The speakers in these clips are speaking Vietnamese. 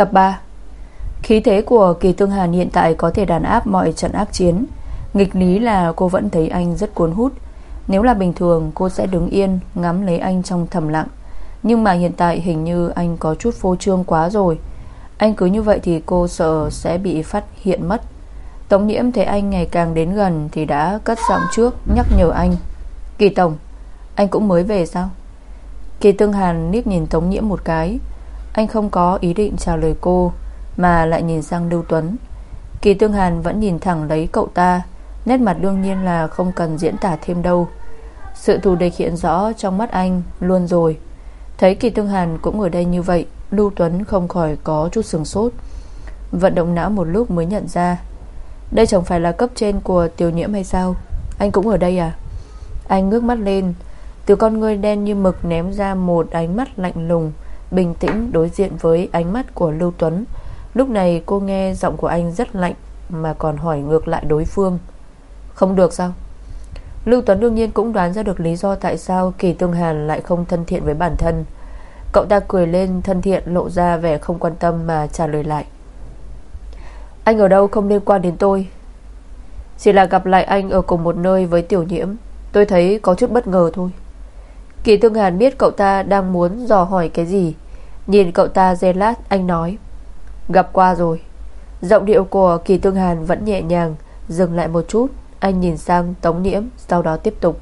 Tập 3 Khí thế của Kỳ Tương Hàn hiện tại có thể đàn áp mọi trận ác chiến. Nghịch lý là cô vẫn thấy anh rất cuốn hút. Nếu là bình thường, cô sẽ đứng yên, Ngắm lấy anh trong thầm lặng. Nhưng mà hiện tại hình như anh có chút phô trương quá rồi. Anh cứ như vậy thì cô sợ sẽ bị phát hiện mất. Tống nhiễm thấy anh ngày càng đến gần Thì đã cất giọng trước, nhắc nhở anh. Kỳ Tổng, Anh cũng mới về sao? Kỳ Tương Hàn liếc nhìn Tống nhiễm một cái. Anh không có ý định trả lời cô, Mà lại nhìn sang Lưu Tuấn. Kỳ Tương Hàn vẫn nhìn thẳng lấy cậu ta, Nét mặt đương nhiên là không cần diễn tả thêm đâu. Sự thù địch hiện rõ trong mắt anh Luôn rồi. Thấy Kỳ Tương Hàn cũng ở đây như vậy, Lưu Tuấn không khỏi có chút sừng sốt. Vận động não một lúc mới nhận ra. Đây chẳng phải là cấp trên của tiểu nhiễm hay sao? Anh cũng ở đây à? Anh ngước mắt lên, Từ con ngươi đen như mực ném ra một ánh mắt lạnh lùng Bình tĩnh đối diện với ánh mắt của Lưu Tuấn. Lúc này cô nghe giọng của anh rất lạnh, Mà còn hỏi ngược lại đối phương. Không được sao? Lưu Tuấn đương nhiên cũng đoán ra được lý do Tại sao Kỳ Tương Hàn lại không thân thiện với bản thân. Cậu ta cười lên thân thiện, Lộ ra vẻ không quan tâm mà trả lời lại. Anh ở đâu không liên quan đến tôi? Chỉ là gặp lại anh Ở cùng một nơi với tiểu nhiễm. Tôi thấy có chút bất ngờ thôi. Kỳ Thương Hàn biết cậu ta đang muốn dò hỏi cái gì. Nhìn cậu ta dây lát, Anh nói, Gặp qua rồi. Giọng điệu của Kỳ Thương Hàn vẫn nhẹ nhàng, Dừng lại một chút. Anh nhìn sang Tống Nhiễm, Sau đó tiếp tục,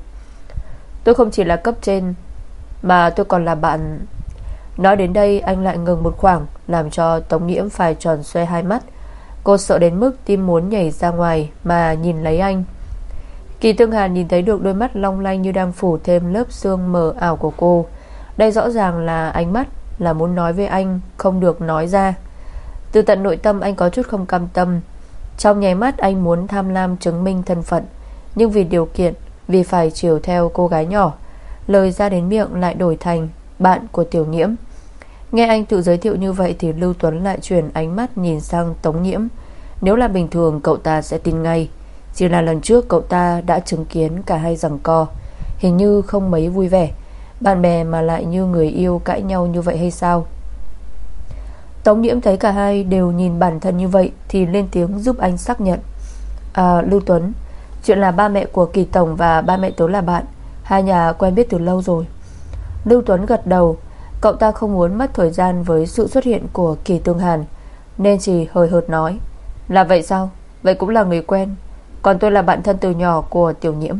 Tôi không chỉ là cấp trên, Mà tôi còn là bạn. Nói đến đây, anh lại ngừng một khoảng, Làm cho Tống Nhiễm phải tròn xoe hai mắt. Cô sợ đến mức tim muốn nhảy ra ngoài Mà nhìn lấy anh. Kỳ Tương Hàn nhìn thấy được đôi mắt long lanh Như đang phủ thêm lớp xương mờ ảo của cô. Đây rõ ràng là ánh mắt Là muốn nói với anh, Không được nói ra. Từ tận nội tâm anh có chút không cam tâm. Trong nháy mắt anh muốn tham lam chứng minh thân phận, Nhưng vì điều kiện, Vì phải chiều theo cô gái nhỏ, Lời ra đến miệng lại đổi thành, Bạn của tiểu nhiễm. Nghe anh tự giới thiệu như vậy Thì Lưu Tuấn lại chuyển ánh mắt nhìn sang Tống nhiễm. Nếu là bình thường, cậu ta sẽ tin ngay. Chỉ là lần trước cậu ta đã chứng kiến Cả hai rằng co. Hình như không mấy vui vẻ. Bạn bè mà lại như người yêu cãi nhau như vậy hay sao? Tống Nhiễm thấy cả hai đều nhìn bản thân như vậy Thì lên tiếng giúp anh xác nhận. À Lưu Tuấn, Chuyện là ba mẹ của Kỳ Tổng và ba mẹ Tố là bạn. Hai nhà quen biết từ lâu rồi. Lưu Tuấn gật đầu. Cậu ta không muốn mất thời gian với sự xuất hiện của Kỳ Tương Hàn, Nên chỉ hơi hợt nói. Là vậy sao? Vậy cũng là người quen. Còn tôi là bạn thân từ nhỏ của Tiểu Nhiễm.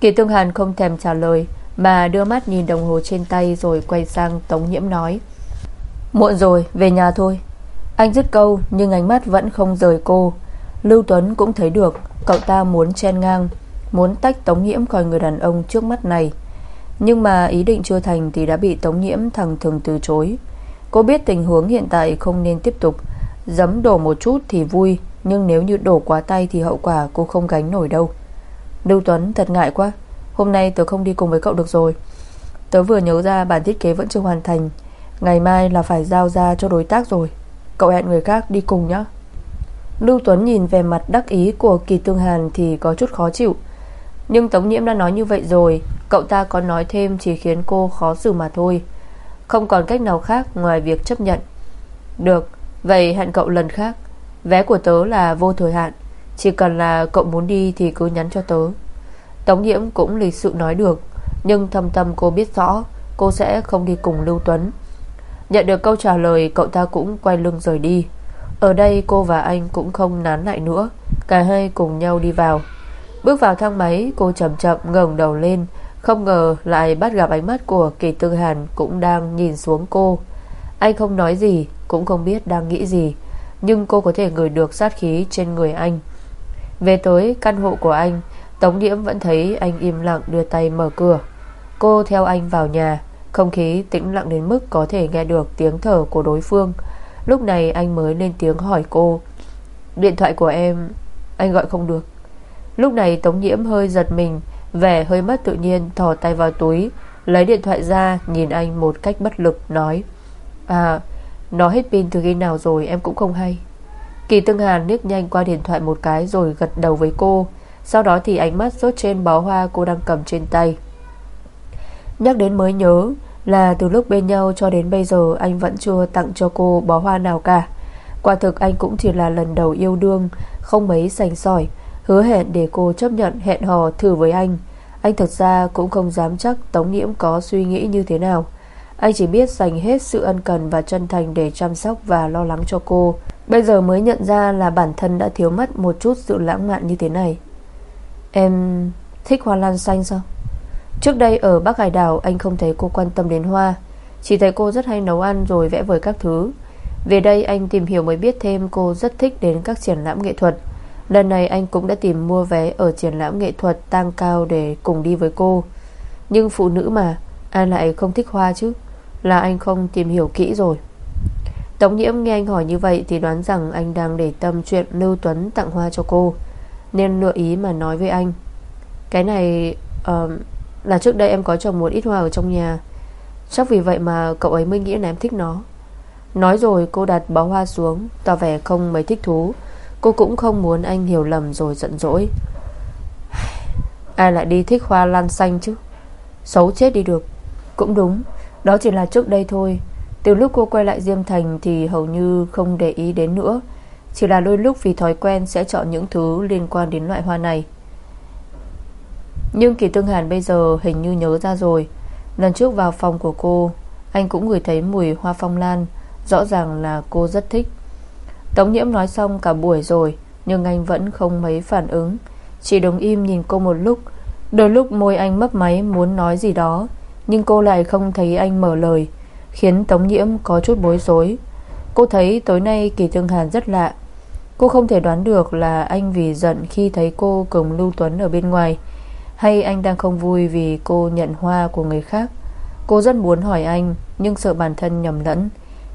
Kỳ Tương Hàn không thèm trả lời, Mà đưa mắt nhìn đồng hồ trên tay Rồi quay sang Tống Nhiễm nói, Muộn rồi, về nhà thôi. Anh dứt câu, nhưng ánh mắt vẫn không rời cô. Lưu Tuấn cũng thấy được, Cậu ta muốn chen ngang, Muốn tách Tống Nhiễm khỏi người đàn ông trước mắt này. Nhưng mà ý định chưa thành Thì đã bị Tống Nhiễm thẳng thừng từ chối. Cô biết tình huống hiện tại không nên tiếp tục. Dấm đổ một chút thì vui nhưng nếu như đổ quá tay Thì hậu quả cô không gánh nổi đâu. Lưu Tuấn thật ngại quá. Hôm nay tớ không đi cùng với cậu được rồi. Tớ vừa nhớ ra bản thiết kế vẫn chưa hoàn thành. Ngày mai là phải giao ra cho đối tác rồi. Cậu hẹn người khác đi cùng nhé Lưu Tuấn nhìn về mặt đắc ý của Kỳ Tương Hàn Thì có chút khó chịu. Nhưng Tống Nhiễm đã nói như vậy rồi. Cậu ta có nói thêm chỉ khiến cô khó xử mà thôi. Không còn cách nào khác Ngoài việc chấp nhận. Được, vậy hẹn cậu lần khác. Vé của tớ là vô thời hạn. Chỉ cần là cậu muốn đi thì cứ nhắn cho tớ. Tống Nhiễm cũng lịch sự nói được, Nhưng thầm thầm cô biết rõ Cô sẽ không đi cùng Lưu Tuấn. Nhận được câu trả lời, Cậu ta cũng quay lưng rời đi. Ở đây cô và anh cũng không nán lại nữa, Cả hai cùng nhau đi vào. Bước vào thang máy, Cô chậm chậm ngẩng đầu lên, Không ngờ lại bắt gặp ánh mắt của Kỳ Tư Hàn Cũng đang nhìn xuống cô. Anh không nói gì, Cũng không biết đang nghĩ gì. Nhưng cô có thể ngửi được sát khí trên người anh. Về tới căn hộ của anh, Tống Nhiễm vẫn thấy anh im lặng đưa tay mở cửa. Cô theo anh vào nhà, không khí tĩnh lặng đến mức có thể nghe được tiếng thở của đối phương. Lúc này anh mới lên tiếng hỏi cô, Điện thoại của em, Anh gọi không được. Lúc này Tống Nhiễm hơi giật mình, Vẻ hơi mất tự nhiên, thò tay vào túi, Lấy điện thoại ra, nhìn anh một cách bất lực, Nói À nó hết pin từ khi nào rồi em cũng không hay. Kỳ Tương Hàn liếc nhanh qua điện thoại một cái Rồi gật đầu với cô. Sau đó thì ánh mắt rốt trên bó hoa cô đang cầm trên tay. Nhắc đến mới nhớ Là từ lúc bên nhau cho đến bây giờ Anh vẫn chưa tặng cho cô bó hoa nào cả. Quả thực anh cũng chỉ là lần đầu yêu đương, Không mấy sành sỏi. Hứa hẹn để cô chấp nhận hẹn hò thử với anh. Anh thật ra cũng không dám chắc Tống Nhiễm có suy nghĩ như thế nào. Anh chỉ biết dành hết sự ân cần và chân thành Để chăm sóc và lo lắng cho cô. Bây giờ mới nhận ra là bản thân đã thiếu mất Một chút sự lãng mạn như thế này. Em thích hoa lan xanh sao? Trước đây ở Bắc Hải Đảo, Anh không thấy cô quan tâm đến hoa. Chỉ thấy cô rất hay nấu ăn rồi vẽ vời các thứ. Về đây, anh tìm hiểu mới biết thêm Cô rất thích đến các triển lãm nghệ thuật. Lần này, anh cũng đã tìm mua vé Ở triển lãm nghệ thuật tăng cao Để cùng đi với cô. Nhưng phụ nữ mà, Ai lại không thích hoa chứ? Là anh không tìm hiểu kỹ rồi. Tống nhiễm nghe anh hỏi như vậy Thì đoán rằng anh đang để tâm chuyện Lưu Tuấn tặng hoa cho cô Nên lựa ý mà nói với anh. Cái này uh, Là trước đây em có trồng một ít hoa ở trong nhà. Chắc vì vậy mà cậu ấy mới nghĩ là em thích nó. Nói rồi cô đặt bó hoa xuống Tỏ vẻ không mấy thích thú. Cô cũng không muốn anh hiểu lầm rồi giận dỗi. Ai lại đi thích hoa lan xanh chứ? Xấu chết đi được. Cũng đúng. Đó chỉ là trước đây thôi. Từ lúc cô quay lại Diêm Thành Thì hầu như không để ý đến nữa. Chỉ là đôi lúc vì thói quen Sẽ chọn những thứ liên quan đến loại hoa này. Nhưng Kỳ Tương Hàn bây giờ Hình như nhớ ra rồi. Lần trước vào phòng của cô, Anh cũng ngửi thấy mùi hoa phong lan. Rõ ràng là cô rất thích. Tống nhiễm nói xong cả buổi rồi, Nhưng anh vẫn không mấy phản ứng. Chỉ đứng im nhìn cô một lúc. Đôi lúc môi anh mấp máy muốn nói gì đó. Nhưng cô lại không thấy anh mở lời, Khiến Tống nhiễm có chút bối rối. Cô thấy tối nay Kỳ Tương Hàn rất lạ. Cô không thể đoán được là anh vì giận khi thấy cô cùng Lưu Tuấn ở bên ngoài, Hay anh đang không vui vì cô nhận hoa của người khác. Cô rất muốn hỏi anh, Nhưng sợ bản thân nhầm lẫn.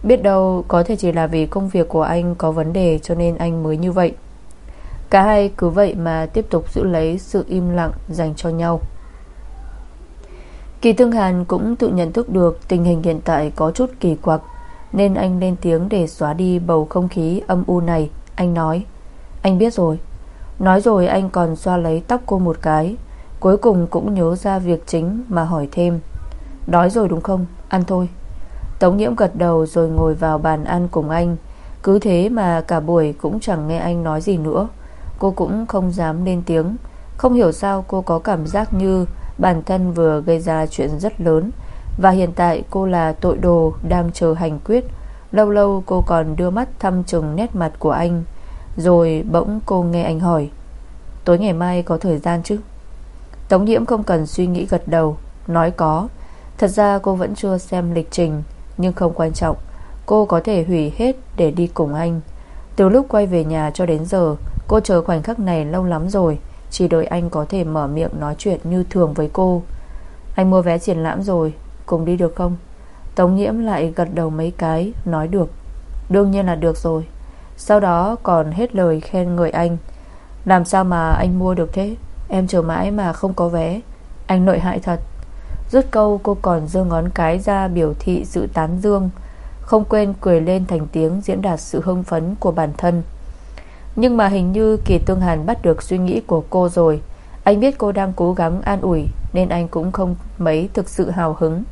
Biết đâu có thể chỉ là vì công việc của anh có vấn đề cho nên anh mới như vậy. Cả hai cứ vậy mà tiếp tục giữ lấy sự im lặng dành cho nhau. Kỳ Thương Hàn cũng tự nhận thức được tình hình hiện tại có chút kỳ quặc, Nên anh lên tiếng để xóa đi bầu không khí âm u này. Anh nói, Anh biết rồi. Nói rồi anh còn xoa lấy tóc cô một cái, Cuối cùng cũng nhớ ra việc chính mà hỏi thêm. Đói rồi đúng không? Ăn thôi. Tống nhiễm gật đầu rồi ngồi vào bàn ăn cùng anh. Cứ thế mà cả buổi cũng chẳng nghe anh nói gì nữa. Cô cũng không dám lên tiếng. Không hiểu sao cô có cảm giác như Bản thân vừa gây ra chuyện rất lớn, Và hiện tại cô là tội đồ Đang chờ hành quyết. Lâu lâu cô còn đưa mắt thăm chừng nét mặt của anh, Rồi bỗng cô nghe anh hỏi, Tối ngày mai có thời gian chứ? Tống nhiễm không cần suy nghĩ gật đầu, Nói có. Thật ra cô vẫn chưa xem lịch trình, nhưng không quan trọng. Cô có thể hủy hết để đi cùng anh. Từ lúc quay về nhà cho đến giờ, Cô chờ khoảnh khắc này lâu lắm rồi. Chỉ đợi anh có thể mở miệng nói chuyện như thường với cô. Anh mua vé triển lãm rồi, Cùng đi được không? Tống nhiễm lại gật đầu mấy cái, Nói được. Đương nhiên là được rồi. Sau đó còn hết lời khen người anh. Làm sao mà anh mua được thế? Em chờ mãi mà không có vé. Anh nội hại thật. Rút câu cô còn giơ ngón cái ra biểu thị sự tán dương. Không quên cười lên thành tiếng diễn đạt sự hưng phấn của bản thân. Nhưng mà hình như Kỳ Tương Hàn bắt được suy nghĩ của cô rồi. Anh biết cô đang cố gắng an ủi, Nên anh cũng không mấy thực sự hào hứng.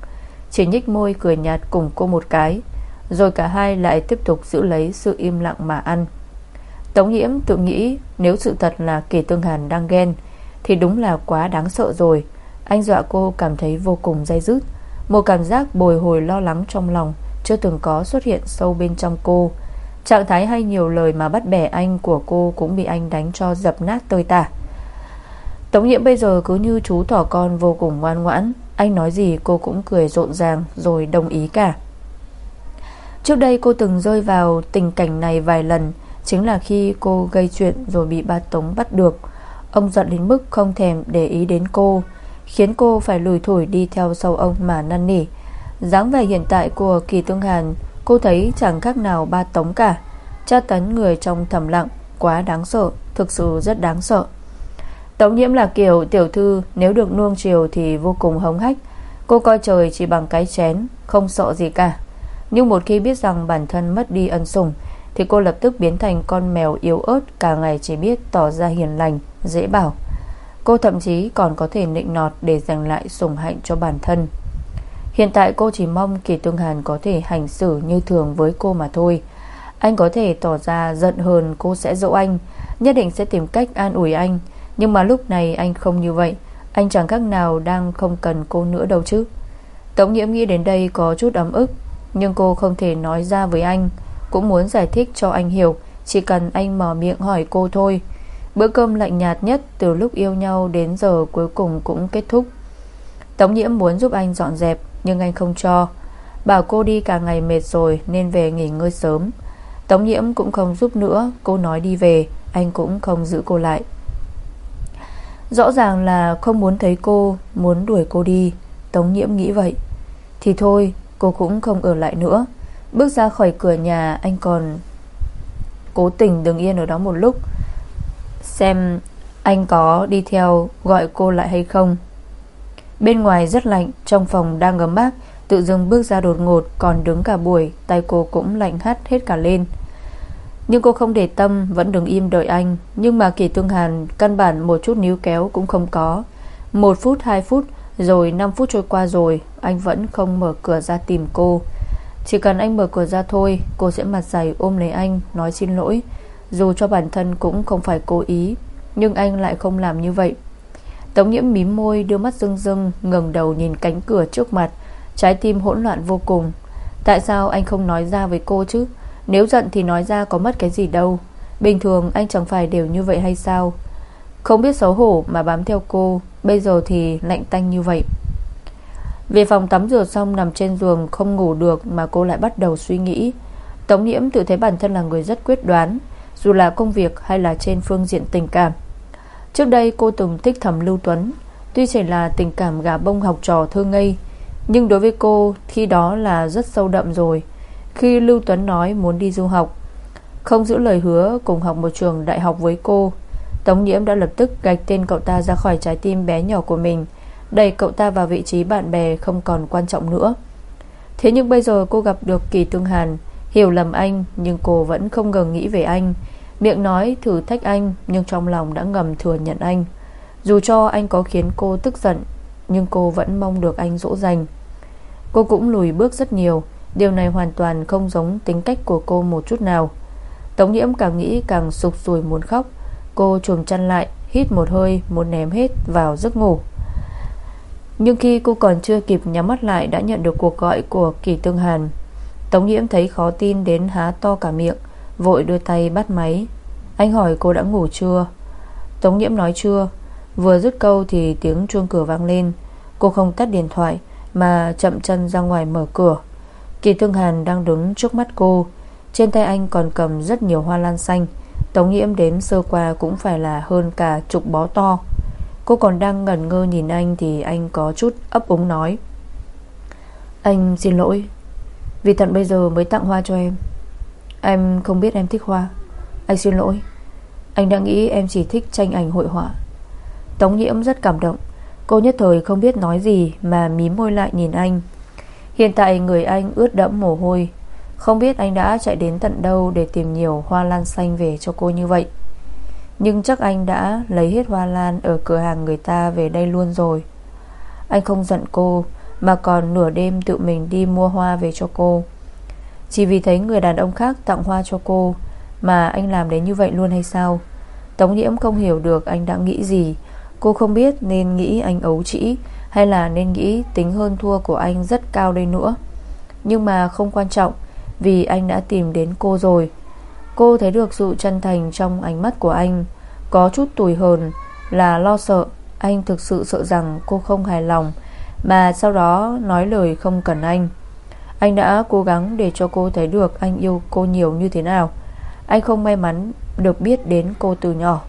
Chỉ nhích môi cười nhạt cùng cô một cái, Rồi cả hai lại tiếp tục giữ lấy sự im lặng mà ăn. Tống nhiễm tự nghĩ Nếu sự thật là Kỳ Tương Hàn đang ghen, Thì đúng là quá đáng sợ rồi. Anh dọa cô cảm thấy vô cùng dây dứt. Một cảm giác bồi hồi lo lắng trong lòng Chưa từng có xuất hiện sâu bên trong cô. Trạng thái hay nhiều lời mà bắt bẻ anh của cô Cũng bị anh đánh cho dập nát tơi tả. Tống nhiễm bây giờ cứ như chú thỏ con vô cùng ngoan ngoãn. Anh nói gì cô cũng cười rộn ràng Rồi đồng ý cả. Trước đây cô từng rơi vào tình cảnh này vài lần, Chính là khi cô gây chuyện Rồi bị ba Tống bắt được. Ông giận đến mức không thèm để ý đến cô, Khiến cô phải lùi thủi đi theo sau ông mà năn nỉ. Dáng vẻ hiện tại của Kỳ Tương Hàn Cô thấy chẳng khác nào ba tống cả. Tra tấn người trong thầm lặng, Quá đáng sợ, Thực sự rất đáng sợ. Tống nhiễm là kiểu tiểu thư, Nếu được nuông chiều thì vô cùng hống hách. Cô coi trời chỉ bằng cái chén, Không sợ gì cả. Nhưng một khi biết rằng bản thân mất đi ân sủng, Thì cô lập tức biến thành con mèo yếu ớt, Cả ngày chỉ biết tỏ ra hiền lành, Dễ bảo. Cô thậm chí còn có thể nịnh nọt Để giành lại sủng hạnh cho bản thân. Hiện tại cô chỉ mong Kỳ Tương Hàn có thể hành xử như thường với cô mà thôi. Anh có thể tỏ ra giận hơn cô sẽ dỗ anh, Nhất định sẽ tìm cách an ủi anh. Nhưng mà lúc này anh không như vậy. Anh chẳng khác nào đang không cần cô nữa đâu chứ. Tống nhiễm nghĩ đến đây có chút ấm ức, Nhưng cô không thể nói ra với anh. Cũng muốn giải thích cho anh hiểu, Chỉ cần anh mở miệng hỏi cô thôi. Bữa cơm lạnh nhạt nhất Từ lúc yêu nhau đến giờ cuối cùng cũng kết thúc. Tống nhiễm muốn giúp anh dọn dẹp nhưng anh không cho. Bảo cô đi cả ngày mệt rồi Nên về nghỉ ngơi sớm. Tống nhiễm cũng không giúp nữa, Cô nói đi về, Anh cũng không giữ cô lại. Rõ ràng là không muốn thấy cô, Muốn đuổi cô đi, Tống nhiễm nghĩ vậy. Thì thôi, cô cũng không ở lại nữa. Bước ra khỏi cửa nhà, anh còn Cố tình đứng yên ở đó một lúc, Xem anh có đi theo Gọi cô lại hay không. Bên ngoài rất lạnh, Trong phòng đang ngấm mát Tự dưng bước ra đột ngột, Còn đứng cả buổi, Tay cô cũng lạnh hắt hết cả lên. Nhưng cô không để tâm, Vẫn đứng im đợi anh. Nhưng mà Kỳ Tương Hàn Căn bản một chút níu kéo cũng không có. Một phút, hai phút, Rồi 5 phút trôi qua rồi, Anh vẫn không mở cửa ra tìm cô. Chỉ cần anh mở cửa ra thôi, Cô sẽ mặt dày ôm lấy anh, Nói xin lỗi. Dù cho bản thân cũng không phải cố ý, Nhưng anh lại không làm như vậy. Tống nhiễm mím môi, đưa mắt rưng rưng, ngẩng đầu nhìn cánh cửa trước mặt. Trái tim hỗn loạn vô cùng. Tại sao anh không nói ra với cô chứ? Nếu giận thì nói ra có mất cái gì đâu. Bình thường anh chẳng phải đều như vậy hay sao? Không biết xấu hổ mà bám theo cô, Bây giờ thì lạnh tanh như vậy. Về phòng tắm rửa xong nằm trên giường, Không ngủ được mà cô lại bắt đầu suy nghĩ. Tống nhiễm tự thấy bản thân là người rất quyết đoán, Dù là công việc hay là trên phương diện tình cảm. Trước đây cô từng thích thầm Lưu Tuấn, Tuy chỉ là tình cảm gà bông học trò thơ ngây, Nhưng đối với cô Khi đó là rất sâu đậm rồi. Khi Lưu Tuấn nói muốn đi du học, Không giữ lời hứa Cùng học một trường đại học với cô, Tống Nhiễm đã lập tức gạch tên cậu ta ra khỏi trái tim bé nhỏ của mình, Đẩy cậu ta vào vị trí bạn bè Không còn quan trọng nữa. Thế nhưng bây giờ cô gặp được Kỳ Tương Hàn, Hiểu lầm anh, Nhưng cô vẫn không ngừng nghĩ về anh. Miệng nói thử thách anh, Nhưng trong lòng đã ngầm thừa nhận anh. Dù cho anh có khiến cô tức giận, Nhưng cô vẫn mong được anh dỗ dành. Cô cũng lùi bước rất nhiều, Điều này hoàn toàn không giống tính cách của cô một chút nào. Tống nhiễm càng nghĩ càng sụp sùi muốn khóc. Cô trùm chăn lại, Hít một hơi, muốn ném hết vào giấc ngủ. Nhưng khi cô còn chưa kịp nhắm mắt lại Đã nhận được cuộc gọi của Kỳ Tương Hàn. Tống nhiễm thấy khó tin đến há to cả miệng. Vội đưa tay bắt máy. Anh hỏi cô đã ngủ chưa? Tống nhiễm nói chưa. Vừa dứt câu thì tiếng chuông cửa vang lên. Cô không tắt điện thoại, Mà chậm chân ra ngoài mở cửa. Kỳ Thương Hàn đang đứng trước mắt cô. Trên tay anh còn cầm rất nhiều hoa lan xanh. Tống nhiễm đến sơ qua cũng phải là hơn cả chục bó to. Cô còn đang ngẩn ngơ nhìn anh Thì anh có chút ấp úng nói. Anh xin lỗi. Vì tận bây giờ mới tặng hoa cho em. Em không biết em thích hoa. Anh xin lỗi. Anh đã nghĩ em chỉ thích tranh ảnh hội họa. Tống nhiễm rất cảm động. Cô nhất thời không biết nói gì Mà mím môi lại nhìn anh. Hiện tại người anh ướt đẫm mồ hôi. Không biết anh đã chạy đến tận đâu Để tìm nhiều hoa lan xanh về cho cô như vậy. Nhưng chắc anh đã lấy hết hoa lan Ở cửa hàng người ta về đây luôn rồi. Anh không giận cô, Mà còn nửa đêm tự mình đi mua hoa về cho cô chỉ vì thấy người đàn ông khác tặng hoa cho cô Mà anh làm đến như vậy luôn hay sao? Tống nhiễm không hiểu được anh đã nghĩ gì. Cô không biết nên nghĩ anh ấu trĩ Hay là nên nghĩ tính hơn thua của anh rất cao đây nữa. Nhưng mà không quan trọng, Vì anh đã tìm đến cô rồi. Cô thấy được sự chân thành trong ánh mắt của anh. Có chút tủi hờn Là lo sợ. Anh thực sự sợ rằng cô không hài lòng, Mà sau đó nói lời không cần anh anh đã cố gắng để cho cô thấy được Anh yêu cô nhiều như thế nào. Anh không may mắn được biết đến cô từ nhỏ.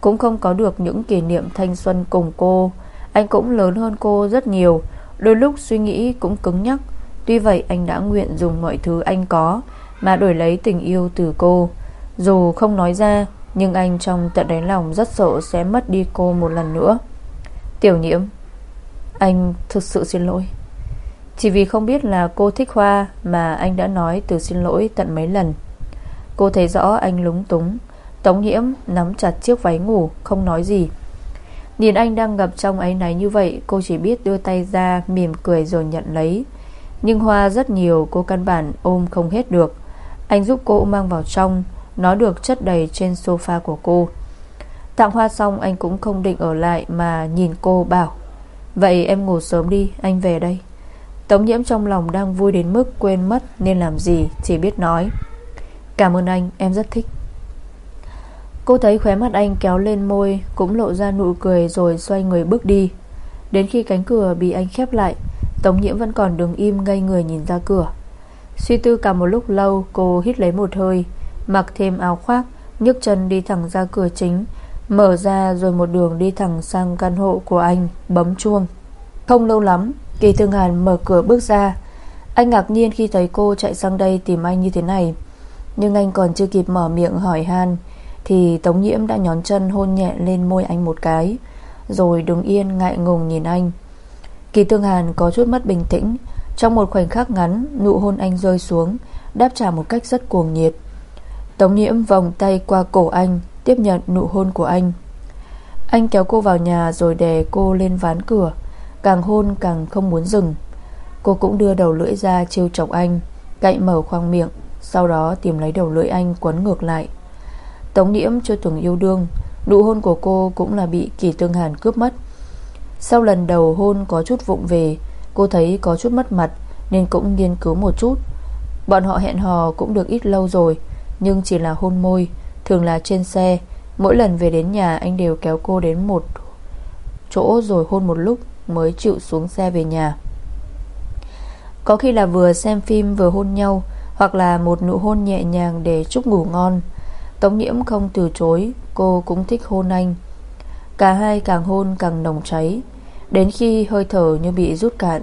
Cũng không có được những kỷ niệm thanh xuân cùng cô. Anh cũng lớn hơn cô rất nhiều. Đôi lúc suy nghĩ cũng cứng nhắc. Tuy vậy, anh đã nguyện dùng mọi thứ anh có Mà đổi lấy tình yêu từ cô. Dù không nói ra, Nhưng anh trong tận đáy lòng rất sợ Sẽ mất đi cô một lần nữa. Tiểu nhiễm, Anh thực sự xin lỗi chỉ vì không biết là cô thích hoa Mà anh đã nói từ xin lỗi tận mấy lần. Cô thấy rõ anh lúng túng, Tống nhiễm nắm chặt chiếc váy ngủ, Không nói gì. Nhìn anh đang ngập trong ấy náy như vậy, Cô chỉ biết đưa tay ra Mỉm cười rồi nhận lấy. Nhưng hoa rất nhiều, cô căn bản ôm không hết được. Anh giúp cô mang vào trong, Nó được chất đầy trên sofa của cô. Tặng hoa xong, anh cũng không định ở lại Mà nhìn cô bảo, Vậy em ngủ sớm đi, Anh về đây. Tống nhiễm trong lòng đang vui đến mức quên mất Nên làm gì, chỉ biết nói. Cảm ơn anh, em rất thích. Cô thấy khóe mắt anh kéo lên môi, Cũng lộ ra nụ cười rồi xoay người bước đi. Đến khi cánh cửa bị anh khép lại, Tống nhiễm vẫn còn đứng im ngây người nhìn ra cửa. Suy tư cả một lúc lâu, Cô hít lấy một hơi, Mặc thêm áo khoác, nhấc chân đi thẳng ra cửa chính, Mở ra rồi một đường đi thẳng sang căn hộ của anh, Bấm chuông. Không lâu lắm Kỳ Thương Hàn mở cửa bước ra. Anh ngạc nhiên khi thấy cô chạy sang đây tìm anh như thế này. Nhưng anh còn chưa kịp mở miệng hỏi han, Thì Tống Nhiễm đã nhón chân hôn nhẹ lên môi anh một cái, Rồi đứng yên ngại ngùng nhìn anh. Kỳ Thương Hàn có chút mất bình tĩnh. Trong một khoảnh khắc ngắn, Nụ hôn anh rơi xuống, Đáp trả một cách rất cuồng nhiệt. Tống Nhiễm vòng tay qua cổ anh, Tiếp nhận nụ hôn của anh. Anh kéo cô vào nhà rồi đè cô lên ván cửa. Càng hôn càng không muốn dừng. Cô cũng đưa đầu lưỡi ra trêu chọc anh, Cậy mở khoang miệng, Sau đó tìm lấy đầu lưỡi anh quấn ngược lại. Tống Nhiễm chưa từng yêu đương, Nụ hôn của cô cũng là bị Kỳ Tương Hàn cướp mất. Sau lần đầu hôn có chút vụng về, Cô thấy có chút mất mặt Nên cũng nghiên cứu một chút. Bọn họ hẹn hò cũng được ít lâu rồi, Nhưng chỉ là hôn môi, Thường là trên xe. Mỗi lần về đến nhà anh đều kéo cô đến một chỗ rồi hôn một lúc. Mới chịu xuống xe về nhà. Có khi là vừa xem phim vừa hôn nhau, Hoặc là một nụ hôn nhẹ nhàng để chúc ngủ ngon. Tống nhiễm không từ chối, Cô cũng thích hôn anh. Cả hai càng hôn càng nồng cháy, Đến khi hơi thở như bị rút cạn,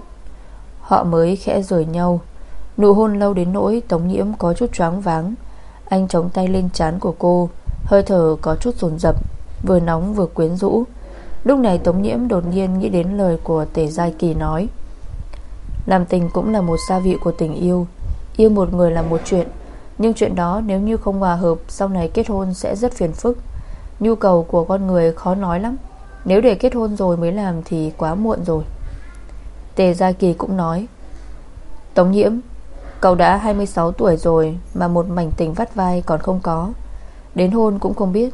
Họ mới khẽ rời nhau. Nụ hôn lâu đến nỗi Tống nhiễm có chút choáng váng. Anh chống tay lên trán của cô, Hơi thở có chút dồn dập, Vừa nóng vừa quyến rũ. Lúc này Tống Nhiễm đột nhiên nghĩ đến lời của Tề Giai Kỳ nói. Làm tình cũng là một gia vị của tình yêu. Yêu một người là một chuyện. Nhưng chuyện đó nếu như không hòa hợp, Sau này kết hôn sẽ rất phiền phức. Nhu cầu của con người khó nói lắm. Nếu để kết hôn rồi mới làm Thì quá muộn rồi. Tề Gia Kỳ cũng nói. Tống Nhiễm, Cậu đã 26 tuổi rồi Mà một mảnh tình vắt vai còn không có. Đến hôn cũng không biết.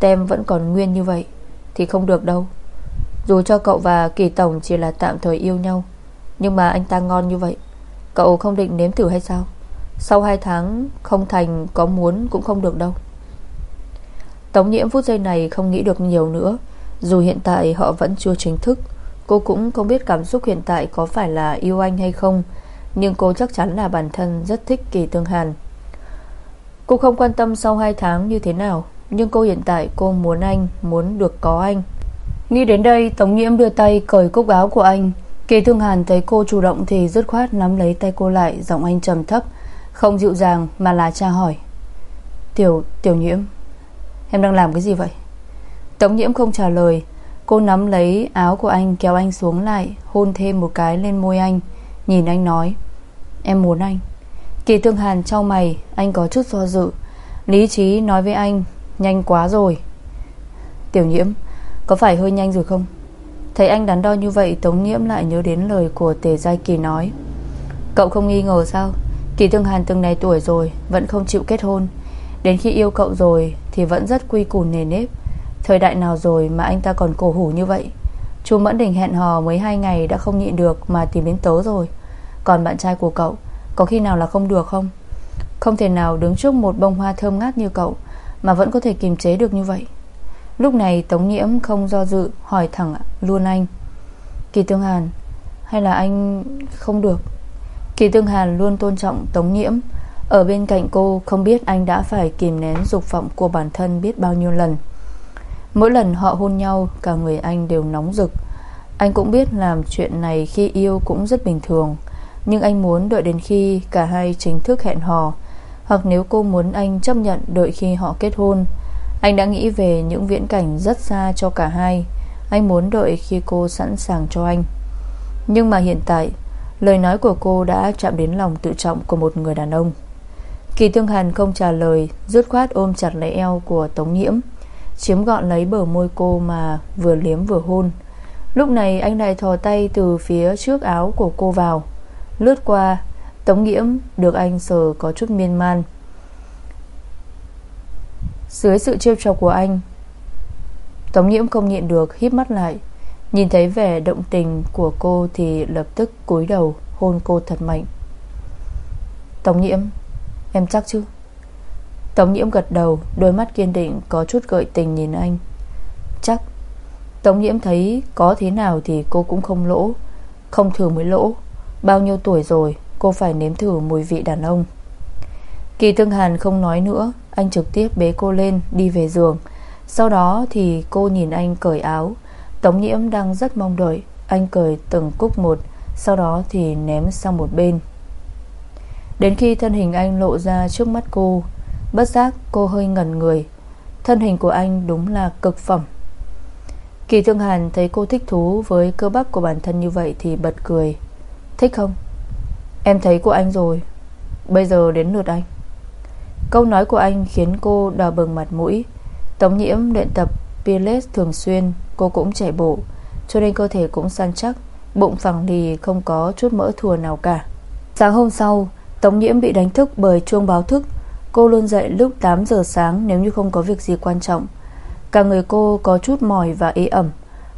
Tem vẫn còn nguyên như vậy thì không được đâu. Dù cho cậu và Kỳ Tổng chỉ là tạm thời yêu nhau, Nhưng mà anh ta ngon như vậy, Cậu không định nếm thử hay sao? Sau 2 tháng không thành, Có muốn cũng không được đâu. Tống nhiễm phút giây này không nghĩ được nhiều nữa, Dù hiện tại họ vẫn chưa chính thức, Cô cũng không biết cảm xúc hiện tại Có phải là yêu anh hay không, Nhưng cô chắc chắn là bản thân rất thích Kỳ Tương Hàn. Cô không quan tâm sau 2 tháng như thế nào nhưng cô hiện tại cô muốn anh Muốn được có anh. Nghĩ đến đây Tống Nhiễm đưa tay cởi cúc áo của anh. Kỳ Thương Hàn thấy cô chủ động Thì dứt khoát nắm lấy tay cô lại Giọng anh trầm thấp Không dịu dàng mà là tra hỏi. Tiểu, tiểu nhiễm Em đang làm cái gì vậy? Tống nhiễm không trả lời. Cô nắm lấy áo của anh kéo anh xuống lại Hôn thêm một cái lên môi anh Nhìn anh nói Em muốn anh. Kỳ Thương Hàn trao mày Anh có chút do dự. Lý trí nói với anh Nhanh quá rồi. Tiểu nhiễm, Có phải hơi nhanh rồi không? Thấy anh đắn đo như vậy, Tống nhiễm lại nhớ đến lời của Tề Giai Kỳ nói. Cậu không nghi ngờ sao? Kỳ Thương Hàn từng này tuổi rồi, Vẫn không chịu kết hôn. Đến khi yêu cậu rồi Thì vẫn rất quy củ nề nếp. Thời đại nào rồi mà anh ta còn cổ hủ như vậy? Chú Mẫn Đình hẹn hò mấy hai ngày Đã không nhịn được mà tìm đến tớ rồi. Còn bạn trai của cậu, Có khi nào là không được không? Không thể nào đứng trước một bông hoa thơm ngát như cậu mà vẫn có thể kiềm chế được như vậy. Lúc này Tống Nhiễm không do dự, Hỏi thẳng, luôn anh? Kỳ Tương Hàn. Hay là anh không được? Kỳ Tương Hàn luôn tôn trọng Tống Nhiễm. Ở bên cạnh cô, không biết anh đã phải kìm nén dục vọng của bản thân biết bao nhiêu lần. Mỗi lần họ hôn nhau, Cả người anh đều nóng rực. Anh cũng biết làm chuyện này khi yêu cũng rất bình thường. Nhưng anh muốn đợi đến khi cả hai chính thức hẹn hò hoặc nếu cô muốn anh chấp nhận đợi khi họ kết hôn. Anh đã nghĩ về những viễn cảnh rất xa cho cả hai. Anh muốn đợi khi cô sẵn sàng cho anh. Nhưng mà hiện tại, Lời nói của cô đã chạm đến lòng tự trọng của một người đàn ông. Kỳ Thương Hàn không trả lời Rút khoát ôm chặt lấy eo của Tống Nhiễm, Chiếm gọn lấy bờ môi cô mà Vừa liếm vừa hôn. Lúc này anh lại thò tay từ phía trước áo của cô vào. Lướt qua Tống Nghiễm được anh sờ có chút miên man. Dưới sự trêu chọc của anh, Tống Nhiễm không nhịn được híp mắt lại. Nhìn thấy vẻ động tình của cô Thì lập tức cúi đầu Hôn cô thật mạnh. Tống Nhiễm Em chắc chứ? Tống Nhiễm gật đầu, Đôi mắt kiên định, có chút gợi tình nhìn anh. Chắc. Tống Nhiễm thấy có thế nào thì cô cũng không lỗ, Không thường mới lỗ. Bao nhiêu tuổi rồi? Cô phải nếm thử mùi vị đàn ông. Kỳ Tương Hàn không nói nữa, Anh trực tiếp bế cô lên, đi về giường. Sau đó thì cô nhìn anh cởi áo. Tống Nhiễm đang rất mong đợi, Anh cởi từng cúc một, Sau đó thì ném sang một bên. Đến khi thân hình anh lộ ra trước mắt cô, Bất giác cô hơi ngẩn người. Thân hình của anh đúng là cực phẩm. Kỳ Thương Hàn thấy cô thích thú Với cơ bắp của bản thân như vậy Thì bật cười. Thích không? Em thấy của anh rồi. Bây giờ đến lượt anh. Câu nói của anh khiến cô đỏ bừng mặt mũi. Tống nhiễm luyện tập Pilates thường xuyên, Cô cũng chạy bộ, Cho nên cơ thể cũng săn chắc, Bụng phẳng lì, không có chút mỡ thừa nào cả. Sáng hôm sau, Tống nhiễm bị đánh thức bởi chuông báo thức. Cô luôn dậy lúc 8 giờ sáng Nếu như không có việc gì quan trọng. Cả người cô có chút mỏi và ế ẩm.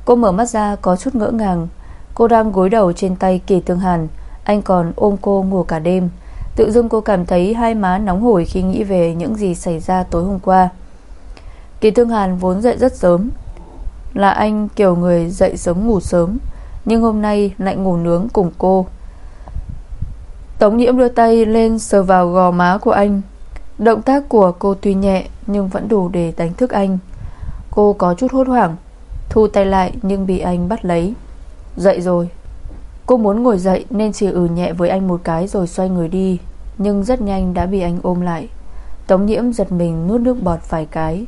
Cô mở mắt ra có chút ngỡ ngàng. Cô đang gối đầu trên tay Kỳ Tương Hàn. Anh còn ôm cô ngủ cả đêm. Tự dưng cô cảm thấy hai má nóng hổi Khi nghĩ về những gì xảy ra tối hôm qua. Kỳ thương Hàn vốn dậy rất sớm. Là anh kiểu người dậy sớm ngủ sớm, Nhưng hôm nay lại ngủ nướng cùng cô. Tống nhiễm đưa tay lên sờ vào gò má của anh. Động tác của cô tuy nhẹ, Nhưng vẫn đủ để đánh thức anh. Cô có chút hốt hoảng, Thu tay lại nhưng bị anh bắt lấy. Dậy rồi. Cô muốn ngồi dậy nên chỉ ừ nhẹ với anh một cái Rồi xoay người đi, Nhưng rất nhanh đã bị anh ôm lại. Tống nhiễm giật mình nuốt nước bọt vài cái.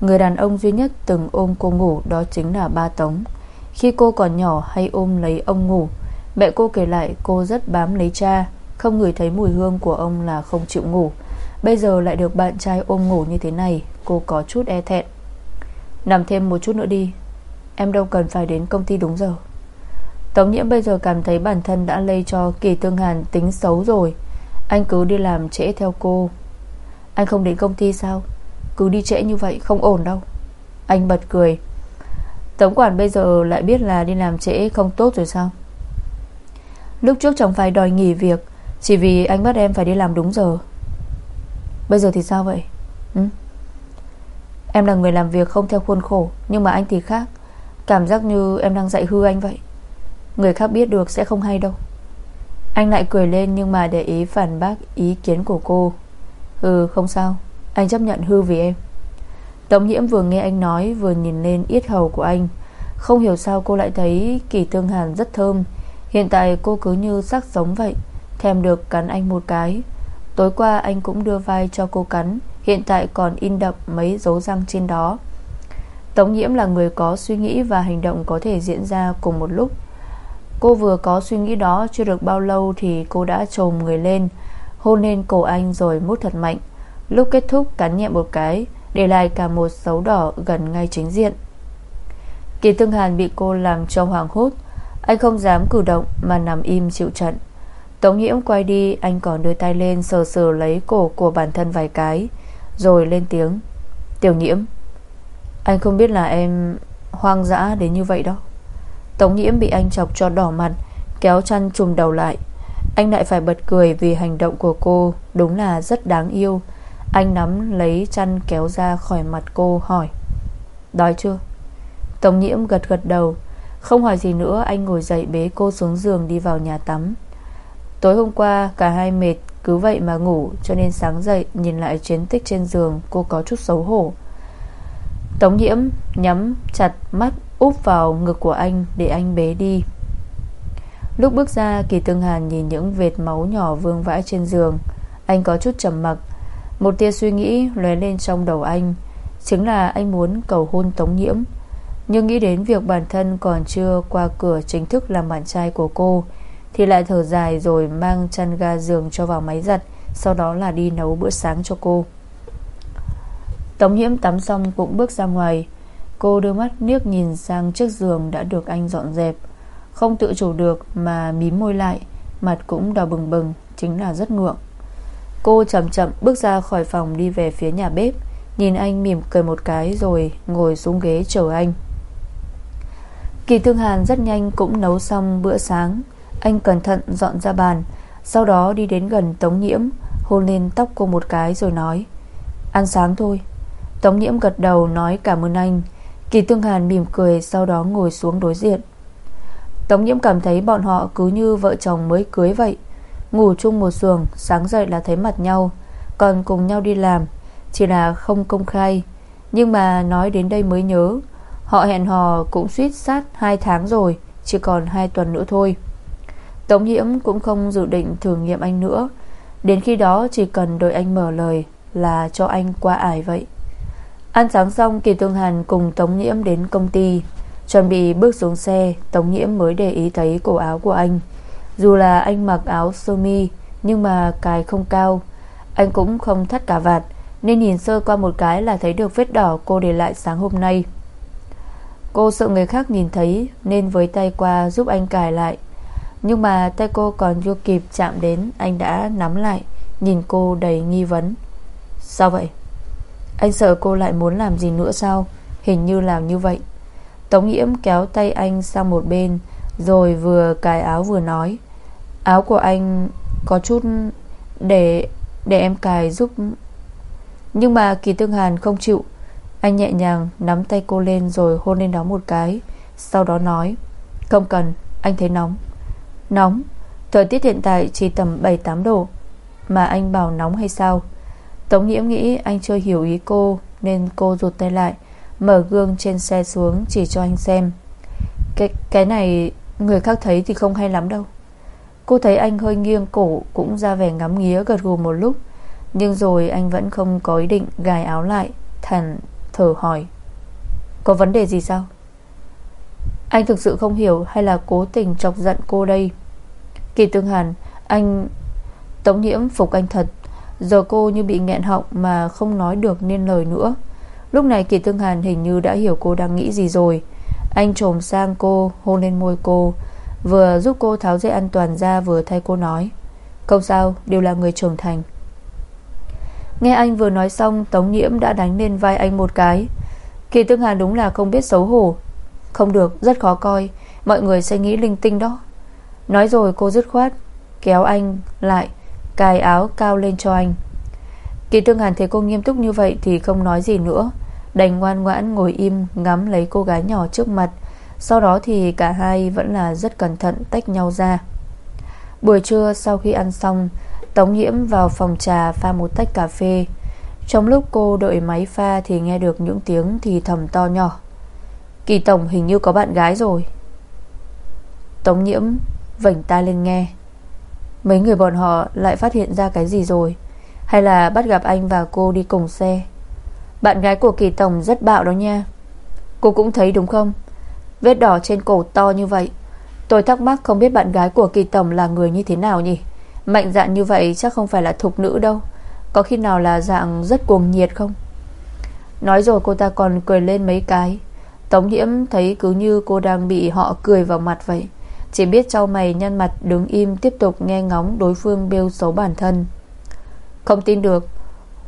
Người đàn ông duy nhất từng ôm cô ngủ Đó chính là ba Tống. Khi cô còn nhỏ hay ôm lấy ông ngủ, Mẹ cô kể lại cô rất bám lấy cha, Không ngửi thấy mùi hương của ông là không chịu ngủ. Bây giờ lại được bạn trai ôm ngủ như thế này, Cô có chút e thẹn. Nằm thêm một chút nữa đi, Em đâu cần phải đến công ty đúng giờ. Tống nhiễm bây giờ cảm thấy bản thân đã lây cho Kỳ Tương Hàn tính xấu rồi. Anh cứ đi làm trễ theo cô. Anh không đến công ty sao? Cứ đi trễ như vậy không ổn đâu. Anh bật cười. Tống quản bây giờ lại biết là đi làm trễ không tốt rồi sao? Lúc trước chẳng phải đòi nghỉ việc, Chỉ vì anh bắt em phải đi làm đúng giờ. Bây giờ thì sao vậy? Ừ? Em là người làm việc không theo khuôn khổ, Nhưng mà anh thì khác. Cảm giác như em đang dạy hư anh vậy. Người khác biết được sẽ không hay đâu. Anh lại cười lên nhưng mà để ý phản bác ý kiến của cô. Ừ không sao. Anh chấp nhận hư vì em. Tống nhiễm vừa nghe anh nói, Vừa nhìn lên yết hầu của anh. Không hiểu sao cô lại thấy kỳ tương hàn rất thơm. Hiện tại cô cứ như sắc giống vậy, Thèm được cắn anh một cái. Tối qua anh cũng đưa vai cho cô cắn, Hiện tại còn in đậm mấy dấu răng trên đó. Tống nhiễm là người có suy nghĩ Và hành động có thể diễn ra cùng một lúc. Cô vừa có suy nghĩ đó Chưa được bao lâu thì cô đã trồm người lên, Hôn lên cổ anh rồi mút thật mạnh. Lúc kết thúc, cắn nhẹ một cái, Để lại cả một dấu đỏ gần ngay chính diện. Kỳ Tương Hàn bị cô làm cho hoàng hốt. Anh không dám cử động Mà nằm im chịu trận. Tống nhiễm quay đi, Anh còn đưa tay lên sờ sờ lấy cổ của bản thân vài cái, Rồi lên tiếng. Tiểu nhiễm, Anh không biết là em hoang dã đến như vậy đâu Tống nhiễm bị anh chọc cho đỏ mặt, Kéo chăn trùm đầu lại. Anh lại phải bật cười vì hành động của cô Đúng là rất đáng yêu. Anh nắm lấy chăn kéo ra khỏi mặt cô, hỏi, Đói chưa? Tống nhiễm gật gật đầu, Không hỏi gì nữa, anh ngồi dậy bế cô xuống giường đi vào nhà tắm. Tối hôm qua cả hai mệt Cứ vậy mà ngủ, Cho nên sáng dậy nhìn lại chiến tích trên giường, Cô có chút xấu hổ. Tống nhiễm nhắm chặt mắt Úp vào ngực của anh Để anh bế đi. Lúc bước ra, Kỳ Tương Hàn nhìn những vệt máu nhỏ vương vãi trên giường. Anh có chút trầm mặc. Một tia suy nghĩ lóe lên trong đầu anh. Chính là anh muốn cầu hôn Tống Nhiễm. Nhưng nghĩ đến việc bản thân còn chưa qua cửa chính thức làm bạn trai của cô, thì lại thở dài rồi mang chăn ga giường cho vào máy giặt, Sau đó là đi nấu bữa sáng cho cô. Tống nhiễm tắm xong cũng bước ra ngoài. Cô đưa mắt liếc nhìn sang chiếc giường Đã được anh dọn dẹp. Không tự chủ được mà mím môi lại, Mặt cũng đỏ bừng bừng, Chính là rất ngượng. Cô chậm chậm bước ra khỏi phòng đi về phía nhà bếp, Nhìn anh mỉm cười một cái Rồi ngồi xuống ghế chờ anh. Kỳ Thương Hàn rất nhanh cũng nấu xong bữa sáng. Anh cẩn thận dọn ra bàn, Sau đó đi đến gần Tống Nhiễm, Hôn lên tóc cô một cái rồi nói, Ăn sáng thôi. Tống Nhiễm gật đầu nói cảm ơn anh Kỳ Tương Hàn mỉm cười, Sau đó ngồi xuống đối diện. Tống Nhiễm cảm thấy bọn họ cứ như vợ chồng mới cưới vậy. Ngủ chung một giường, Sáng dậy là thấy mặt nhau, Còn cùng nhau đi làm, Chỉ là không công khai. Nhưng mà nói đến đây mới nhớ, Họ hẹn hò cũng suýt sát 2 tháng rồi, Chỉ còn 2 tuần nữa thôi. Tống Nhiễm cũng không dự định thử nghiệm anh nữa. Đến khi đó chỉ cần đợi anh mở lời Là cho anh qua ải vậy. Ăn sáng xong Kỳ Tương Hàn cùng Tống Nhiễm đến công ty, Chuẩn bị bước xuống xe. Tống Nhiễm mới để ý thấy cổ áo của anh. Dù là anh mặc áo sơ mi, Nhưng mà cài không cao. Anh cũng không thắt cả vạt, Nên nhìn sơ qua một cái là thấy được vết đỏ Cô để lại sáng hôm nay. Cô sợ người khác nhìn thấy, Nên với tay qua giúp anh cài lại. Nhưng mà tay cô còn chưa kịp chạm đến, Anh đã nắm lại, Nhìn cô đầy nghi vấn. Sao vậy? Anh sợ cô lại muốn làm gì nữa sao? Hình như làm như vậy. Tống Nhiễm kéo tay anh sang một bên Rồi vừa cài áo vừa nói. Áo của anh có chút Để để em cài giúp. Nhưng mà Kỳ Tương Hàn không chịu. Anh nhẹ nhàng nắm tay cô lên Rồi hôn lên đó một cái Sau đó nói Không cần, anh thấy nóng. Nóng, thời tiết hiện tại chỉ tầm 7-8 độ. Mà anh bảo nóng hay sao? Tống Nhiễm nghĩ anh chưa hiểu ý cô Nên cô rụt tay lại Mở gương trên xe xuống chỉ cho anh xem. Cái, cái này Người khác thấy thì không hay lắm đâu. Cô thấy anh hơi nghiêng cổ Cũng ra vẻ ngắm nghía gật gù một lúc. Nhưng rồi anh vẫn không có ý định Gài áo lại Thản thở hỏi. Có vấn đề gì sao? Anh thực sự không hiểu Hay là cố tình chọc giận cô đây? Kỳ tương hàn Anh Tống nhiễm phục anh thật. Giờ cô như bị nghẹn họng Mà không nói được nên lời nữa. Lúc này Kỳ Tương Hàn hình như đã hiểu cô đang nghĩ gì rồi. Anh trồm sang cô, Hôn lên môi cô. Vừa giúp cô tháo dây an toàn ra Vừa thay cô nói. Không sao, đều là người trưởng thành. Nghe anh vừa nói xong, Tống Nhiễm đã đánh lên vai anh một cái. Kỳ Tương Hàn đúng là không biết xấu hổ. Không được, rất khó coi. Mọi người sẽ nghĩ linh tinh đó. Nói rồi cô dứt khoát, Kéo anh lại. Cài áo cao lên cho anh. Kỳ Tương Hàn thấy cô nghiêm túc như vậy Thì không nói gì nữa. Đành ngoan ngoãn ngồi im, ngắm lấy cô gái nhỏ trước mặt. Sau đó thì cả hai vẫn là rất cẩn thận tách nhau ra. Buổi trưa sau khi ăn xong, Tống nhiễm vào phòng trà pha một tách cà phê. Trong lúc cô đợi máy pha Thì nghe được những tiếng thì thầm to nhỏ. Kỳ Tổng, hình như có bạn gái rồi. Tống nhiễm vảnh tai lên nghe. Mấy người bọn họ lại phát hiện ra cái gì rồi? Hay là bắt gặp anh và cô đi cùng xe? Bạn gái của Kỳ Tổng rất bạo đó nha. Cô cũng thấy đúng không? Vết đỏ trên cổ to như vậy. Tôi thắc mắc không biết bạn gái của Kỳ Tổng Là người như thế nào nhỉ? Mạnh dạn như vậy chắc không phải là thục nữ đâu. Có khi nào là dạng rất cuồng nhiệt không? Nói rồi cô ta còn cười lên mấy cái. Tống Nhiễm thấy cứ như cô đang bị họ cười vào mặt vậy. Chỉ biết trao mày nhăn mặt đứng im Tiếp tục nghe ngóng đối phương bêu xấu bản thân. Không tin được,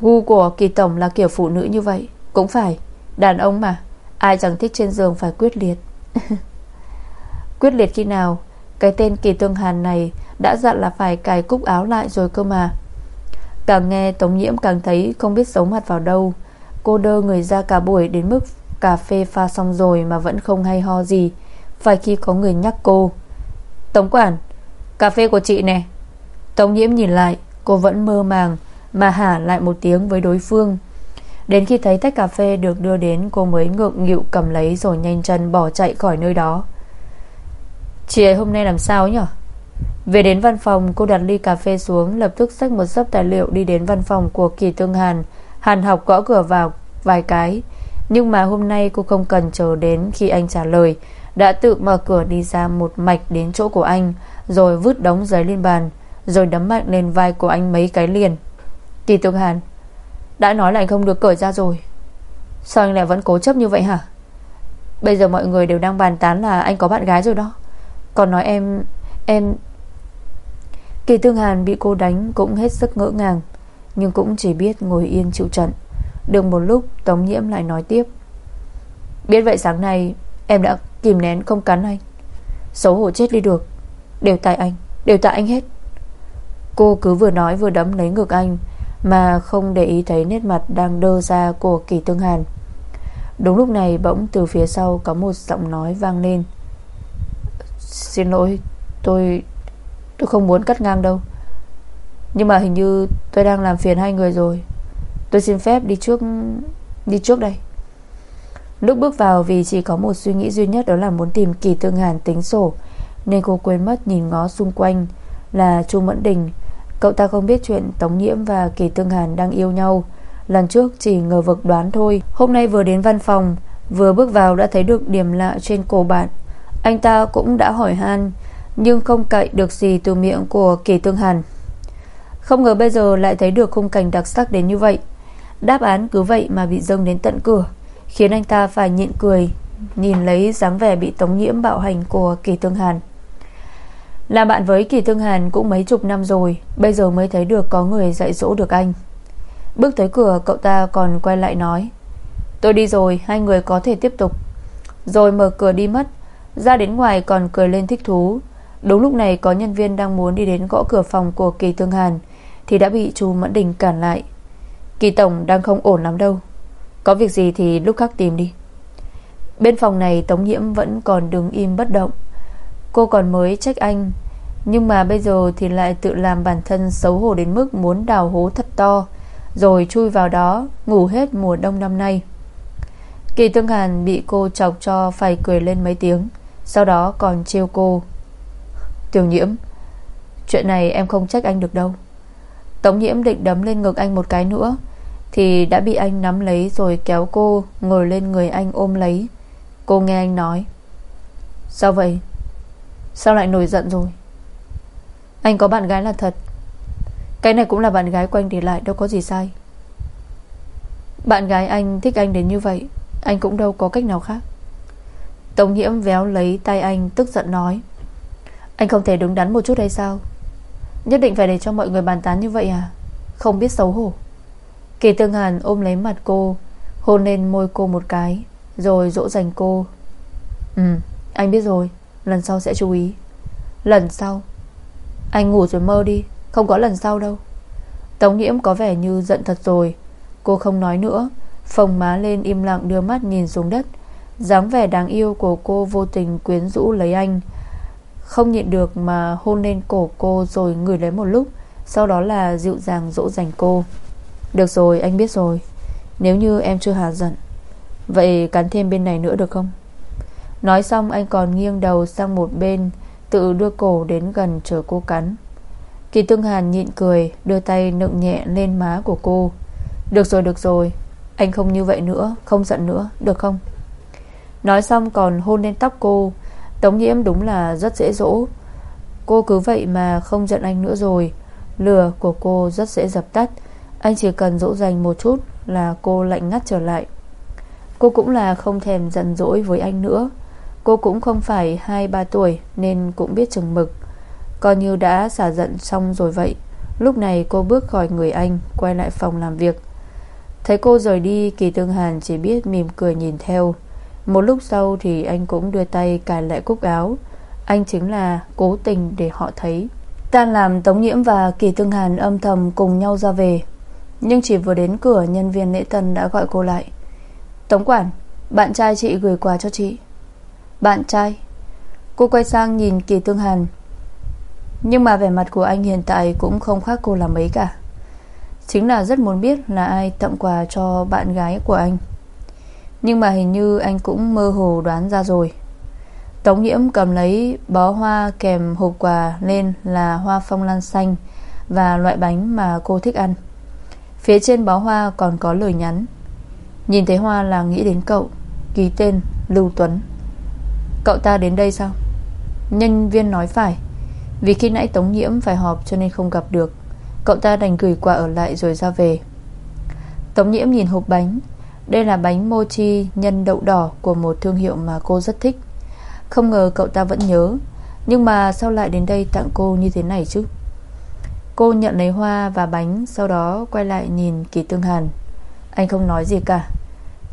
Gu của kỳ tổng là kiểu phụ nữ như vậy. Cũng phải, Đàn ông mà, Ai chẳng thích trên giường phải quyết liệt. Quyết liệt khi nào? Cái tên kỳ tương hàn này Đã dặn là phải cài cúc áo lại rồi cơ mà. Càng nghe Tống Nhiễm càng thấy Không biết xấu mặt vào đâu. Cô đơ người ra cả buổi đến mức Cà phê pha xong rồi mà vẫn không hay ho gì. Phải khi có người nhắc cô. Tống quản, Cà phê của chị nè. Tống Nhiễm nhìn lại, Cô vẫn mơ màng mà hả lại một tiếng với đối phương. Đến khi thấy tách cà phê được đưa đến, Cô mới ngượng nghịu cầm lấy Rồi nhanh chân bỏ chạy khỏi nơi đó. Chị ấy hôm nay làm sao nhỉ Về đến văn phòng, Cô đặt ly cà phê xuống, Lập tức xách một sấp tài liệu đi đến văn phòng của Kỳ Tương Hàn. Hàn học gõ cửa vào vài cái. Nhưng mà hôm nay cô không cần chờ đến Khi anh trả lời. Đã tự mở cửa đi ra một mạch đến chỗ của anh, Rồi vứt đống giấy lên bàn, Rồi đấm mạnh lên vai của anh mấy cái liền. Kỳ Tương Hàn, Đã nói là anh không được cởi ra rồi. Sao anh lại vẫn cố chấp như vậy hả? Bây giờ mọi người đều đang bàn tán là anh có bạn gái rồi đó. Còn nói em Em Kỳ Tương Hàn bị cô đánh cũng hết sức ngỡ ngàng, Nhưng cũng chỉ biết ngồi yên chịu trận. Được một lúc, Tống Nhiễm lại nói tiếp. Biết vậy sáng nay, Em đã kìm nén không cắn anh. Xấu hổ chết đi được. Đều tại anh. Đều tại anh hết. Cô cứ vừa nói vừa đấm lấy ngực anh, Mà không để ý thấy nét mặt đang đơ ra của Kỳ Tương Hàn. Đúng lúc này, bỗng từ phía sau Có một giọng nói vang lên. Xin lỗi, Tôi Tôi không muốn cắt ngang đâu. Nhưng mà hình như tôi đang làm phiền hai người rồi. Tôi xin phép đi trước Đi trước đây. Lúc bước vào vì chỉ có một suy nghĩ duy nhất Đó là muốn tìm kỳ tương hàn tính sổ, Nên cô quên mất nhìn ngó xung quanh Là Chu Mẫn Đình. Cậu ta không biết chuyện Tống Nhiễm và Kỳ Tương Hàn đang yêu nhau. Lần trước chỉ ngờ vực đoán thôi. Hôm nay vừa đến văn phòng, Vừa bước vào đã thấy được điểm lạ trên cổ bạn. Anh ta cũng đã hỏi han, Nhưng không cậy được gì từ miệng của Kỳ Tương Hàn. Không ngờ bây giờ lại thấy được khung cảnh đặc sắc đến như vậy. Đáp án cứ vậy mà bị dâng đến tận cửa. Khiến anh ta phải nhịn cười, Nhìn lấy dáng vẻ bị tống nhiễm bạo hành của Kỳ Tương Hàn. Là bạn với Kỳ Tương Hàn cũng mấy chục năm rồi, Bây giờ mới thấy được có người dạy dỗ được anh. Bước tới cửa, cậu ta còn quay lại nói, Tôi đi rồi, Hai người có thể tiếp tục. Rồi mở cửa đi mất, Ra đến ngoài còn cười lên thích thú. Đúng lúc này có nhân viên đang muốn đi đến gõ cửa phòng của Kỳ Tương Hàn, Thì đã bị chú Mẫn Đình cản lại. Kỳ Tổng đang không ổn lắm đâu. Có việc gì thì lúc khác tìm đi. Bên phòng này Tống Nhiễm vẫn còn đứng im bất động. Cô còn mới trách anh, Nhưng mà bây giờ thì lại tự làm bản thân xấu hổ đến mức muốn đào hố thật to, Rồi chui vào đó, Ngủ hết mùa đông năm nay. Kỳ Tương Hàn bị cô chọc cho Phải cười lên mấy tiếng, Sau đó còn trêu cô. Tiểu nhiễm, Chuyện này em không trách anh được đâu. Tống nhiễm định đấm lên ngực anh một cái nữa thì đã bị anh nắm lấy Rồi kéo cô ngồi lên người anh ôm lấy. Cô nghe anh nói, Sao vậy? Sao lại nổi giận rồi? Anh có bạn gái là thật. Cái này cũng là bạn gái của anh để lại, Đâu có gì sai. Bạn gái anh thích anh đến như vậy, Anh cũng đâu có cách nào khác. Tống nhiễm véo lấy tay anh, Tức giận nói, Anh không thể đứng đắn một chút hay sao? Nhất định phải để cho mọi người bàn tán như vậy à? Không biết xấu hổ. Kỳ tương hàn ôm lấy mặt cô, Hôn lên môi cô một cái, Rồi dỗ dành cô. Ừ anh biết rồi, Lần sau sẽ chú ý. Lần sau? Anh ngủ rồi mơ đi, Không có lần sau đâu. Tống nhiễm có vẻ như giận thật rồi. Cô không nói nữa, Phồng má lên im lặng đưa mắt nhìn xuống đất. Dáng vẻ đáng yêu của cô vô tình quyến rũ lấy anh. Không nhịn được mà hôn lên cổ cô Rồi ngửi lấy một lúc, Sau đó là dịu dàng dỗ dành cô. Được rồi, anh biết rồi. Nếu như em chưa hà giận, Vậy cắn thêm bên này nữa được không? Nói xong, anh còn nghiêng đầu sang một bên, Tự đưa cổ đến gần chờ cô cắn. Kỳ Tương Hàn nhịn cười, Đưa tay nựng nhẹ lên má của cô. Được rồi được rồi. Anh không như vậy nữa, Không giận nữa, được không? Nói xong còn hôn lên tóc cô. Tống nhiễm đúng là rất dễ dỗ. Cô cứ vậy mà không giận anh nữa rồi. Lửa của cô rất dễ dập tắt. Anh chỉ cần dỗ dành một chút Là cô lạnh ngắt trở lại. Cô cũng là không thèm giận dỗi với anh nữa. Cô cũng không phải 2-3 tuổi Nên cũng biết chừng mực. Coi như đã xả giận xong rồi vậy, Lúc này cô bước khỏi người anh, Quay lại phòng làm việc. Thấy cô rời đi, Kỳ Tương Hàn chỉ biết mỉm cười nhìn theo. Một lúc sau thì anh cũng đưa tay cài lại cúc áo. Anh chính là cố tình để họ thấy. Tan làm Tống Nhiễm và Kỳ Tương Hàn âm thầm cùng nhau ra về. Nhưng chỉ vừa đến cửa, Nhân viên lễ tân đã gọi cô lại. Tống quản, Bạn trai chị gửi quà cho chị. Bạn trai? Cô quay sang nhìn Kỳ Tương Hàn. Nhưng mà vẻ mặt của anh hiện tại Cũng không khác cô là mấy cả. Chính là rất muốn biết là ai tặng quà cho bạn gái của anh. Nhưng mà hình như anh cũng mơ hồ đoán ra rồi. Tống nhiễm cầm lấy bó hoa kèm hộp quà lên là hoa phong lan xanh Và loại bánh mà cô thích ăn. Phía trên bó hoa còn có lời nhắn. Nhìn thấy hoa là nghĩ đến cậu, Ký tên Lưu Tuấn. Cậu ta đến đây sao? Nhân viên nói phải. Vì khi nãy Tống Nhiễm phải họp cho nên không gặp được. Cậu ta đành gửi quà ở lại rồi ra về. Tống Nhiễm nhìn hộp bánh. Đây là bánh mochi nhân đậu đỏ Của một thương hiệu mà cô rất thích. Không ngờ cậu ta vẫn nhớ. Nhưng mà sao lại đến đây tặng cô như thế này chứ? Cô nhận lấy hoa và bánh, Sau đó quay lại nhìn Kỳ Tương Hàn. Anh không nói gì cả.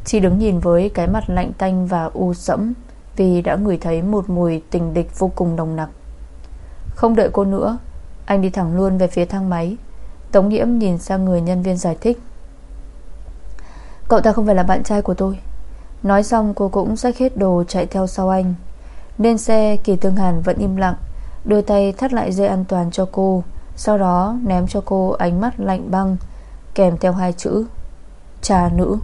Chỉ đứng nhìn với cái mặt lạnh tanh và u sẫm Vì đã ngửi thấy một mùi tình địch vô cùng nồng nặc. Không đợi cô nữa, Anh đi thẳng luôn về phía thang máy. Tống Nhiễm nhìn sang người nhân viên giải thích. Cậu ta không phải là bạn trai của tôi. Nói xong, cô cũng xách hết đồ chạy theo sau anh. Lên xe, Kỳ Tương Hàn vẫn im lặng, Đưa tay thắt lại dây an toàn cho cô. Sau đó, ném cho cô ánh mắt lạnh băng, Kèm theo hai chữ Trà nữ.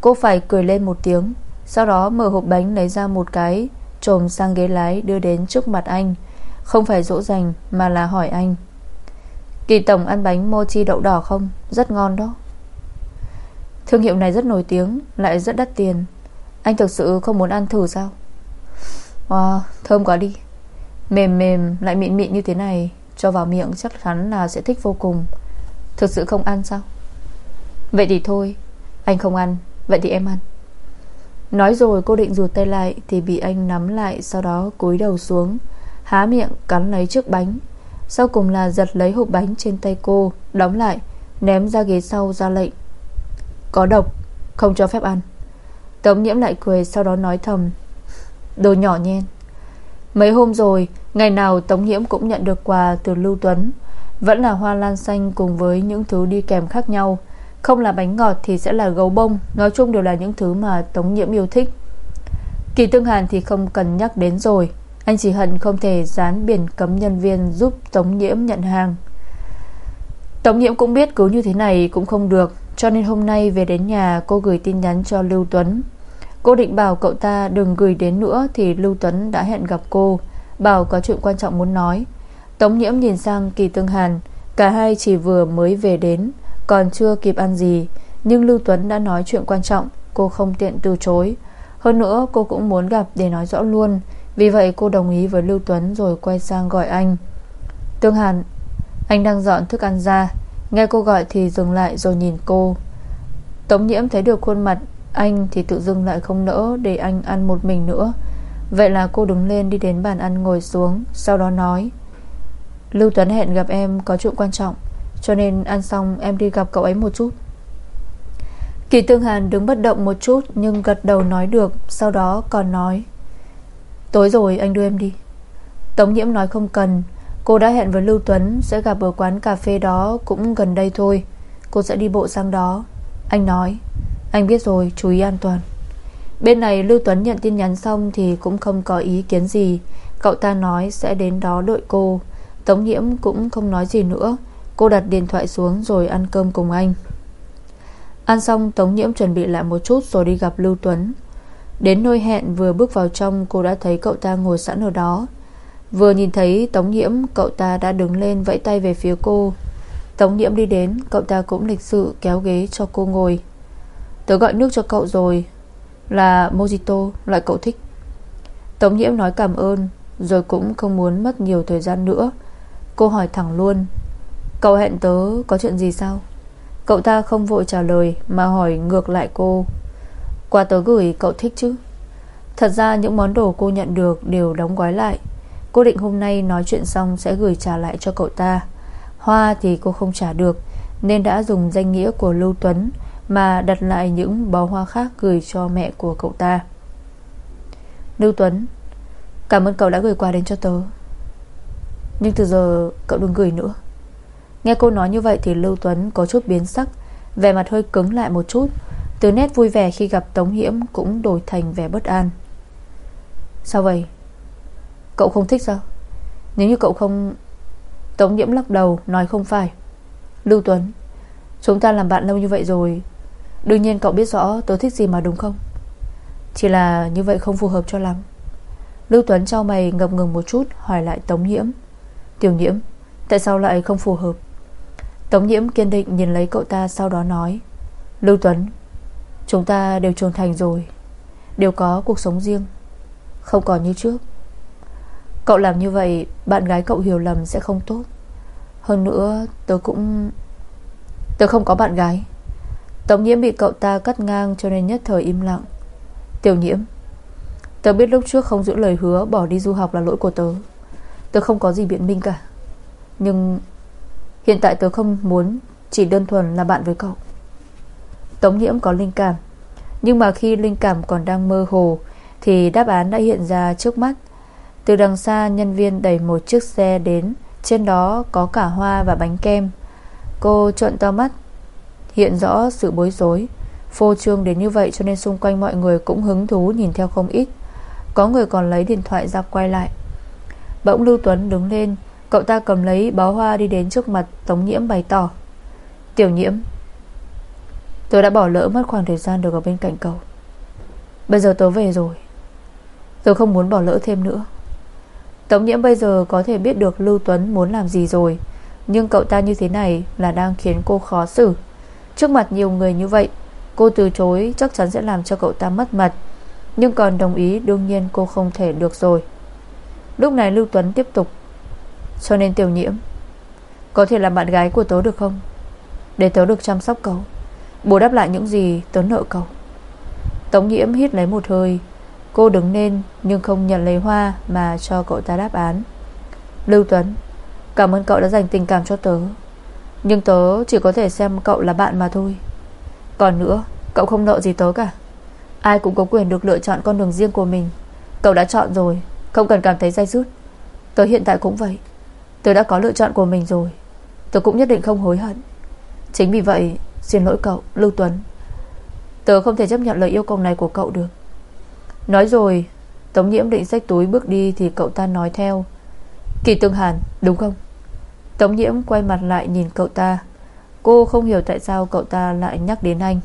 Cô phải cười lên một tiếng, Sau đó mở hộp bánh lấy ra một cái, Trồm sang ghế lái đưa đến trước mặt anh. Không phải dỗ dành, Mà là hỏi anh, Kỳ tổng ăn bánh mochi đậu đỏ không? Rất ngon đó. Thương hiệu này rất nổi tiếng, Lại rất đắt tiền. Anh thực sự không muốn ăn thử sao? Wow, thơm quá đi. Mềm mềm, lại mịn mịn như thế này. Cho vào miệng chắc chắn là sẽ thích vô cùng. Thực sự không ăn sao? Vậy thì thôi, Anh không ăn, Vậy thì em ăn. Nói rồi cô định rụt tay lại Thì bị anh nắm lại, Sau đó cúi đầu xuống, Há miệng cắn lấy chiếc bánh. Sau cùng là giật lấy hộp bánh trên tay cô, Đóng lại, Ném ra ghế sau ra lệnh. Có độc, Không cho phép ăn. Tống nhiễm lại cười, sau đó nói thầm, Đồ nhỏ nhen. Mấy hôm rồi Ngày nào Tống nhiễm cũng nhận được quà từ Lưu Tuấn. Vẫn là hoa lan xanh cùng với những thứ đi kèm khác nhau. Không là bánh ngọt thì sẽ là gấu bông, Nói chung đều là những thứ mà Tống nhiễm yêu thích. Kỳ Tương Hàn thì không cần nhắc đến rồi. Anh chỉ hận không thể dán biển cấm nhân viên Giúp Tống nhiễm nhận hàng. Tống nhiễm cũng biết cứ như thế này cũng không được, cho nên hôm nay về đến nhà cô gửi tin nhắn cho Lưu Tuấn. Cô định bảo cậu ta đừng gửi đến nữa Thì Lưu Tuấn đã hẹn gặp cô. Bảo có chuyện quan trọng muốn nói. Tống nhiễm nhìn sang Kỳ Tương Hàn, Cả hai chỉ vừa mới về đến, Còn chưa kịp ăn gì, Nhưng Lưu Tuấn đã nói chuyện quan trọng, Cô không tiện từ chối. Hơn nữa, cô cũng muốn gặp để nói rõ luôn, Vì vậy cô đồng ý với Lưu Tuấn Rồi quay sang gọi anh. Tương Hàn, Anh đang dọn thức ăn ra. Nghe cô gọi thì dừng lại rồi nhìn cô. Tống nhiễm thấy được khuôn mặt Anh thì tự dưng lại không nỡ Để anh ăn một mình nữa. Vậy là cô đứng lên đi đến bàn ăn ngồi xuống, Sau đó nói, Lưu Tuấn hẹn gặp em có chuyện quan trọng, Cho nên ăn xong em đi gặp cậu ấy một chút. Kỳ Tương Hàn đứng bất động một chút Nhưng gật đầu nói được, Sau đó còn nói, Tối rồi anh đưa em đi. Tống nhiễm nói không cần, Cô đã hẹn với Lưu Tuấn Sẽ gặp ở quán cà phê đó Cũng gần đây thôi, Cô sẽ đi bộ sang đó. Anh nói, Anh biết rồi, chú ý an toàn. Bên này Lưu Tuấn nhận tin nhắn xong Thì cũng không có ý kiến gì. Cậu ta nói sẽ đến đó đợi cô. Tống nhiễm cũng không nói gì nữa. Cô đặt điện thoại xuống rồi ăn cơm cùng anh. Ăn xong, Tống nhiễm chuẩn bị lại một chút Rồi đi gặp Lưu Tuấn. Đến nơi hẹn vừa bước vào trong, Cô đã thấy cậu ta ngồi sẵn ở đó. Vừa nhìn thấy Tống Nhiễm, Cậu ta đã đứng lên vẫy tay về phía cô. Tống Nhiễm đi đến, Cậu ta cũng lịch sự kéo ghế cho cô ngồi. Tớ gọi nước cho cậu rồi. Là mojito, Loại cậu thích. Tống Nhiễm nói cảm ơn, Rồi cũng không muốn mất nhiều thời gian nữa. Cô hỏi thẳng luôn, Cậu hẹn tớ có chuyện gì sao? Cậu ta không vội trả lời Mà hỏi ngược lại cô, Quà tớ gửi cậu thích chứ? Thật ra những món đồ cô nhận được Đều đóng gói lại. Cô định hôm nay nói chuyện xong Sẽ gửi trả lại cho cậu ta. Hoa thì cô không trả được, Nên đã dùng danh nghĩa của Lưu Tuấn mà đặt lại những bó hoa khác Gửi cho mẹ của cậu ta. Lưu Tuấn, Cảm ơn cậu đã gửi quà đến cho tớ. Nhưng từ giờ cậu đừng gửi nữa. Nghe cô nói như vậy thì Lưu Tuấn có chút biến sắc, Vẻ mặt hơi cứng lại một chút. Từ nét vui vẻ khi gặp Tống Hiễm Cũng đổi thành vẻ bất an. Sao vậy? Cậu không thích sao? Nếu như cậu không, Tống nhiễm lắc đầu, nói không phải. Lưu Tuấn, Chúng ta làm bạn lâu như vậy rồi Đương nhiên cậu biết rõ tớ thích gì mà đúng không? Chỉ là như vậy không phù hợp cho lắm. Lưu Tuấn trao mày ngập ngừng một chút, Hỏi lại Tống Nhiễm. Tiểu Nhiễm, Tại sao lại không phù hợp? Tống Nhiễm kiên định nhìn lấy cậu ta Sau đó nói. Lưu Tuấn, Chúng ta đều trưởng thành rồi, Đều có cuộc sống riêng, Không còn như trước. Cậu làm như vậy, Bạn gái cậu hiểu lầm sẽ không tốt. Hơn nữa, tớ cũng, Tớ không có bạn gái. Tống nhiễm bị cậu ta cắt ngang cho nên nhất thời im lặng. Tiểu nhiễm, Tớ biết lúc trước không giữ lời hứa Bỏ đi du học là lỗi của tớ. Tớ không có gì biện minh cả. Nhưng hiện tại tớ không muốn, Chỉ đơn thuần là bạn với cậu. Tống nhiễm có linh cảm, Nhưng mà khi linh cảm còn đang mơ hồ Thì đáp án đã hiện ra trước mắt. Từ đằng xa, nhân viên đẩy một chiếc xe đến, Trên đó có cả hoa và bánh kem. Cô trợn to mắt Hiện rõ sự bối rối. Phô trương đến như vậy cho nên xung quanh mọi người Cũng hứng thú nhìn theo không ít. Có người còn lấy điện thoại ra quay lại. Bỗng Lưu Tuấn đứng lên, Cậu ta cầm lấy bó hoa đi đến trước mặt Tống Nhiễm bày tỏ. Tiểu Nhiễm, Tôi đã bỏ lỡ mất khoảng thời gian được ở bên cạnh cậu. Bây giờ tôi về rồi. Tôi không muốn bỏ lỡ thêm nữa. Tống Nhiễm bây giờ có thể biết được Lưu Tuấn muốn làm gì rồi, Nhưng cậu ta như thế này Là đang khiến cô khó xử. Trước mặt nhiều người như vậy, Cô từ chối chắc chắn sẽ làm cho cậu ta mất mặt. Nhưng còn đồng ý, đương nhiên cô không thể được rồi. Lúc này Lưu Tuấn tiếp tục. Cho nên tiểu nhiễm, Có thể làm bạn gái của tớ được không? Để tớ được chăm sóc cậu, Bù đắp lại những gì tớ nợ cậu. Tống nhiễm hít lấy một hơi. Cô đứng lên nhưng không nhận lấy hoa Mà cho cậu ta đáp án. Lưu Tuấn, Cảm ơn cậu đã dành tình cảm cho tớ. Nhưng tớ chỉ có thể xem cậu là bạn mà thôi. Còn nữa, Cậu không nợ gì tớ cả. Ai cũng có quyền được lựa chọn con đường riêng của mình. Cậu đã chọn rồi, Không cần cảm thấy dây dứt Tớ hiện tại cũng vậy. Tớ đã có lựa chọn của mình rồi. Tớ cũng nhất định không hối hận. Chính vì vậy, Xin lỗi cậu, Lưu Tuấn. Tớ không thể chấp nhận lời yêu cầu này của cậu được. Nói rồi, Tống nhiễm định xách túi bước đi Thì cậu ta nói theo. Kỳ Tương Hàn, đúng không? Tống nhiễm quay mặt lại nhìn cậu ta. Cô không hiểu tại sao cậu ta lại nhắc đến anh.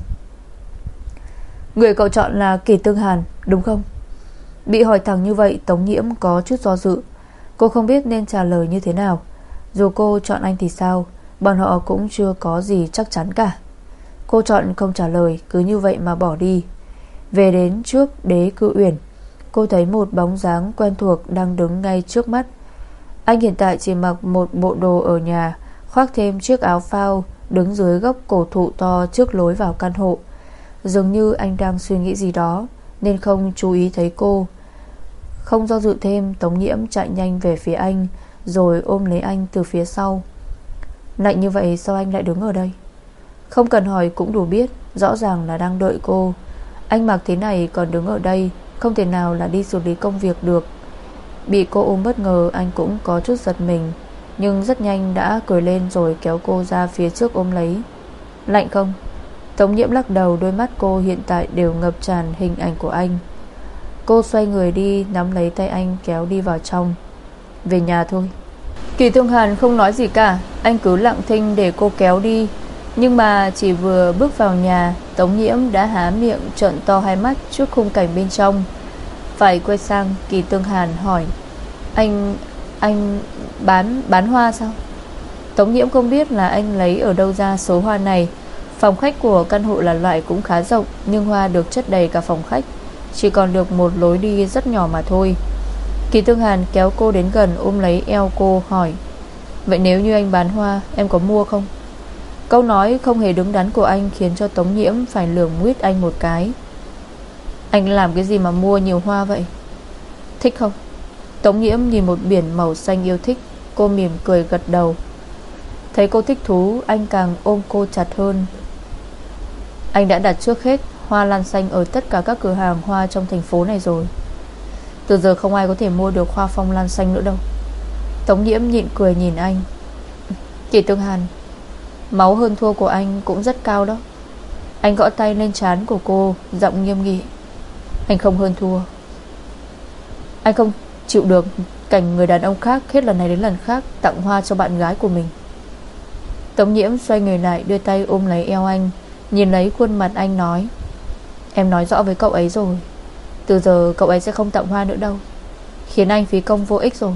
Người cậu chọn là Kỳ Tương Hàn, Đúng không? Bị hỏi thẳng như vậy, Tống nhiễm có chút do dự. Cô không biết nên trả lời như thế nào. Dù cô chọn anh thì sao, Bọn họ cũng chưa có gì chắc chắn cả. Cô chọn không trả lời, Cứ như vậy mà bỏ đi. Về đến trước đế cự uyển, Cô thấy một bóng dáng quen thuộc Đang đứng ngay trước mắt. Anh hiện tại chỉ mặc một bộ đồ ở nhà, Khoác thêm chiếc áo phao Đứng dưới gốc cổ thụ to Trước lối vào căn hộ. Dường như anh đang suy nghĩ gì đó, Nên không chú ý thấy cô. Không do dự thêm, Tống nhiễm chạy nhanh về phía anh, Rồi ôm lấy anh từ phía sau. Lạnh như vậy sao anh lại đứng ở đây? Không cần hỏi cũng đủ biết, Rõ ràng là đang đợi cô. Anh mặc thế này còn đứng ở đây, Không thể nào là đi xử lý công việc được. Bị cô ôm bất ngờ, Anh cũng có chút giật mình, Nhưng rất nhanh đã cười lên rồi kéo cô ra phía trước ôm lấy. Lạnh không? Tống nhiễm lắc đầu, đôi mắt cô hiện tại đều ngập tràn hình ảnh của anh. Cô xoay người đi, Nắm lấy tay anh, kéo đi vào trong. Về nhà thôi. Kỳ Thương Hàn không nói gì cả, Anh cứ lặng thinh để cô kéo đi. Nhưng mà chỉ vừa bước vào nhà, Tống Nhiễm đã há miệng trợn to hai mắt trước khung cảnh bên trong. Phải quay sang Kỳ Tương Hàn hỏi, Anh... anh bán... bán hoa sao? Tống Nhiễm không biết là anh lấy ở đâu ra số hoa này. Phòng khách của căn hộ là loại cũng khá rộng, Nhưng hoa được chất đầy cả phòng khách. Chỉ còn được một lối đi rất nhỏ mà thôi. Kỳ Tương Hàn kéo cô đến gần ôm lấy eo cô, hỏi, Vậy nếu như anh bán hoa, Em có mua không? Câu nói không hề đứng đắn của anh Khiến cho Tống Nhiễm phải lườm nguyết anh một cái. Anh làm cái gì mà mua nhiều hoa vậy? Thích không? Tống Nhiễm nhìn một biển màu xanh yêu thích, Cô mỉm cười gật đầu. Thấy cô thích thú, Anh càng ôm cô chặt hơn. Anh đã đặt trước hết Hoa lan xanh ở tất cả các cửa hàng hoa trong thành phố này rồi. Từ giờ không ai có thể mua được hoa phong lan xanh nữa đâu. Tống nhiễm nhịn cười nhìn anh. Kỳ tương hàn, Máu hơn thua của anh cũng rất cao đó. Anh gõ tay lên trán của cô, Giọng nghiêm nghị. Anh không hơn thua. Anh không chịu được Cảnh người đàn ông khác hết lần này đến lần khác Tặng hoa cho bạn gái của mình. Tống nhiễm xoay người lại, Đưa tay ôm lấy eo anh, Nhìn lấy khuôn mặt anh nói, Em nói rõ với cậu ấy rồi. Từ giờ cậu ấy sẽ không tặng hoa nữa đâu. Khiến anh phí công vô ích rồi.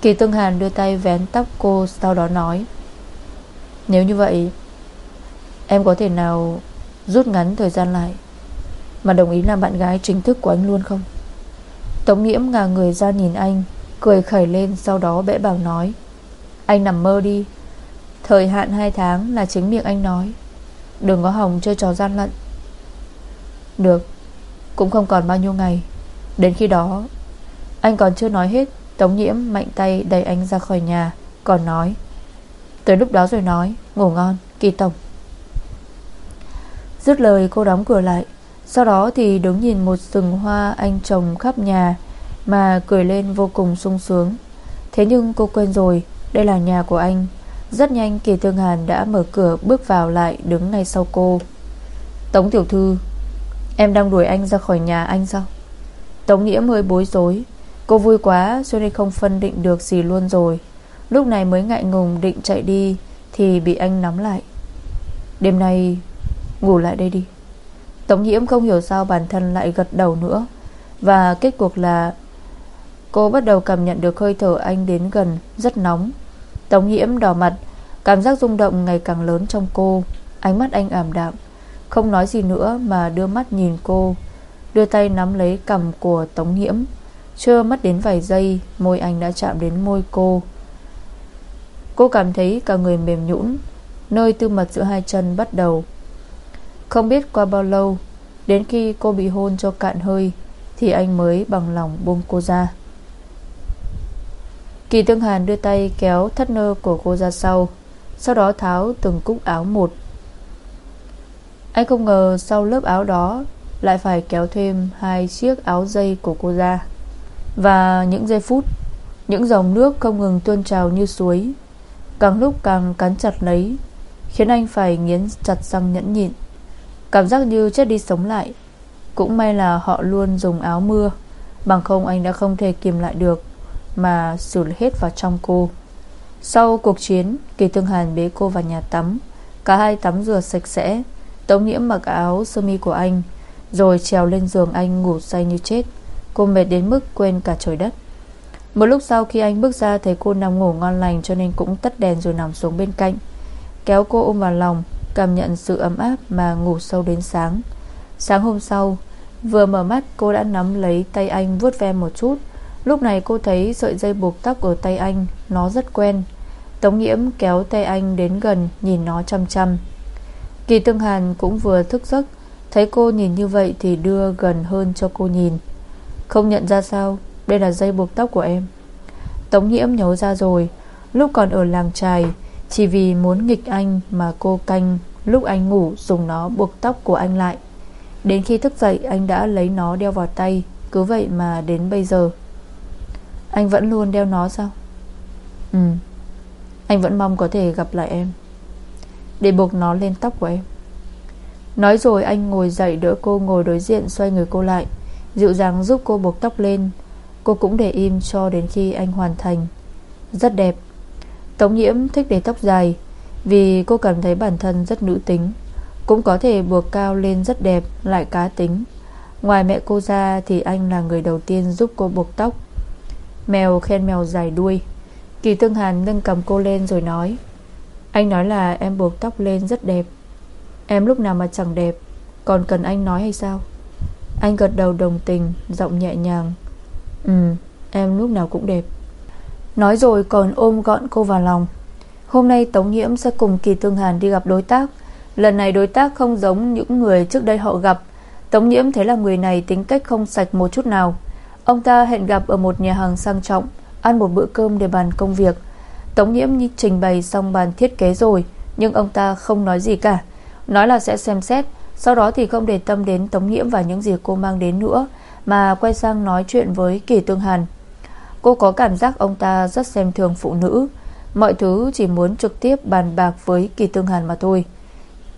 Kỳ Tương Hàn đưa tay vén tóc cô Sau đó nói, Nếu như vậy, Em có thể nào Rút ngắn thời gian lại? Mà đồng ý làm bạn gái chính thức của anh luôn không? Tống Nhiễm ngả người ra nhìn anh, Cười khẩy lên, Sau đó bẽ bảo nói. Anh nằm mơ đi. Thời hạn 2 tháng là chính miệng anh nói. Đừng có hòng chơi trò gian lận. Được. Cũng không còn bao nhiêu ngày. Đến khi đó, Anh còn chưa nói hết, Tống nhiễm mạnh tay đẩy anh ra khỏi nhà, Còn nói. Tới lúc đó rồi nói, Ngủ ngon, Kỳ Tổng. Dứt lời, cô đóng cửa lại. Sau đó thì đứng nhìn một rừng hoa anh trồng khắp nhà Mà cười lên vô cùng sung sướng. Thế nhưng cô quên rồi, Đây là nhà của anh. Rất nhanh Kỳ Thương Hàn đã mở cửa bước vào lại Đứng ngay sau cô. Tống Tiểu Thư, Em đang đuổi anh ra khỏi nhà anh sao? Tống Nghĩa hơi bối rối. Cô vui quá, cho nên không phân định được gì luôn rồi. Lúc này mới ngại ngùng định chạy đi Thì bị anh nắm lại. Đêm nay, Ngủ lại đây đi. Tống nhiễm không hiểu sao bản thân lại gật đầu nữa. Và kết cuộc là Cô bắt đầu cảm nhận được hơi thở anh đến gần, Rất nóng. Tống nhiễm đỏ mặt, Cảm giác rung động ngày càng lớn trong cô. Ánh mắt anh ảm đạm, Không nói gì nữa mà đưa mắt nhìn cô. Đưa tay nắm lấy cầm của Tống nhiễm Chưa mất đến vài giây, Môi anh đã chạm đến môi cô. Cô cảm thấy cả người mềm nhũn, Nơi tư mật giữa hai chân bắt đầu. Không biết qua bao lâu, Đến khi cô bị hôn cho cạn hơi, Thì anh mới bằng lòng buông cô ra. Kỳ Tương Hàn đưa tay kéo thắt nơ của cô ra sau Sau đó tháo từng cúc áo một. Anh không ngờ sau lớp áo đó Lại phải kéo thêm hai chiếc áo dây của cô ra. Và những giây phút, Những dòng nước không ngừng tuôn trào như suối, Càng lúc càng cắn chặt lấy, Khiến anh phải nghiến chặt răng nhẫn nhịn. Cảm giác như chết đi sống lại. Cũng may là họ luôn dùng áo mưa. Bằng không anh đã không thể kìm lại được, Mà xử hết vào trong cô. Sau cuộc chiến, Kỳ thương Hàn bế cô vào nhà tắm. Cả hai tắm rửa sạch sẽ. Tống Nhiễm mặc áo sơ mi của anh, Rồi trèo lên giường anh ngủ say như chết. Cô mệt đến mức quên cả trời đất. Một lúc sau khi anh bước ra, Thấy cô nằm ngủ ngon lành cho nên cũng tắt đèn rồi nằm xuống bên cạnh. Kéo cô ôm vào lòng. Cảm nhận sự ấm áp mà ngủ sâu đến sáng. Sáng hôm sau, Vừa mở mắt, cô đã nắm lấy tay anh vuốt ve một chút. Lúc này cô thấy sợi dây buộc tóc ở tay anh Nó rất quen. Tống Nhiễm kéo tay anh đến gần, Nhìn nó chăm chăm. Kỳ Tương Hàn cũng vừa thức giấc, Thấy cô nhìn như vậy thì đưa gần hơn cho cô nhìn. Không nhận ra sao, đây là dây buộc tóc của em. Tống nhiễm nhớ ra rồi, Lúc còn ở làng trài chỉ vì muốn nghịch anh mà cô canh, Lúc anh ngủ dùng nó buộc tóc của anh lại. Đến khi thức dậy, Anh đã lấy nó đeo vào tay, Cứ vậy mà đến bây giờ. Anh vẫn luôn đeo nó sao? Ừ. Anh vẫn mong có thể gặp lại em. Để buộc nó lên tóc của em. Nói rồi anh ngồi dậy đỡ cô ngồi đối diện Xoay người cô lại, Dịu dàng giúp cô buộc tóc lên. Cô cũng để im cho đến khi anh hoàn thành. Rất đẹp. Tống nhiễm thích để tóc dài, Vì cô cảm thấy bản thân rất nữ tính, Cũng có thể buộc cao lên rất đẹp, Lại cá tính. Ngoài mẹ cô ra thì anh là người đầu tiên giúp cô buộc tóc. Mèo khen mèo dài đuôi. Kỳ Tương Hàn nâng cầm cô lên rồi nói, Anh nói là em buộc tóc lên rất đẹp. Em lúc nào mà chẳng đẹp, Còn cần anh nói hay sao? Anh gật đầu đồng tình, Giọng nhẹ nhàng Ừ em lúc nào cũng đẹp. Nói rồi còn ôm gọn cô vào lòng. Hôm nay Tống Nhiễm sẽ cùng Kỳ Tương Hàn đi gặp đối tác. Lần này đối tác không giống những người trước đây họ gặp. Tống Nhiễm thấy là người này tính cách không sạch một chút nào. Ông ta hẹn gặp ở một nhà hàng sang trọng, Ăn một bữa cơm để bàn công việc. Tống Nhiễm trình bày xong bàn thiết kế rồi, Nhưng ông ta không nói gì cả. Nói là sẽ xem xét, Sau đó thì không để tâm đến Tống Nhiễm và những gì cô mang đến nữa, mà quay sang nói chuyện với Kỳ Tương Hàn. Cô có cảm giác ông ta rất xem thường phụ nữ. Mọi thứ chỉ muốn trực tiếp bàn bạc với Kỳ Tương Hàn mà thôi.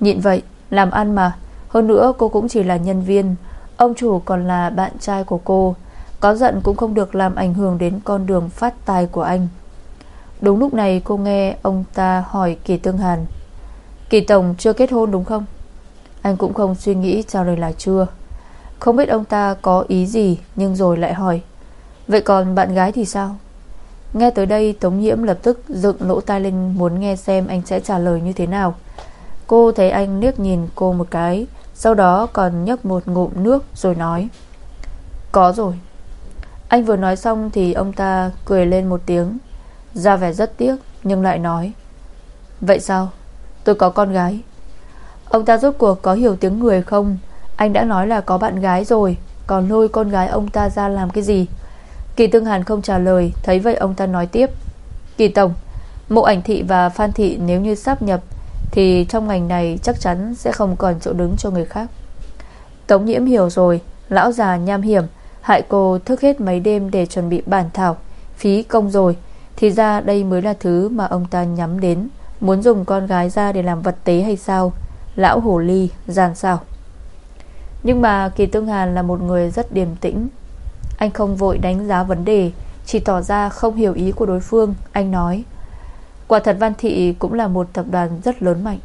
Nhịn vậy, Làm ăn mà. Hơn nữa, cô cũng chỉ là nhân viên. Ông chủ còn là bạn trai của cô. Có giận cũng không được làm ảnh hưởng đến con đường phát tài của anh. Đúng lúc này, cô nghe ông ta hỏi Kỳ Tương Hàn. Kỳ Tổng, chưa kết hôn đúng không? Anh cũng không suy nghĩ trả lời là chưa. Không biết ông ta có ý gì, Nhưng rồi lại hỏi. Vậy còn bạn gái thì sao? Nghe tới đây, Tống Nhiễm lập tức dựng lỗ tai lên Muốn nghe xem anh sẽ trả lời như thế nào. Cô thấy anh liếc nhìn cô một cái, Sau đó còn nhấp một ngụm nước Rồi nói, Có rồi. Anh vừa nói xong thì ông ta cười lên một tiếng, Ra vẻ rất tiếc, Nhưng lại nói, Vậy sao? Tôi có con gái. Ông ta rốt cuộc có hiểu tiếng người không? Anh đã nói là có bạn gái rồi, Còn lôi con gái ông ta ra làm cái gì? Kỳ Tương Hàn không trả lời, Thấy vậy ông ta nói tiếp. Kỳ Tổng, Mộ ảnh thị và Phan Thị nếu như sắp nhập, Thì trong ngành này chắc chắn sẽ không còn chỗ đứng cho người khác. Tống nhiễm hiểu rồi, Lão già nham hiểm, Hại cô thức hết mấy đêm để chuẩn bị bản thảo, Phí công rồi, Thì ra đây mới là thứ mà ông ta nhắm đến. Muốn dùng con gái ra để làm vật tế hay sao? Lão hồ ly Giàn sao Nhưng mà Kỳ Tương Hàn là một người rất điềm tĩnh. Anh không vội đánh giá vấn đề, Chỉ tỏ ra không hiểu ý của đối phương. Anh nói, Quả thật Văn Thị cũng là một tập đoàn rất lớn mạnh.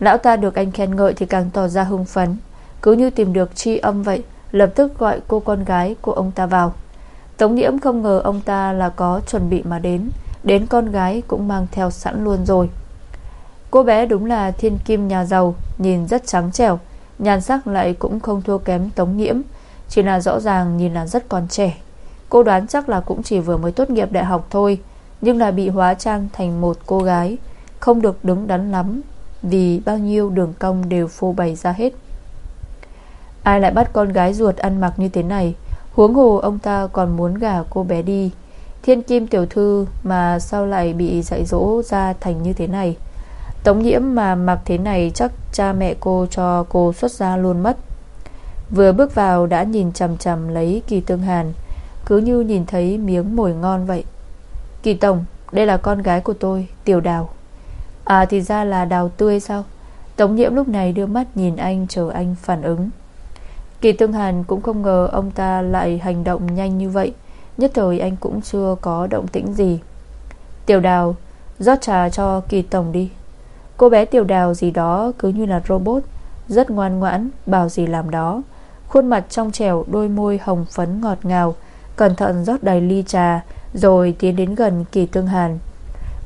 Lão ta được anh khen ngợi Thì càng tỏ ra hưng phấn. Cứ như tìm được chi âm vậy, Lập tức gọi cô con gái của ông ta vào. Tống Nhiễm không ngờ ông ta là có chuẩn bị mà đến Đến con gái cũng mang theo sẵn luôn rồi. Cô bé đúng là thiên kim nhà giàu, Nhìn rất trắng trẻo, Nhan sắc lại cũng không thua kém Tống Nhiễm. Chỉ là rõ ràng nhìn là rất còn trẻ. Cô đoán chắc là cũng chỉ vừa mới tốt nghiệp đại học thôi, Nhưng là bị hóa trang thành một cô gái, Không được đứng đắn lắm, Vì bao nhiêu đường cong đều phô bày ra hết. Ai lại bắt con gái ruột ăn mặc như thế này? Huống hồ ông ta còn muốn gả cô bé đi. Thiên kim tiểu thư Mà sao lại bị dạy dỗ ra thành như thế này? Tống nhiễm mà mặc thế này Chắc cha mẹ cô cho cô xuất ra luôn mất. Vừa bước vào đã nhìn chầm chầm lấy kỳ tương hàn, Cứ như nhìn thấy miếng mồi ngon vậy. Kỳ tổng, Đây là con gái của tôi, Tiểu đào. À thì ra là đào tươi sao? Tống nhiễm lúc này đưa mắt nhìn anh Chờ anh phản ứng. Kỳ Tương Hàn cũng không ngờ ông ta lại hành động nhanh như vậy, Nhất thời anh cũng chưa có động tĩnh gì. Tiểu đào, rót trà cho Kỳ Tổng đi. Cô bé tiểu đào gì đó cứ như là robot, Rất ngoan ngoãn, Bảo gì làm đó. Khuôn mặt trong trẻo, đôi môi hồng phấn ngọt ngào. Cẩn thận rót đầy ly trà, Rồi tiến đến gần Kỳ Tương Hàn.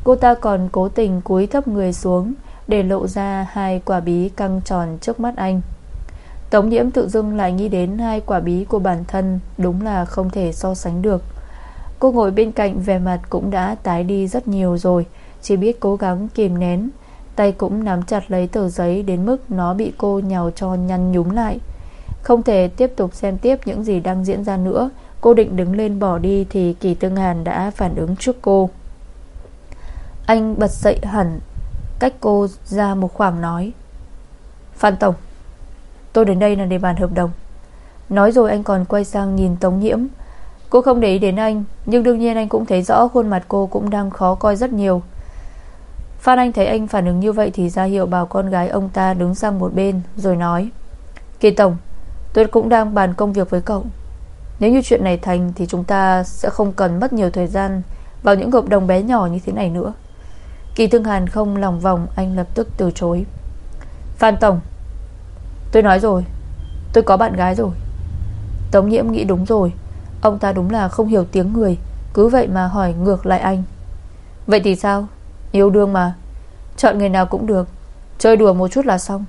Cô ta còn cố tình cúi thấp người xuống, Để lộ ra hai quả bí căng tròn trước mắt anh. Tống nhiễm tự dưng lại nghĩ đến Hai quả bí của bản thân, Đúng là không thể so sánh được. Cô ngồi bên cạnh, vẻ mặt cũng đã tái đi rất nhiều rồi, Chỉ biết cố gắng kìm nén. Tay cũng nắm chặt lấy tờ giấy Đến mức nó bị cô nhào cho nhăn nhúm lại. Không thể tiếp tục xem tiếp Những gì đang diễn ra nữa. Cô định đứng lên bỏ đi Thì Kỳ Tương Hàn đã phản ứng trước cô. Anh bật dậy hẳn, Cách cô ra một khoảng nói, Phan Tổng, Tôi đến đây là để bàn hợp đồng. Nói rồi anh còn quay sang nhìn Tống Nhiễm. Cô không để ý đến anh, Nhưng đương nhiên anh cũng thấy rõ khuôn mặt cô cũng đang khó coi rất nhiều. Phan Anh thấy anh phản ứng như vậy Thì ra hiệu bảo con gái ông ta đứng sang một bên, Rồi nói, Kỳ Tổng Tôi cũng đang bàn công việc với cậu. Nếu như chuyện này thành Thì chúng ta sẽ không cần mất nhiều thời gian Vào những hợp đồng bé nhỏ như thế này nữa. Kỳ Thương Hàn không lòng vòng, Anh lập tức từ chối. Phan Tổng, Tôi nói rồi. Tôi có bạn gái rồi. Tống nhiễm nghĩ đúng rồi. Ông ta đúng là không hiểu tiếng người. Cứ vậy mà hỏi ngược lại anh. Vậy thì sao? Yêu đương mà. Chọn người nào cũng được. Chơi đùa một chút là xong.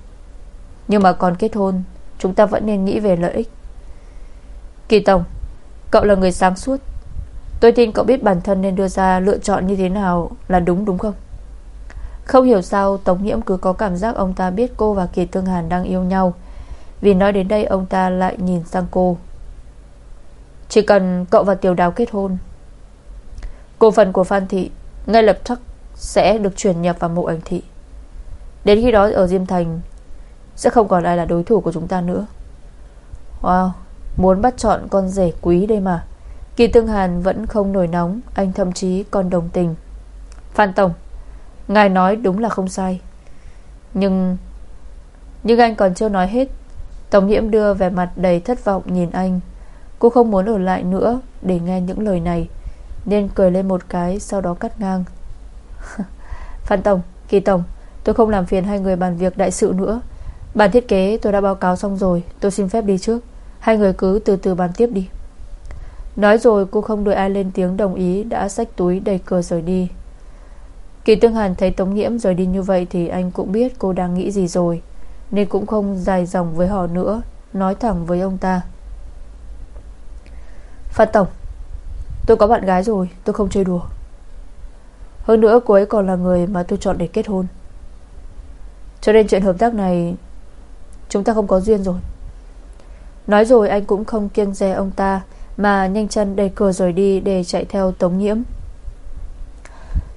Nhưng mà còn kết hôn Chúng ta vẫn nên nghĩ về lợi ích. Kỳ Tổng, Cậu là người sáng suốt. Tôi tin cậu biết bản thân nên đưa ra lựa chọn như thế nào Là đúng đúng không? Không hiểu sao Tống Nhiễm cứ có cảm giác ông ta biết cô và Kỳ Tương Hàn đang yêu nhau. Vì nói đến đây, ông ta lại nhìn sang cô. Chỉ cần cậu và Tiểu Đào kết hôn, Cổ phần của Phan Thị Ngay lập tức sẽ được chuyển nhập vào mộ ảnh thị. Đến khi đó ở Diêm Thành sẽ không còn ai là đối thủ của chúng ta nữa. Wow Muốn bắt chọn con rể quý đây mà. Kỳ Tương Hàn vẫn không nổi nóng Anh thậm chí còn đồng tình. Phan Tổng Ngài nói đúng là không sai. Nhưng Nhưng anh còn chưa nói hết. Tổng nhiễm đưa vẻ mặt đầy thất vọng nhìn anh. Cô không muốn ở lại nữa Để nghe những lời này Nên cười lên một cái sau đó cắt ngang. Phan Tổng, Kỳ Tổng Tôi không làm phiền hai người bàn việc đại sự nữa. Bản thiết kế tôi đã báo cáo xong rồi, Tôi xin phép đi trước. Hai người cứ từ từ bàn tiếp đi. Nói rồi cô không đợi ai lên tiếng đồng ý Đã xách túi đầy cờ rời đi. Kỳ Tương Hàn thấy Tống Nhiễm rời đi như vậy Thì anh cũng biết cô đang nghĩ gì rồi, Nên cũng không dài dòng với họ nữa, Nói thẳng với ông ta. Phan Tổng, Tôi có bạn gái rồi, Tôi không chơi đùa. Hơn nữa cô ấy còn là người mà tôi chọn để kết hôn. Cho nên chuyện hợp tác này Chúng ta không có duyên rồi. Nói rồi anh cũng không kiêng dè ông ta, Mà nhanh chân đẩy cửa rời đi Để chạy theo Tống Nhiễm.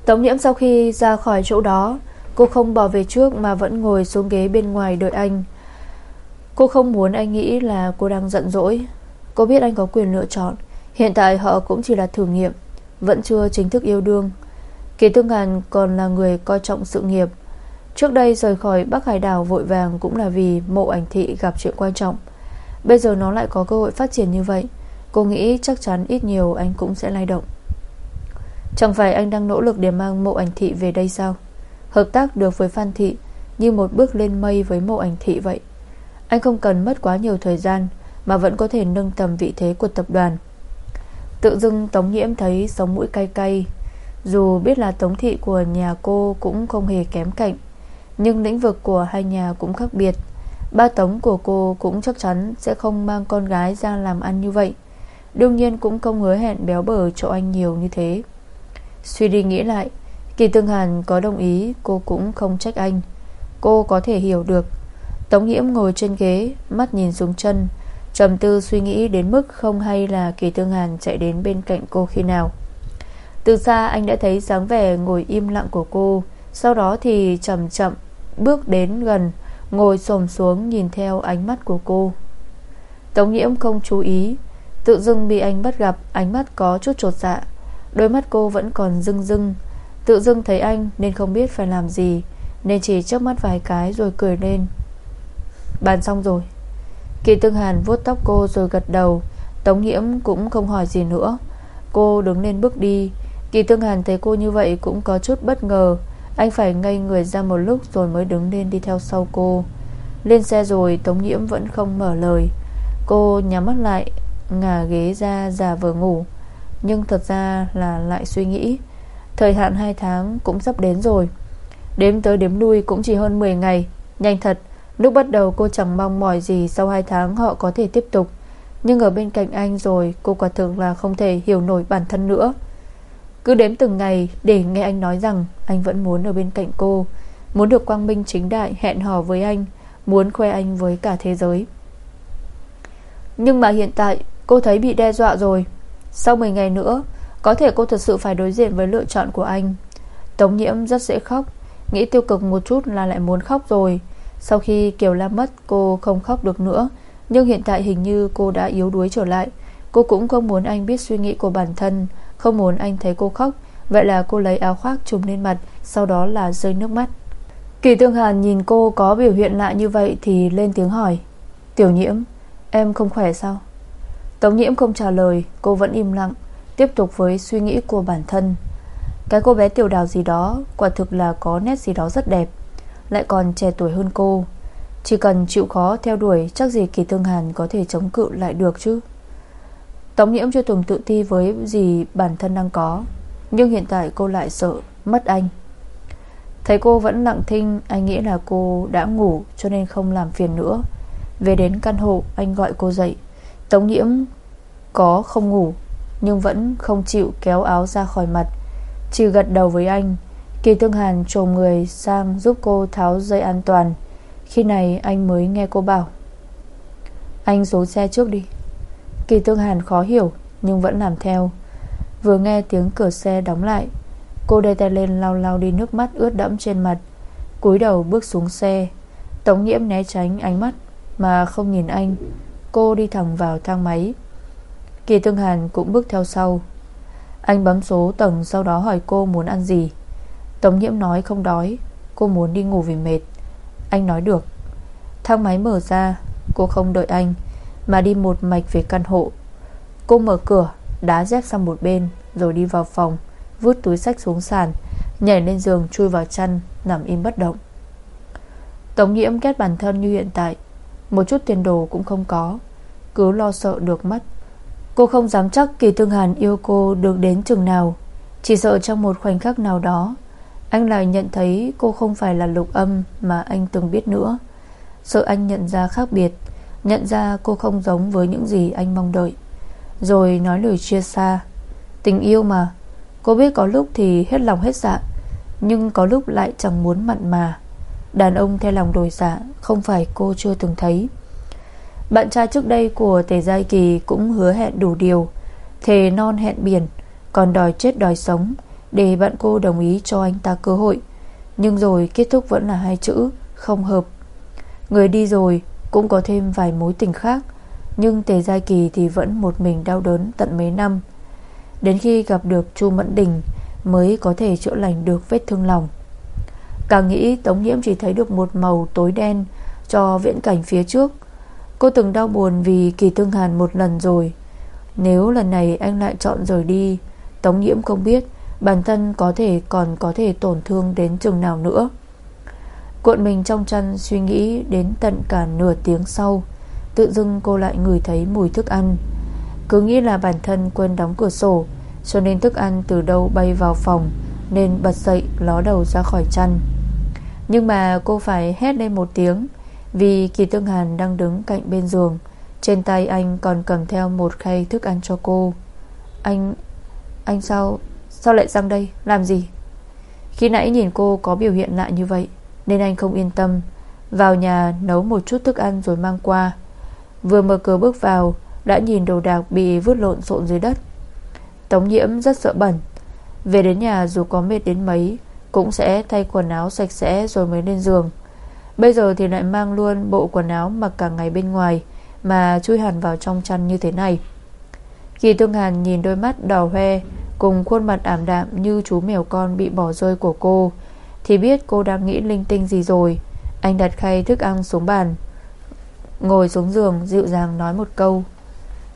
Tống Nhiễm sau khi ra khỏi chỗ đó, Cô không bỏ về trước Mà vẫn ngồi xuống ghế bên ngoài đợi anh. Cô không muốn anh nghĩ là cô đang giận dỗi. Cô biết anh có quyền lựa chọn. Hiện tại họ cũng chỉ là thử nghiệm, Vẫn chưa chính thức yêu đương. Kỳ Tương Hàn còn là người coi trọng sự nghiệp. Trước đây rời khỏi Bắc Hải đảo vội vàng Cũng là vì mộ ảnh thị gặp chuyện quan trọng. Bây giờ nó lại có cơ hội phát triển như vậy, Cô nghĩ chắc chắn ít nhiều anh cũng sẽ lay động. Chẳng phải anh đang nỗ lực để mang mộ ảnh thị về đây sao? Hợp tác được với Phan Thị Như một bước lên mây với mộ ảnh thị vậy. Anh không cần mất quá nhiều thời gian Mà vẫn có thể nâng tầm vị thế của tập đoàn. Tự dưng Tống Nhiễm thấy sống mũi cay cay, Dù biết là Tống Thị của nhà cô Cũng không hề kém cạnh. Nhưng lĩnh vực của hai nhà cũng khác biệt. Ba Tống của cô cũng chắc chắn Sẽ không mang con gái ra làm ăn như vậy. Đương nhiên cũng không hứa hẹn béo bở cho anh nhiều như thế. Suy đi nghĩ lại, Kỳ Tương Hàn có đồng ý, Cô cũng không trách anh. Cô có thể hiểu được. Tống Nhiễm ngồi trên ghế, Mắt nhìn xuống chân, trầm tư suy nghĩ đến mức không hay là Kỳ Tương Hàn chạy đến bên cạnh cô khi nào. Từ xa anh đã thấy dáng vẻ ngồi im lặng của cô, Sau đó thì chậm chậm Bước đến gần, Ngồi xổm xuống nhìn theo ánh mắt của cô. Tống Nhiễm không chú ý, Tự dưng bị anh bắt gặp, Ánh mắt có chút trột dạ. Đôi mắt cô vẫn còn rưng rưng, Tự dưng thấy anh nên không biết phải làm gì, Nên chỉ chớp mắt vài cái rồi cười lên. Bàn xong rồi. Kỳ Tương Hàn vuốt tóc cô rồi gật đầu, Tống Nhiễm cũng không hỏi gì nữa. Cô đứng lên bước đi. Kỳ Tương Hàn thấy cô như vậy cũng có chút bất ngờ anh phải ngây người ra một lúc Rồi mới đứng lên đi theo sau cô. Lên xe rồi, Tống Nhiễm vẫn không mở lời. Cô nhắm mắt lại, Ngả ghế ra giả vờ ngủ. Nhưng thật ra là lại suy nghĩ. Thời hạn 2 tháng cũng sắp đến rồi. Đếm tới đếm lui cũng chỉ hơn 10 ngày. Nhanh thật, Lúc bắt đầu cô chẳng mong mỏi gì Sau 2 tháng họ có thể tiếp tục. Nhưng ở bên cạnh anh rồi, Cô quả thực là không thể hiểu nổi bản thân nữa. Cứ đếm từng ngày Để nghe anh nói rằng Anh vẫn muốn ở bên cạnh cô, Muốn được quang minh chính đại, hẹn hò với anh, Muốn khoe anh với cả thế giới. Nhưng mà hiện tại, Cô thấy bị đe dọa rồi. Sau 10 ngày nữa, Có thể cô thật sự phải đối diện với lựa chọn của anh. Tống nhiễm rất dễ khóc, Nghĩ tiêu cực một chút là lại muốn khóc rồi. Sau khi Kiều Lam mất, cô không khóc được nữa. Nhưng hiện tại hình như cô đã yếu đuối trở lại. Cô cũng không muốn anh biết suy nghĩ của bản thân. Không muốn anh thấy cô khóc, Vậy là cô lấy áo khoác trùm lên mặt, Sau đó là rơi nước mắt. Kỳ Tương Hàn nhìn cô có biểu hiện lạ như vậy Thì lên tiếng hỏi, Tiểu nhiễm, Em không khỏe sao? Tống nhiễm không trả lời, Cô vẫn im lặng, Tiếp tục với suy nghĩ của bản thân. Cái cô bé tiểu đào gì đó, Quả thực là có nét gì đó rất đẹp, Lại còn trẻ tuổi hơn cô. Chỉ cần chịu khó theo đuổi, Chắc gì Kỳ Tương Hàn có thể chống cự lại được chứ? Tống nhiễm chưa từng tự ti với gì bản thân đang có, Nhưng hiện tại cô lại sợ Mất anh. Thấy cô vẫn lặng thinh, Anh nghĩ là cô đã ngủ cho nên không làm phiền nữa. Về đến căn hộ, Anh gọi cô dậy. Tống nhiễm có không ngủ, Nhưng vẫn không chịu kéo áo ra khỏi mặt. Chỉ gật đầu với anh, Kỳ Tương Hàn trồm người sang giúp cô tháo dây an toàn. Khi này anh mới nghe cô bảo. Anh xuống xe trước đi. Kỳ Tương Hàn khó hiểu, Nhưng vẫn làm theo. Vừa nghe tiếng cửa xe đóng lại, Cô đưa tay lên lau lau đi nước mắt ướt đẫm trên mặt, cúi đầu bước xuống xe. Tống nhiễm né tránh ánh mắt, Mà không nhìn anh. Cô đi thẳng vào thang máy. Kỳ Tương Hàn cũng bước theo sau. Anh bấm số tầng Sau đó hỏi cô muốn ăn gì. Tống nhiễm nói không đói, Cô muốn đi ngủ vì mệt. Anh nói được. Thang máy mở ra, Cô không đợi anh. Mà đi một mạch về căn hộ. Cô mở cửa, Đá dép sang một bên, Rồi đi vào phòng, Vứt túi sách xuống sàn, Nhảy lên giường chui vào chăn, Nằm im bất động. Tống nhiễm ghét bản thân như hiện tại, Một chút tiền đồ cũng không có, Cứ lo sợ được mất. Cô không dám chắc Kỳ Tương Hàn yêu cô được đến chừng nào, Chỉ sợ trong một khoảnh khắc nào đó, Anh lại nhận thấy cô không phải là lục âm Mà anh từng biết nữa. Sợ anh nhận ra khác biệt Nhận ra cô không giống với những gì anh mong đợi. Rồi nói lời chia xa. Tình yêu mà. Cô biết có lúc thì hết lòng hết dạ Nhưng có lúc lại chẳng muốn mặn mà. Đàn ông theo lòng đổi dạ Không phải cô chưa từng thấy. Bạn trai trước đây của Tề Giai Kỳ Cũng hứa hẹn đủ điều. Thề non hẹn biển, Còn đòi chết đòi sống, Để bạn cô đồng ý cho anh ta cơ hội. Nhưng rồi kết thúc vẫn là hai chữ, Không hợp. Người đi rồi cũng có thêm vài mối tình khác, Nhưng Tề Giai Kỳ thì vẫn một mình đau đớn tận mấy năm. Đến khi gặp được Chu Mẫn Đình Mới có thể chữa lành được vết thương lòng. Càng nghĩ, Tống Nhiễm chỉ thấy được một màu tối đen Cho viễn cảnh phía trước. Cô từng đau buồn vì Kỳ Tương Hàn một lần rồi. Nếu lần này anh lại chọn rời đi, Tống Nhiễm không biết Bản thân có thể còn có thể tổn thương đến chừng nào nữa. Cuộn mình trong chăn, suy nghĩ đến tận cả nửa tiếng sau. Tự dưng cô lại ngửi thấy mùi thức ăn. Cứ nghĩ là bản thân quên đóng cửa sổ, Cho nên thức ăn từ đâu bay vào phòng, Nên bật dậy, ló đầu ra khỏi chăn. Nhưng mà cô phải hét lên một tiếng, Vì Kỳ Tương Hàn đang đứng cạnh bên giường. Trên tay anh còn cầm theo một khay thức ăn cho cô. Anh... Anh sao... Sao lại sang đây? Làm gì? Khi nãy nhìn cô có biểu hiện lạ như vậy nên anh không yên tâm. Vào nhà, nấu một chút thức ăn rồi mang qua. Vừa mở cửa bước vào, Đã nhìn đồ đạc bị vứt lộn xộn dưới đất. Tống nhiễm rất sợ bẩn. Về đến nhà, dù có mệt đến mấy, Cũng sẽ thay quần áo sạch sẽ Rồi mới lên giường. Bây giờ thì lại mang luôn bộ quần áo Mặc cả ngày bên ngoài Mà chui hẳn vào trong chăn như thế này. Kỳ Tương Hàn nhìn đôi mắt đỏ hoe Cùng khuôn mặt ảm đạm như chú mèo con bị bỏ rơi của cô thì biết cô đang nghĩ linh tinh gì rồi. Anh đặt khay thức ăn xuống bàn. Ngồi xuống giường, dịu dàng nói một câu.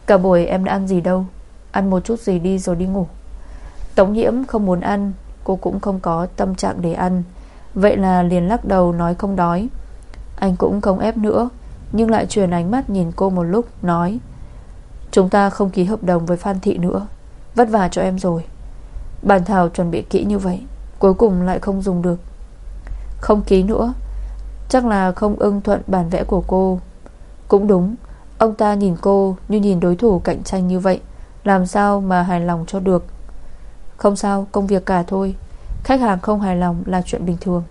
Cả buổi em đã ăn gì đâu? Ăn một chút gì đi rồi đi ngủ. Tống nhiễm không muốn ăn, Cô cũng không có tâm trạng để ăn. Vậy là liền lắc đầu nói không đói. Anh cũng không ép nữa, Nhưng lại chuyển ánh mắt nhìn cô một lúc, Nói, Chúng ta không ký hợp đồng với Phan Thị nữa. Vất vả cho em rồi. Bản thảo chuẩn bị kỹ như vậy. Cuối cùng lại không dùng được. Không ký nữa. Chắc là không ưng thuận bản vẽ của cô. Cũng đúng, Ông ta nhìn cô như nhìn đối thủ cạnh tranh như vậy. Làm sao mà hài lòng cho được? Không sao, công việc cả thôi. Khách hàng không hài lòng là chuyện bình thường.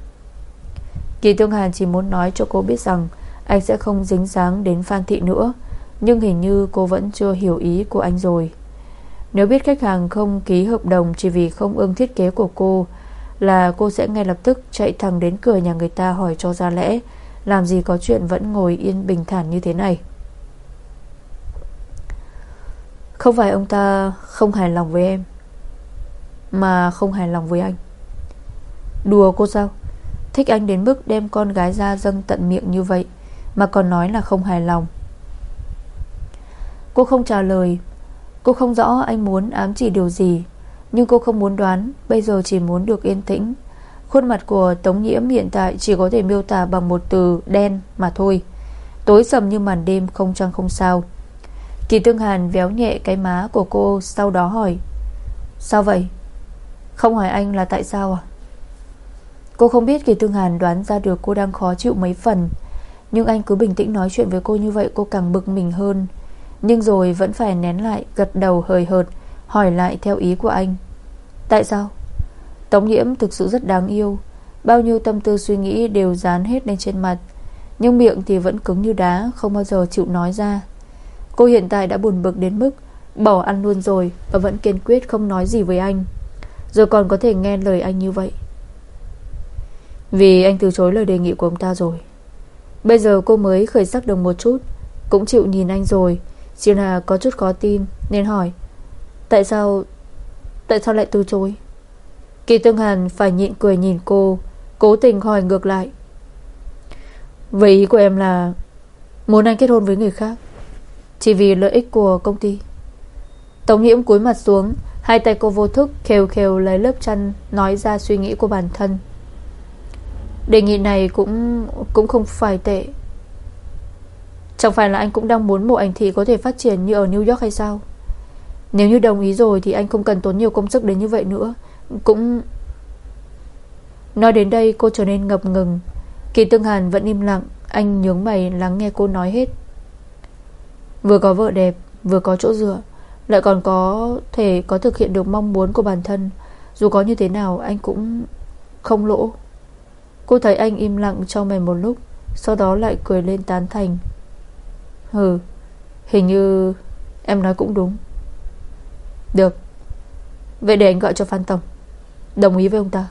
Kỳ Tương Hàn chỉ muốn nói cho cô biết rằng Anh sẽ không dính dáng đến Phan Thị nữa, Nhưng hình như cô vẫn chưa hiểu ý của anh rồi. Nếu biết khách hàng không ký hợp đồng Chỉ vì không ưng thiết kế của cô là cô sẽ ngay lập tức chạy thẳng đến cửa nhà người ta hỏi cho ra lẽ, Làm gì có chuyện vẫn ngồi yên bình thản như thế này. Không phải ông ta không hài lòng với em, Mà không hài lòng với anh. Đùa cô sao? Thích anh đến mức đem con gái ra dâng tận miệng như vậy, Mà còn nói là không hài lòng. Cô không trả lời. Cô không rõ anh muốn ám chỉ điều gì nhưng cô không muốn đoán, Bây giờ chỉ muốn được yên tĩnh. Khuôn mặt của Tống Nhiễm hiện tại Chỉ có thể miêu tả bằng một từ đen mà thôi. Tối sầm như màn đêm Không trăng không sao. Kỳ Tương Hàn véo nhẹ cái má của cô Sau đó hỏi, Sao vậy? Không hỏi anh là tại sao à? Cô không biết Kỳ Tương Hàn đoán ra được cô đang khó chịu mấy phần, Nhưng anh cứ bình tĩnh nói chuyện với cô như vậy Cô càng bực mình hơn. Nhưng rồi vẫn phải nén lại, Gật đầu hời hợt. Hỏi lại theo ý của anh. Tại sao? Tống nhiễm thực sự rất đáng yêu. Bao nhiêu tâm tư suy nghĩ đều dán hết lên trên mặt, Nhưng miệng thì vẫn cứng như đá, Không bao giờ chịu nói ra. Cô hiện tại đã buồn bực đến mức Bỏ ăn luôn rồi Và vẫn kiên quyết không nói gì với anh, Rồi còn có thể nghe lời anh như vậy. Vì anh từ chối lời đề nghị của ông ta rồi. Bây giờ cô mới khởi sắc được một chút, Cũng chịu nhìn anh rồi. Chỉ là có chút khó tin, Nên hỏi Tại sao Tại sao lại từ chối? Kỳ Tương Hàn phải nhịn cười nhìn cô, Cố tình hỏi ngược lại. Vậy ý của em là, Muốn anh kết hôn với người khác, Chỉ vì lợi ích của công ty. Tống Hiễm cúi mặt xuống, Hai tay cô vô thức khều khều lấy lớp chăn, Nói ra suy nghĩ của bản thân. Đề nghị này cũng Cũng không phải tệ. Chẳng phải là anh cũng đang muốn mộ ảnh thị có thể phát triển như ở New York hay sao? Nếu như đồng ý rồi Thì anh không cần tốn nhiều công sức đến như vậy nữa. Cũng Nói đến đây cô trở nên ngập ngừng. Kỳ Tương Hàn vẫn im lặng, Anh nhướng mày lắng nghe cô nói hết. Vừa có vợ đẹp, Vừa có chỗ dựa, Lại còn có thể có thực hiện được mong muốn của bản thân. Dù có như thế nào, anh cũng không lỗ. Cô thấy anh im lặng trong mày một lúc, Sau đó lại cười lên tán thành. Hừ, Hình như em nói cũng đúng. Được. Vậy để anh gọi cho Phan Tổng. Đồng ý với ông ta.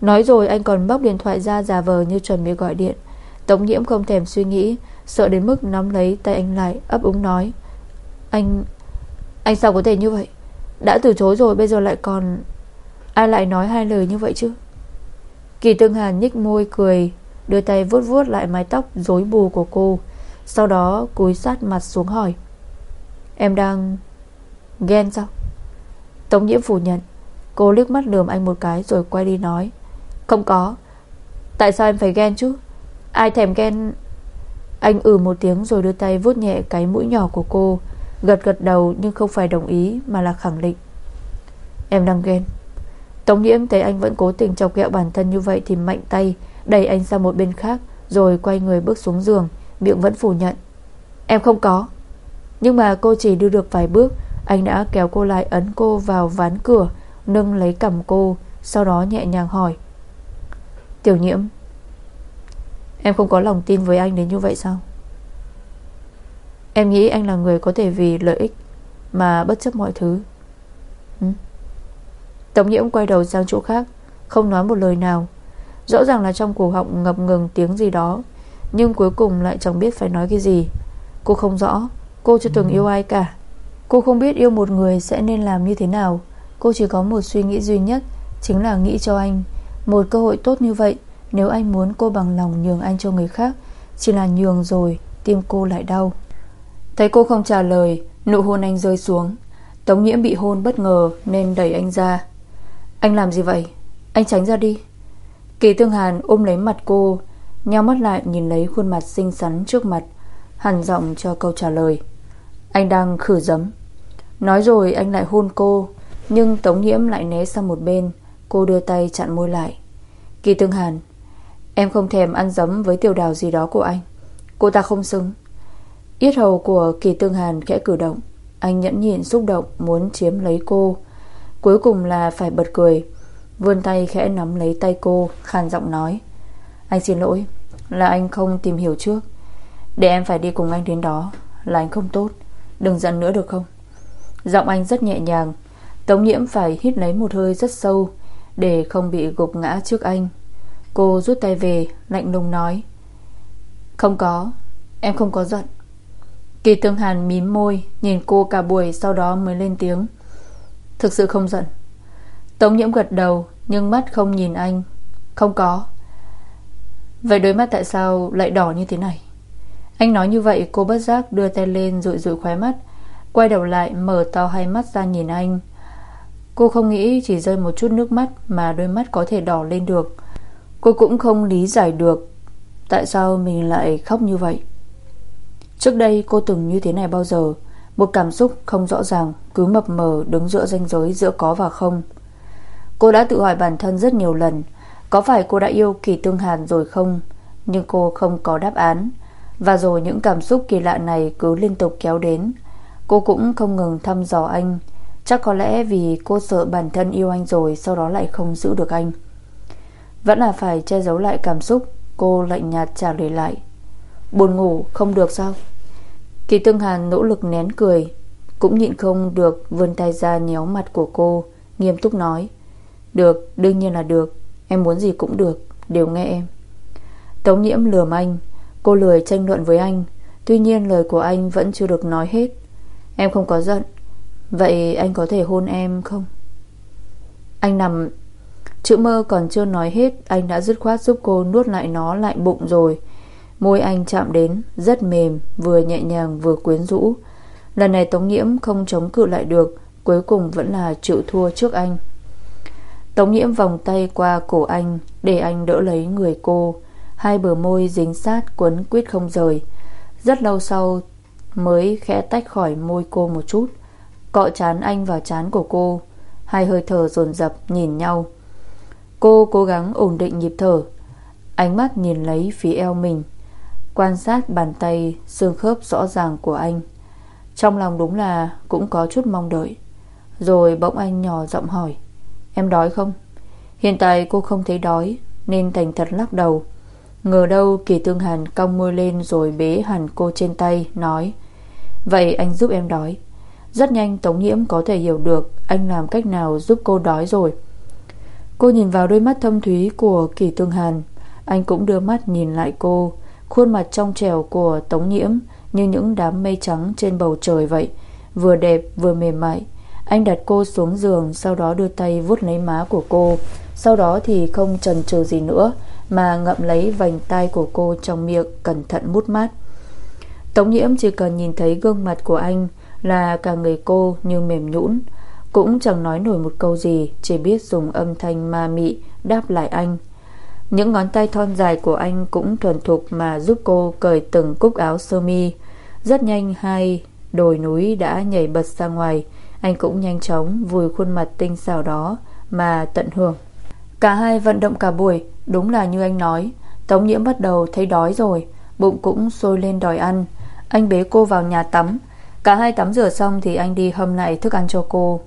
Nói rồi, anh còn bóc điện thoại ra giả vờ như chuẩn bị gọi điện. Tống nhiễm không thèm suy nghĩ, Sợ đến mức nắm lấy tay anh lại, ấp úng nói. Anh Anh sao có thể như vậy? Đã từ chối rồi, bây giờ lại còn Ai lại nói hai lời như vậy chứ? Kỳ Tương Hàn nhích môi cười, Đưa tay vuốt vuốt lại mái tóc rối bù của cô. Sau đó cúi sát mặt xuống hỏi. Em đang Ghen sao? Tống nhiễm phủ nhận. Cô liếc mắt lườm anh một cái rồi quay đi nói. Không có. Tại sao em phải ghen chứ? Ai thèm ghen? Anh ừ một tiếng rồi đưa tay vuốt nhẹ cái mũi nhỏ của cô. Gật gật đầu nhưng không phải đồng ý Mà là khẳng định. Em đang ghen. Tống nhiễm thấy anh vẫn cố tình chọc ghẹo bản thân như vậy Thì mạnh tay, đẩy anh sang một bên khác, Rồi quay người bước xuống giường, Miệng vẫn phủ nhận. Em không có. Nhưng mà cô chỉ đưa được vài bước anh đã kéo cô lại ấn cô vào ván cửa, Nâng lấy cầm cô, Sau đó nhẹ nhàng hỏi. Tiểu nhiễm, Em không có lòng tin với anh đến như vậy sao? Em nghĩ anh là người có thể vì lợi ích Mà bất chấp mọi thứ. Ừ? Tống nhiễm quay đầu sang chỗ khác, Không nói một lời nào. Rõ ràng là trong cổ họng ngập ngừng tiếng gì đó, Nhưng cuối cùng lại chẳng biết phải nói cái gì. Cô không rõ, Cô chưa từng yêu ai cả. Cô không biết yêu một người sẽ nên làm như thế nào. Cô chỉ có một suy nghĩ duy nhất, Chính là nghĩ cho anh. Một cơ hội tốt như vậy, Nếu anh muốn cô bằng lòng nhường anh cho người khác, Chỉ là nhường rồi, Tim cô lại đau. Thấy cô không trả lời, Nụ hôn anh rơi xuống. Tống nhiễm bị hôn bất ngờ Nên đẩy anh ra. Anh làm gì vậy? Anh tránh ra đi. Kỳ Tương Hàn ôm lấy mặt cô Nhao mắt lại nhìn lấy khuôn mặt xinh xắn trước mặt, Hằn giọng cho câu trả lời. Anh đang khử giấm. Nói rồi anh lại hôn cô, Nhưng Tống Nhiễm lại né sang một bên. Cô đưa tay chặn môi lại. Kỳ Tương Hàn, Em không thèm ăn giấm với tiểu đào gì đó của anh. Cô ta không xứng. Yết hầu của Kỳ Tương Hàn kẽ cử động. Anh nhẫn nhịn xúc động Muốn chiếm lấy cô. Cuối cùng là phải bật cười. Vươn tay khẽ nắm lấy tay cô, Khàn giọng nói. Anh xin lỗi, Là anh không tìm hiểu trước. Để em phải đi cùng anh đến đó, Là anh không tốt. Đừng giận nữa được không? Giọng anh rất nhẹ nhàng. Tống nhiễm phải hít lấy một hơi rất sâu Để không bị gục ngã trước anh. Cô rút tay về, Lạnh lùng nói, Không có, Em không có giận. Kỳ tương hàn mím môi, Nhìn cô cả buổi sau đó mới lên tiếng, Thực sự không giận. Tống nhiễm gật đầu, Nhưng mắt không nhìn anh, Không có. Vậy đôi mắt tại sao lại đỏ như thế này? Anh nói như vậy, cô bất giác đưa tay lên rụi rụi khóe mắt, Quay đầu lại mở to hai mắt ra nhìn anh. Cô không nghĩ chỉ rơi một chút nước mắt Mà đôi mắt có thể đỏ lên được. Cô cũng không lý giải được Tại sao mình lại khóc như vậy. Trước đây cô từng như thế này bao giờ? Một cảm xúc không rõ ràng, Cứ mập mờ đứng giữa ranh giới giữa có và không. Cô đã tự hỏi bản thân rất nhiều lần, Có phải cô đã yêu Kỳ Tương Hàn rồi không? Nhưng cô không có đáp án. Và rồi những cảm xúc kỳ lạ này Cứ liên tục kéo đến. Cô cũng không ngừng thăm dò anh. Chắc có lẽ vì cô sợ bản thân yêu anh rồi Sau đó lại không giữ được anh. Vẫn là phải che giấu lại cảm xúc Cô lạnh nhạt trả lời lại. Buồn ngủ không được sao? Kỳ Tương Hàn nỗ lực nén cười Cũng nhịn không được vươn tay ra nhéo mặt của cô Nghiêm túc nói. Được, đương nhiên là được. Em muốn gì cũng được, đều nghe em. Tống nhiễm lườm anh. Cô lười tranh luận với anh. Tuy nhiên lời của anh vẫn chưa được nói hết. Em không có giận. Vậy anh có thể hôn em không? Anh nằm. Chữ mơ còn chưa nói hết, Anh đã dứt khoát giúp cô nuốt lại nó lại bụng rồi. Môi anh chạm đến, Rất mềm, Vừa nhẹ nhàng vừa quyến rũ. Lần này Tống Nhiễm không chống cự lại được, Cuối cùng vẫn là chịu thua trước anh. Tống Nhiễm vòng tay qua cổ anh, Để anh đỡ lấy người cô. Hai bờ môi dính sát quấn quýt không rời. Rất lâu sau Mới khẽ tách khỏi môi cô một chút. Cọ chán anh vào chán của cô. Hai hơi thở dồn dập nhìn nhau. Cô cố gắng ổn định nhịp thở. Ánh mắt nhìn lấy phía eo mình. Quan sát bàn tay, Xương khớp rõ ràng của anh. Trong lòng đúng là Cũng có chút mong đợi. Rồi bỗng anh nhỏ giọng hỏi, Em đói không? Hiện tại cô không thấy đói, Nên thành thật lắc đầu. Ngờ đâu Kỳ Tương Hàn cong môi lên Rồi bế hẳn cô trên tay, Nói, Vậy anh giúp em đói. Rất nhanh Tống Nhiễm có thể hiểu được Anh làm cách nào giúp cô đói rồi. Cô nhìn vào đôi mắt thâm thúy của Kỳ Tương Hàn, Anh cũng đưa mắt nhìn lại cô, Khuôn mặt trong trẻo của Tống Nhiễm Như những đám mây trắng trên bầu trời vậy, Vừa đẹp vừa mềm mại. Anh đặt cô xuống giường, Sau đó đưa tay vuốt lấy má của cô, Sau đó thì không chần chừ gì nữa mà ngậm lấy vành tay của cô Trong miệng cẩn thận mút mát. Tống nhiễm chỉ cần nhìn thấy gương mặt của anh Là cả người cô như mềm nhũn, Cũng chẳng nói nổi một câu gì, Chỉ biết dùng âm thanh ma mị Đáp lại anh. Những ngón tay thon dài của anh Cũng thuần thục mà giúp cô cởi từng cúc áo sơ mi. Rất nhanh hai Đồi núi đã nhảy bật ra ngoài. Anh cũng nhanh chóng vùi khuôn mặt tinh xảo đó Mà tận hưởng. Cả hai vận động cả buổi, Đúng là như anh nói. Tống nhiễm bắt đầu thấy đói rồi, Bụng cũng sôi lên đòi ăn. Anh bế cô vào nhà tắm. Cả hai tắm rửa xong thì anh đi hâm lại thức ăn cho cô.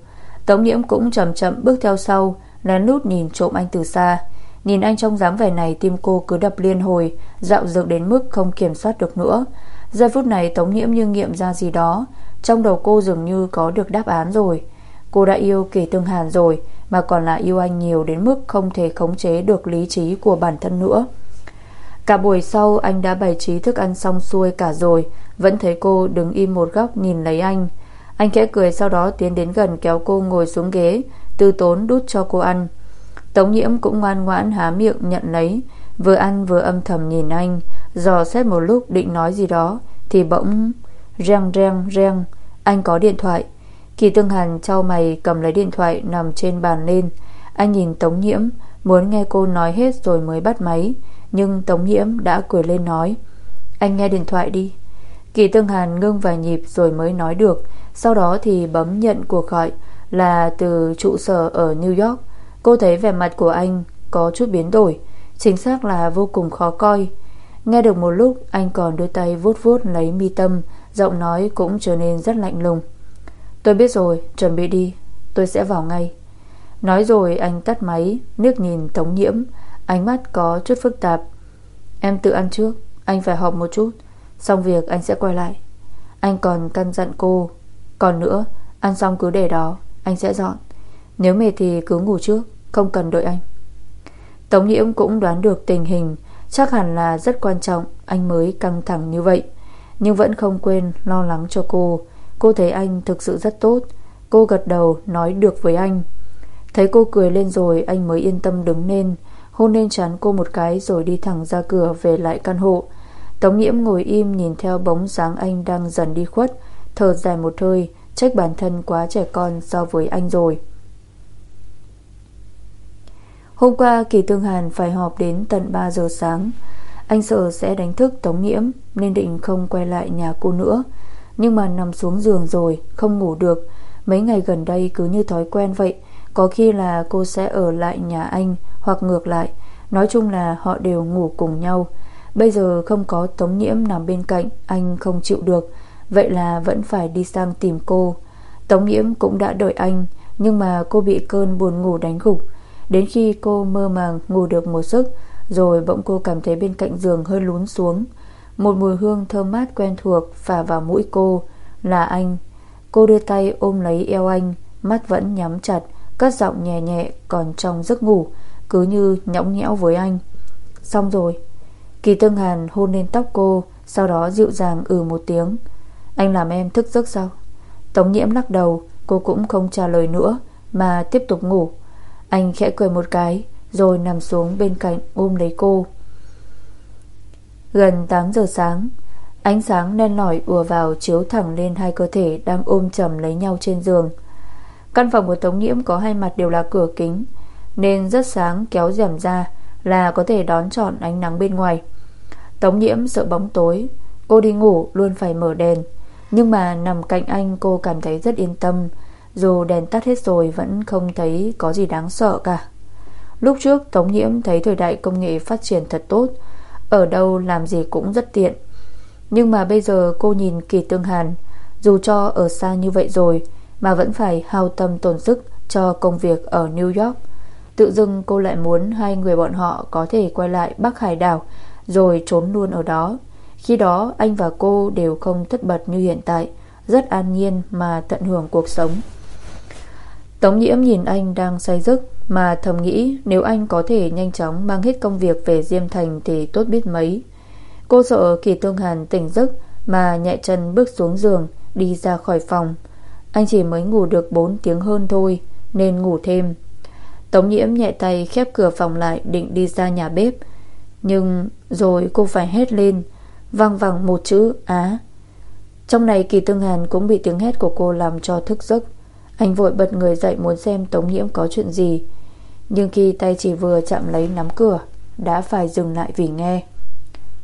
Tống nhiễm cũng chậm chậm bước theo sau, Lén lút nhìn trộm anh từ xa. Nhìn anh trong dáng vẻ này, Tim cô cứ đập liên hồi, Dạo dược đến mức không kiểm soát được nữa. Giây phút này Tống Nhiễm như nghiệm ra gì đó, Trong đầu cô dường như có được đáp án rồi. Cô đã yêu Kỳ Tương Hàn rồi, Mà còn là yêu anh nhiều đến mức Không thể khống chế được lý trí của bản thân nữa. Cả buổi sau, anh đã bày trí thức ăn xong xuôi cả rồi. Vẫn thấy cô đứng im một góc nhìn lấy anh. Anh khẽ cười sau đó tiến đến gần kéo cô ngồi xuống ghế, Tư tốn đút cho cô ăn. Tống nhiễm cũng ngoan ngoãn há miệng nhận lấy. Vừa ăn vừa âm thầm nhìn anh. Dò xét một lúc định nói gì đó, Thì bỗng reng reng reng. Anh có điện thoại. Kỳ Tương Hàn trao mày cầm lấy điện thoại Nằm trên bàn lên. Anh nhìn Tống Nhiễm, Muốn nghe cô nói hết rồi mới bắt máy. Nhưng Tống Nhiễm đã cười lên nói, Anh nghe điện thoại đi. Kỳ Tương Hàn ngưng vài nhịp rồi mới nói được. Sau đó thì bấm nhận cuộc gọi Là từ trụ sở ở New York. Cô thấy vẻ mặt của anh Có chút biến đổi, Chính xác là vô cùng khó coi. Nghe được một lúc, Anh còn đưa tay vuốt vuốt lấy mi tâm, Giọng nói cũng trở nên rất lạnh lùng. Tôi biết rồi, Chuẩn bị đi. Tôi sẽ vào ngay. Nói rồi anh tắt máy, Nước nhìn Tống Nhiễm. Ánh mắt có chút phức tạp. Em tự ăn trước, Anh phải họp một chút. Xong việc anh sẽ quay lại. Anh còn căn dặn cô. Còn nữa, Ăn xong cứ để đó, Anh sẽ dọn. Nếu mệt thì cứ ngủ trước, Không cần đợi anh. Tống Nhiễm cũng đoán được tình hình. Chắc hẳn là rất quan trọng Anh mới căng thẳng như vậy. Nhưng vẫn không quên lo lắng cho cô. Cô thấy anh thực sự rất tốt. Cô gật đầu, nói được với anh. Thấy cô cười lên rồi, Anh mới yên tâm đứng lên. Hôn lên chán cô một cái rồi đi thẳng ra cửa Về lại căn hộ. Tống nhiễm ngồi im nhìn theo bóng dáng anh Đang dần đi khuất. Thở dài một hơi, Trách bản thân quá trẻ con so với anh rồi. Hôm qua Kỳ Tương Hàn phải họp đến tận 3 giờ sáng. Anh sợ sẽ đánh thức Tống Nhiễm, Nên định không quay lại nhà cô nữa. Nhưng mà nằm xuống giường rồi, Không ngủ được. Mấy ngày gần đây cứ như thói quen vậy. Có khi là cô sẽ ở lại nhà anh, Hoặc ngược lại. Nói chung là họ đều ngủ cùng nhau. Bây giờ không có Tống Nhiễm nằm bên cạnh, Anh không chịu được. Vậy là vẫn phải đi sang tìm cô. Tống Nhiễm cũng đã đợi anh, Nhưng mà cô bị cơn buồn ngủ đánh gục. Đến khi cô mơ màng ngủ được một giấc, Rồi bỗng cô cảm thấy bên cạnh giường hơi lún xuống. Một mùi hương thơm mát quen thuộc phả vào mũi cô. Là anh. Cô đưa tay ôm lấy eo anh, Mắt vẫn nhắm chặt, Cất giọng nhẹ nhẹ còn trong giấc ngủ, Cứ như nhõng nhẽo với anh. Xong rồi. Kỳ Tương Hàn hôn lên tóc cô, Sau đó dịu dàng ừ một tiếng. Anh làm em thức giấc sao? Tống nhiễm lắc đầu, Cô cũng không trả lời nữa, Mà tiếp tục ngủ. Anh khẽ cười một cái, Rồi nằm xuống bên cạnh ôm lấy cô. Gần 8 giờ sáng, Ánh sáng đen nổi ùa vào Chiếu thẳng lên hai cơ thể Đang ôm chầm lấy nhau trên giường. Căn phòng của Tống Nhiễm có hai mặt đều là cửa kính, Nên rất sáng kéo rèm ra Là có thể đón trọn ánh nắng bên ngoài. Tống Nhiễm sợ bóng tối, Cô đi ngủ luôn phải mở đèn. Nhưng mà nằm cạnh anh cô cảm thấy rất yên tâm, dù đèn tắt hết rồi Vẫn không thấy có gì đáng sợ cả. Lúc trước Tống Nhiễm thấy thời đại công nghệ phát triển thật tốt ở đâu làm gì cũng rất tiện. Nhưng mà bây giờ cô nhìn Kỳ Tương Hàn, Dù cho ở xa như vậy rồi, Mà vẫn phải hao tâm tổn sức Cho công việc ở New York. Tự dưng cô lại muốn hai người bọn họ có thể quay lại Bắc Hải đảo, Rồi trốn luôn ở đó. Khi đó, anh và cô đều không thất bật như hiện tại, Rất an nhiên mà tận hưởng cuộc sống. Tống nhiễm nhìn anh đang say giấc mà thầm nghĩ, nếu anh có thể nhanh chóng Mang hết công việc về Diêm Thành Thì tốt biết mấy. Cô sợ Kỳ Tương Hàn tỉnh giấc Mà nhẹ chân bước xuống giường, Đi ra khỏi phòng. Anh chỉ mới ngủ được 4 tiếng hơn thôi, Nên ngủ thêm. Tống nhiễm nhẹ tay khép cửa phòng lại, Định đi ra nhà bếp. Nhưng rồi cô phải hét lên Văng vẳng một chữ, Á. Trong này Kỳ Tương Hàn cũng bị tiếng hét của cô làm cho thức giấc. Anh vội bật người dậy muốn xem Tống nhiễm có chuyện gì. Nhưng khi tay chỉ vừa chạm lấy nắm cửa Đã phải dừng lại vì nghe.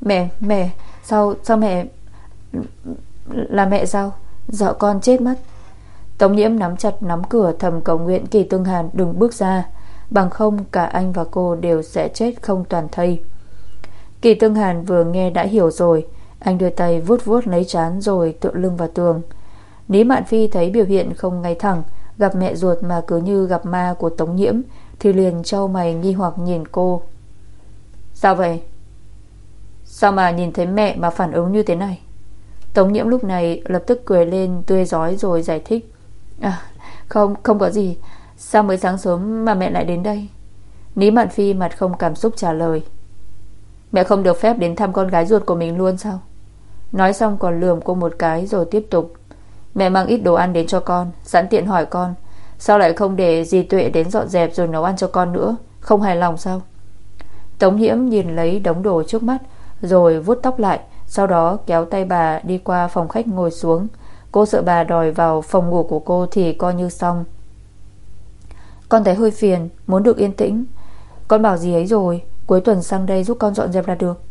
Mẹ, mẹ Sao, sao mẹ Là mẹ sao? Dọ con chết mất. Tống nhiễm nắm chặt nắm cửa thầm cầu nguyện Kỳ Tương Hàn đừng bước ra. Bằng không cả anh và cô đều sẽ chết không toàn thây. Kỳ Tương Hàn vừa nghe đã hiểu rồi. Anh đưa tay vuốt vuốt lấy chán Rồi tựa lưng vào tường. Lý Mạn Phi thấy biểu hiện không ngay thẳng Gặp mẹ ruột mà cứ như gặp ma của Tống Nhiễm thì liền trao mày nghi hoặc nhìn cô. Sao vậy? Sao mà nhìn thấy mẹ mà phản ứng như thế này? Tống Nhiễm lúc này lập tức cười lên tươi giói rồi giải thích. À không không có gì. Sao mới sáng sớm mà mẹ lại đến đây? Ní Mạn Phi mặt không cảm xúc trả lời. Mẹ không được phép đến thăm con gái ruột của mình luôn sao? Nói xong còn lườm cô một cái rồi tiếp tục. Mẹ mang ít đồ ăn đến cho con, Sẵn tiện hỏi con. Sao lại không để dì Tuệ đến dọn dẹp rồi nấu ăn cho con nữa? Không hài lòng sao? Tống Nhiễm nhìn lấy đống đồ trước mắt, Rồi vuốt tóc lại, Sau đó kéo tay bà đi qua phòng khách ngồi xuống. Cô sợ bà đòi vào phòng ngủ của cô Thì coi như xong. Con thấy hơi phiền, Muốn được yên tĩnh. Con bảo gì ấy rồi, Cuối tuần sang đây giúp con dọn dẹp là được.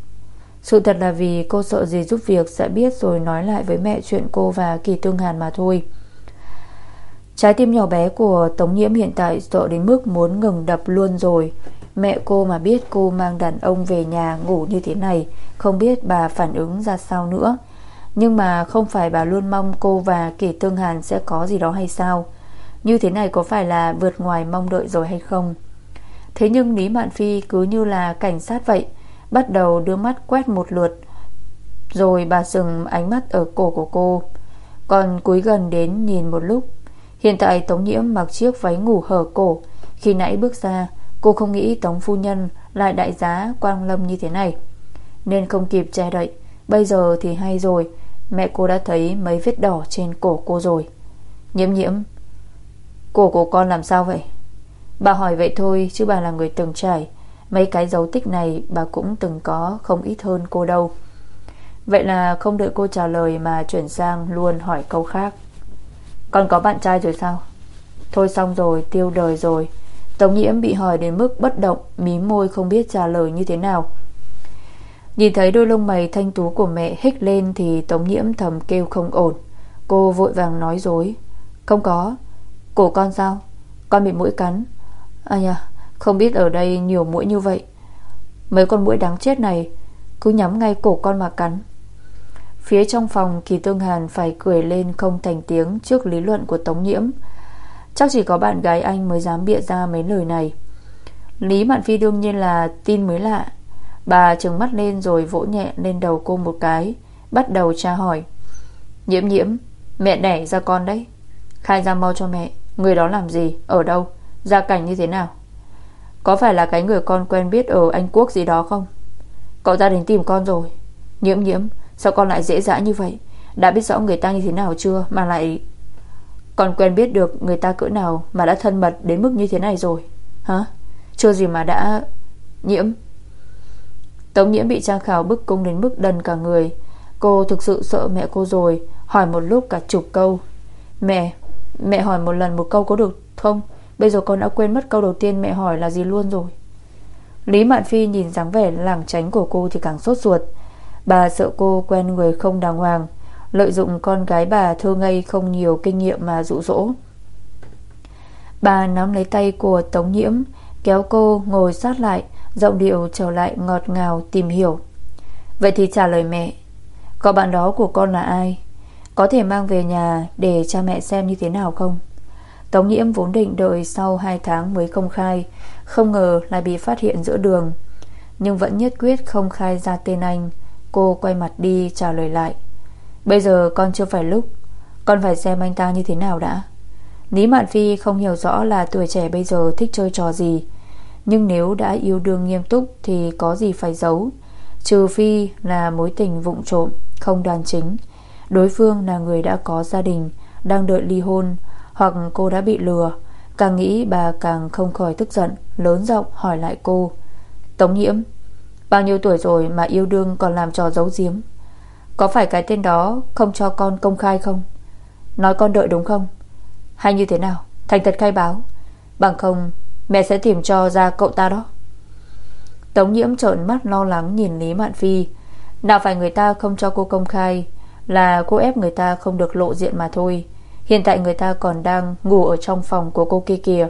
Sự thật là vì cô sợ gì giúp việc Sẽ biết rồi nói lại với mẹ chuyện cô và Kỳ Tương Hàn mà thôi. Trái tim nhỏ bé của Tống Nhiễm hiện tại sợ đến mức muốn ngừng đập luôn rồi. Mẹ cô mà biết cô mang đàn ông về nhà ngủ như thế này, Không biết bà phản ứng ra sao nữa. Nhưng mà không phải bà luôn mong cô và Kỳ Tương Hàn sẽ có gì đó hay sao? Như thế này có phải là vượt ngoài mong đợi rồi hay không? Thế nhưng Lý Mạn Phi cứ như là cảnh sát vậy, Bắt đầu đưa mắt quét một lượt, Rồi bà dừng ánh mắt ở cổ của cô. Còn cúi gần đến nhìn một lúc Hiện tại Tống Nhiễm mặc chiếc váy ngủ hở cổ. Khi nãy bước ra, Cô không nghĩ Tống Phu Nhân lại đại giá Quang Lâm như thế này. Nên không kịp che đậy, Bây giờ thì hay rồi. Mẹ cô đã thấy mấy vết đỏ trên cổ cô rồi. Nhiễm nhiễm Cổ của con làm sao vậy? Bà hỏi vậy thôi, chứ bà là người từng trải. Mấy cái dấu tích này bà cũng từng có, Không ít hơn cô đâu. Vậy là không đợi cô trả lời Mà chuyển sang luôn hỏi câu khác. Con có bạn trai rồi sao? Thôi xong rồi, tiêu đời rồi. Tống nhiễm bị hỏi đến mức bất động, mí môi không biết trả lời như thế nào. Nhìn thấy đôi lông mày thanh tú của mẹ hích lên Thì Tống nhiễm thầm kêu không ổn. Cô vội vàng nói dối. Không có. Cổ con sao? Con bị mũi cắn. À nhờ Không biết ở đây nhiều mũi như vậy. Mấy con mũi đáng chết này, Cứ nhắm ngay cổ con mà cắn. Phía trong phòng Kỳ Tương Hàn phải cười lên không thành tiếng Trước lý luận của Tống Nhiễm. Chắc chỉ có bạn gái anh mới dám bịa ra mấy lời này. Lý Mạn Phi đương nhiên là tin mới lạ. Bà trừng mắt lên rồi vỗ nhẹ lên đầu cô một cái Bắt đầu tra hỏi. Nhiễm nhiễm Mẹ đẻ ra con đấy. Khai ra mau cho mẹ Người đó làm gì, ở đâu Gia cảnh như thế nào? Có phải là cái người con quen biết ở Anh Quốc gì đó không? Cậu ra đến tìm con rồi. Nhiễm nhiễm Sao con lại dễ dãi như vậy? Đã biết rõ người ta như thế nào chưa Mà lại Con quen biết được người ta cỡ nào Mà đã thân mật đến mức như thế này rồi? Hả? Chưa gì mà đã Nhiễm. Tống nhiễm bị trang khảo bức cung đến mức đần cả người. Cô thực sự sợ mẹ cô rồi, Hỏi một lúc cả chục câu. Mẹ Mẹ hỏi một lần một câu có được không? Bây giờ con đã quên mất câu đầu tiên mẹ hỏi là gì luôn rồi. Lý Mạn Phi nhìn dáng vẻ làng tránh của cô thì càng sốt ruột. Bà sợ cô quen người không đàng hoàng. Lợi dụng con gái bà thơ ngây không nhiều kinh nghiệm mà dụ dỗ. Bà nắm lấy tay của Tống Nhiễm, Kéo cô ngồi sát lại, Giọng điệu trở lại ngọt ngào tìm hiểu. Vậy thì trả lời mẹ, Có bạn đó của con là ai? Có thể mang về nhà để cha mẹ xem như thế nào không? Tống Nhiễm vốn định đợi sau 2 tháng mới công khai, Không ngờ lại bị phát hiện giữa đường. Nhưng vẫn nhất quyết không khai ra tên anh. Cô quay mặt đi trả lời lại. Bây giờ con chưa phải lúc. Con phải xem anh ta như thế nào đã. Lý Mạn Phi không hiểu rõ là tuổi trẻ bây giờ thích chơi trò gì. Nhưng nếu đã yêu đương nghiêm túc Thì có gì phải giấu. Trừ phi là mối tình vụng trộm, Không đoàn chính. Đối phương là người đã có gia đình, Đang đợi ly hôn, Hoặc cô đã bị lừa. Càng nghĩ bà càng không khỏi tức giận, Lớn giọng hỏi lại cô. Tống nhiễm Bao nhiêu tuổi rồi mà yêu đương còn làm trò giấu giếm? Có phải cái tên đó Không cho con công khai không? Nói con đợi đúng không? Hay như thế nào? Thành thật khai báo. Bằng không, mẹ sẽ tìm cho ra cậu ta đó. Tống nhiễm trợn mắt lo lắng nhìn Lý Mạn Phi. Nào phải người ta không cho cô công khai Là cô ép người ta không được lộ diện mà thôi. Hiện tại người ta còn đang ngủ ở trong phòng của cô kia kìa.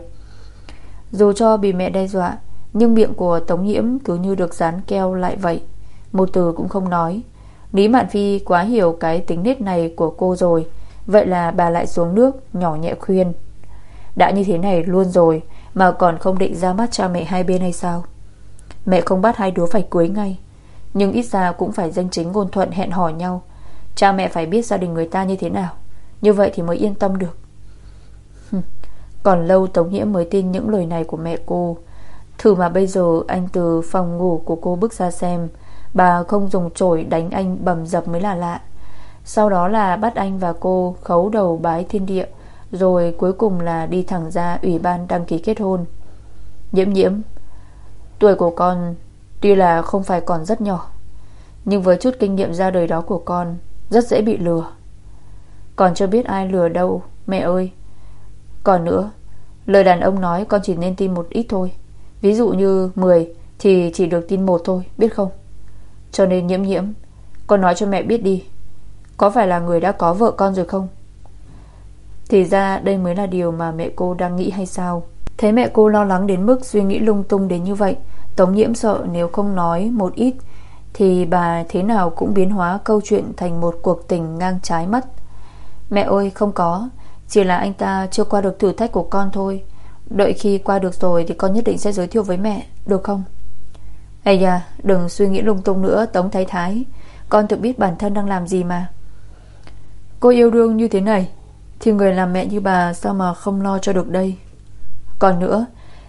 Dù cho bị mẹ đe dọa nhưng miệng của Tống Nhiễm cứ như được dán keo lại vậy. Một từ cũng không nói. Lý Mạn Phi quá hiểu cái tính nết này của cô rồi. Vậy là bà lại xuống nước, Nhỏ nhẹ khuyên. Đã như thế này luôn rồi, Mà còn không định ra mắt cha mẹ hai bên hay sao? Mẹ không bắt hai đứa phải cưới ngay. Nhưng ít ra cũng phải danh chính ngôn thuận hẹn hò nhau. Cha mẹ phải biết gia đình người ta như thế nào. Như vậy thì mới yên tâm được. Còn lâu Tống Nhiễm mới tin những lời này của mẹ cô. Thử mà bây giờ anh từ phòng ngủ của cô bước ra xem. Bà không dùng chổi đánh anh bầm dập mới là lạ. Sau đó là bắt anh và cô khấu đầu bái thiên địa, Rồi cuối cùng là đi thẳng ra ủy ban đăng ký kết hôn. Nhiễm nhiễm Tuổi của con Tuy là không phải còn rất nhỏ, Nhưng với chút kinh nghiệm ra đời đó của con, Rất dễ bị lừa. Còn chưa biết ai lừa đâu, Mẹ ơi. Còn nữa, Lời đàn ông nói con chỉ nên tin một ít thôi. Ví dụ như 10 Thì chỉ được tin một thôi, biết không? Cho nên nhiễm nhiễm, Con nói cho mẹ biết đi. Có phải là người đã có vợ con rồi không? Thì ra đây mới là điều mà mẹ cô đang nghĩ hay sao? Thấy mẹ cô lo lắng đến mức suy nghĩ lung tung đến như vậy, Tống nhiễm sợ nếu không nói một ít Thì bà thế nào cũng biến hóa câu chuyện thành một cuộc tình ngang trái mất Mẹ ơi, không có, Chỉ là anh ta chưa qua được thử thách của con thôi. Đợi khi qua được rồi Thì con nhất định sẽ giới thiệu với mẹ, Được không? Ây da, đừng suy nghĩ lung tung nữa, Tống Thái Thái. Con tự biết bản thân đang làm gì mà. Cô yêu đương như thế này, Thì người làm mẹ như bà sao mà không lo cho được đây? Còn nữa,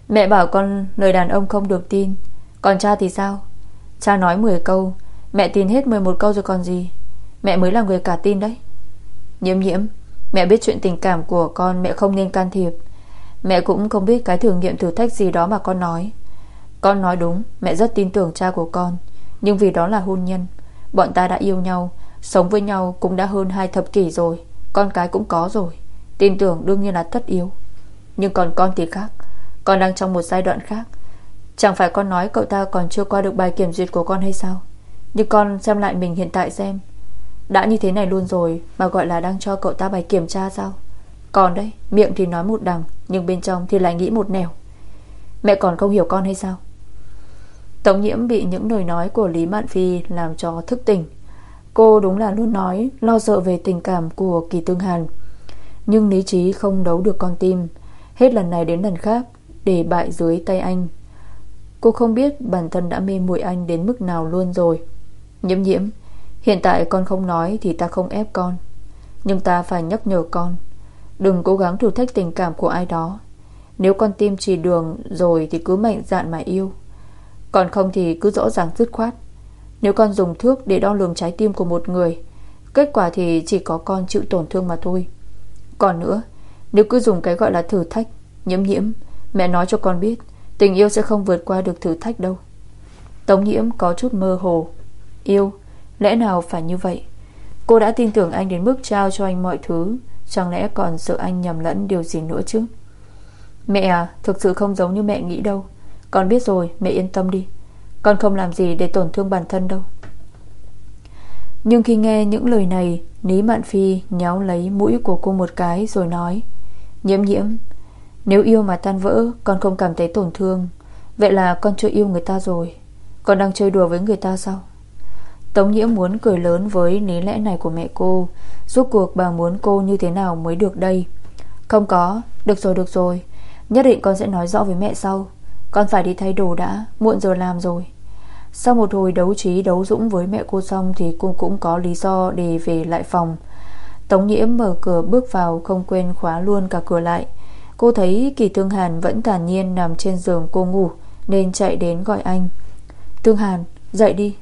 Mẹ bảo con lời đàn ông không được tin. Còn cha thì sao? Cha nói 10 câu, Mẹ tin hết 11 câu rồi còn gì? Mẹ mới là người cả tin đấy. Nhiễm nhiễm, Mẹ biết chuyện tình cảm của con Mẹ không nên can thiệp. Mẹ cũng không biết cái thử nghiệm thử thách gì đó mà con nói. Con nói đúng, Mẹ rất tin tưởng cha của con. Nhưng vì đó là hôn nhân, Bọn ta đã yêu nhau, Sống với nhau cũng đã hơn hai thập kỷ rồi, Con cái cũng có rồi. Tin tưởng đương nhiên là tất yếu. Nhưng còn con thì khác, Con đang trong một giai đoạn khác. Chẳng phải con nói cậu ta còn chưa qua được bài kiểm duyệt của con hay sao? Nhưng con xem lại mình hiện tại xem. Đã như thế này luôn rồi Mà gọi là đang cho cậu ta bài kiểm tra sao? Còn đấy, Miệng thì nói một đằng, Nhưng bên trong thì lại nghĩ một nẻo. Mẹ còn không hiểu con hay sao? Tống nhiễm bị những lời nói của Lý Mạn Phi Làm cho thức tỉnh. Cô đúng là luôn nói, Lo sợ về tình cảm của Kỳ Tương Hàn. Nhưng lý trí không đấu được con tim. Hết lần này đến lần khác, Để bại dưới tay anh. Cô không biết bản thân đã mê muội anh Đến mức nào luôn rồi. Nhiễm nhiễm, Hiện tại con không nói thì ta không ép con. Nhưng ta phải nhắc nhở con. Đừng cố gắng thử thách tình cảm của ai đó. Nếu con tim chỉ đường rồi Thì cứ mạnh dạn mà yêu. Còn không thì cứ rõ ràng dứt khoát. Nếu con dùng thước để đo lường trái tim của một người, Kết quả thì chỉ có con chịu tổn thương mà thôi. Còn nữa, Nếu cứ dùng cái gọi là thử thách, Nhiễm nhiễm, Mẹ nói cho con biết, Tình yêu sẽ không vượt qua được thử thách đâu. Tống nhiễm có chút mơ hồ. Yêu, Lẽ nào phải như vậy? Cô đã tin tưởng anh đến mức trao cho anh mọi thứ. Chẳng lẽ còn sợ anh nhầm lẫn điều gì nữa chứ? Mẹ à Thực sự không giống như mẹ nghĩ đâu. Con biết rồi, mẹ yên tâm đi. Con không làm gì để tổn thương bản thân đâu. Nhưng khi nghe những lời này Ní Mạn Phi nhéo lấy mũi của cô một cái rồi nói, Nhiễm nhiễm, Nếu yêu mà tan vỡ, Con không cảm thấy tổn thương. Vậy là con chưa yêu người ta rồi. Con đang chơi đùa với người ta sao? Tống nhiễm muốn cười lớn với lý lẽ này của mẹ cô. Rốt cuộc bà muốn cô như thế nào mới được đây? Không có. Được rồi được rồi. Nhất định con sẽ nói rõ với mẹ sau. Con phải đi thay đồ đã. Muộn giờ làm rồi. Sau một hồi đấu trí, đấu dũng với mẹ cô xong Thì cô cũng có lý do để về lại phòng. Tống nhiễm mở cửa bước vào, Không quên khóa luôn cả cửa lại. Cô thấy Kỳ Thương Hàn vẫn thản nhiên Nằm trên giường cô ngủ, Nên chạy đến gọi anh. Thương Hàn, dậy đi.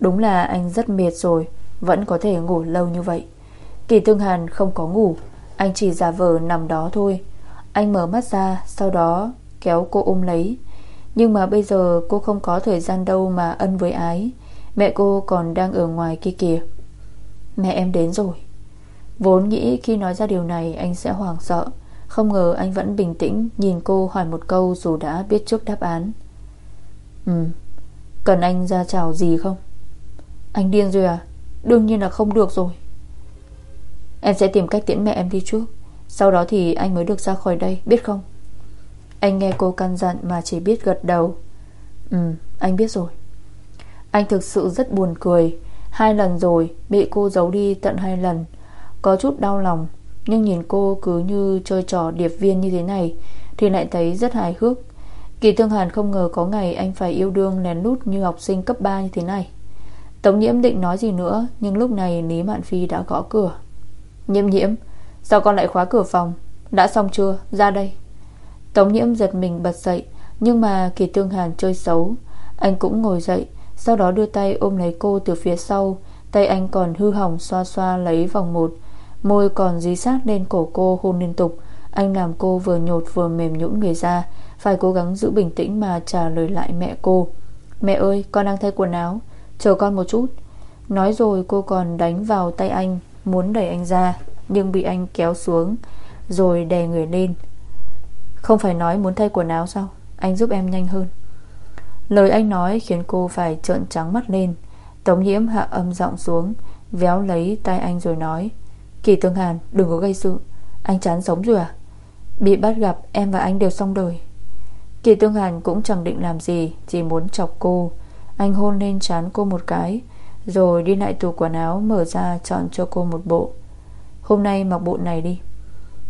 Đúng là anh rất mệt rồi, Vẫn có thể ngủ lâu như vậy. Kỳ Tương Hàn không có ngủ, Anh chỉ giả vờ nằm đó thôi. Anh mở mắt ra, Sau đó kéo cô ôm lấy. Nhưng mà bây giờ cô không có thời gian đâu Mà ân với ái. Mẹ cô còn đang ở ngoài kia kìa. Mẹ em đến rồi. Vốn nghĩ khi nói ra điều này, Anh sẽ hoảng sợ. Không ngờ anh vẫn bình tĩnh, Nhìn cô hỏi một câu dù đã biết trước đáp án. Ừ Cần anh ra chào gì không? Anh điên rồi à? Đương nhiên là không được rồi. Em sẽ tìm cách tiễn mẹ em đi trước. Sau đó thì anh mới được ra khỏi đây, Biết không? Anh nghe cô căn dặn mà chỉ biết gật đầu. Ừ anh biết rồi. Anh thực sự rất buồn cười. Hai lần rồi, bị cô giấu đi tận hai lần. Có chút đau lòng, Nhưng nhìn cô cứ như chơi trò điệp viên như thế này Thì lại thấy rất hài hước. Kỳ thương Hàn không ngờ có ngày anh phải yêu đương lén lút như học sinh cấp 3 như thế này. Tống nhiễm định nói gì nữa, Nhưng lúc này Lý Mạn Phi đã gõ cửa. Nhiễm nhiễm, Sao con lại khóa cửa phòng? Đã xong chưa? Ra đây. Tống nhiễm giật mình bật dậy, Nhưng mà Kỳ Tương Hàn chơi xấu. Anh cũng ngồi dậy, Sau đó đưa tay ôm lấy cô từ phía sau. Tay anh còn hư hỏng xoa xoa lấy vòng một. Môi còn dí sát lên cổ cô hôn liên tục. Anh làm cô vừa nhột vừa mềm nhũn người ra. Phải cố gắng giữ bình tĩnh mà trả lời lại mẹ cô. Mẹ ơi, con đang thay quần áo. Chờ con một chút. Nói rồi cô còn đánh vào tay anh, Muốn đẩy anh ra, Nhưng bị anh kéo xuống, Rồi đè người lên. Không phải nói muốn thay quần áo sao? Anh giúp em nhanh hơn. Lời anh nói khiến cô phải trợn trắng mắt lên. Tống nhiễm hạ âm giọng xuống, Véo lấy tay anh rồi nói, Kỳ Tương Hàn, đừng có gây sự. Anh chán sống rồi à? Bị bắt gặp em và anh đều xong đời. Kỳ Tương Hàn cũng chẳng định làm gì, Chỉ muốn chọc cô. Anh hôn lên chán cô một cái, rồi đi lại tủ quần áo Mở ra chọn cho cô một bộ. Hôm nay mặc bộ này đi.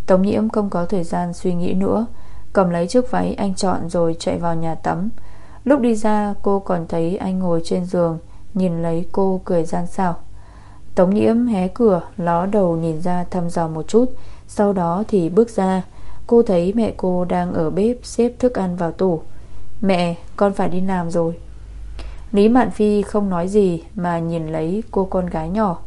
Tống nhiễm không có thời gian suy nghĩ nữa, Cầm lấy chiếc váy anh chọn Rồi chạy vào nhà tắm. Lúc đi ra, cô còn thấy anh ngồi trên giường, Nhìn lấy cô cười gian xảo. Tống nhiễm hé cửa, Ló đầu nhìn ra thăm dò một chút, Sau đó thì bước ra. Cô thấy mẹ cô đang ở bếp Xếp thức ăn vào tủ. Mẹ, con phải đi làm rồi. Lý Mạn Phi không nói gì Mà nhìn lấy cô con gái nhỏ.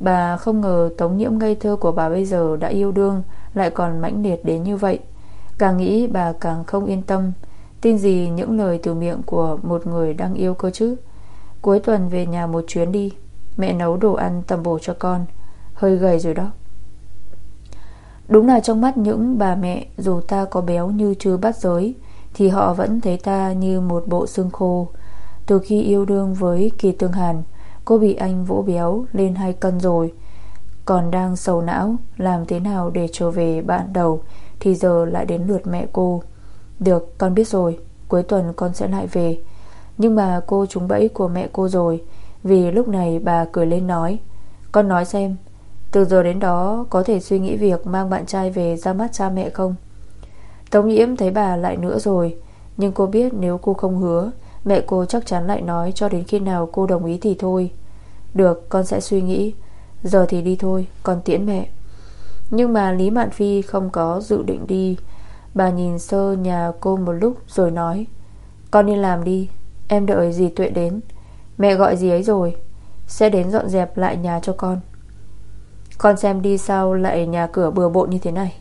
Bà không ngờ tống nhiễm ngây thơ của bà bây giờ đã yêu đương, Lại còn mãnh liệt đến như vậy. Càng nghĩ bà càng không yên tâm. Tin gì những lời từ miệng của một người đang yêu cơ chứ? Cuối tuần về nhà một chuyến đi. Mẹ nấu đồ ăn tầm bổ cho con. Hơi gầy rồi đó. Đúng là trong mắt những bà mẹ, Dù ta có béo như chưa bắt giới, Thì họ vẫn thấy ta như một bộ xương khô từ khi yêu đương với Kỳ Tương Hàn, Cô bị anh vỗ béo lên hai cân rồi. Còn đang sầu não, Làm thế nào để trở về bạn đầu Thì giờ lại đến lượt mẹ cô. Được, con biết rồi, Cuối tuần con sẽ lại về. Nhưng mà cô trúng bẫy của mẹ cô rồi, Vì lúc này bà cười lên nói, Con nói xem, Từ giờ đến đó có thể suy nghĩ việc Mang bạn trai về ra mắt cha mẹ không? Tống nhiễm thấy bà lại nữa rồi, Nhưng cô biết nếu cô không hứa Mẹ cô chắc chắn lại nói cho đến khi nào cô đồng ý thì thôi. Được, con sẽ suy nghĩ. Giờ thì đi thôi, Con tiễn mẹ. Nhưng mà Lý Mạn Phi không có dự định đi. Bà nhìn sơ nhà cô một lúc Rồi nói, Con đi làm đi, Em đợi dì Tuệ đến. Mẹ gọi dì ấy rồi, Sẽ đến dọn dẹp lại nhà cho con. Con xem đi sao lại nhà cửa bừa bộn như thế này.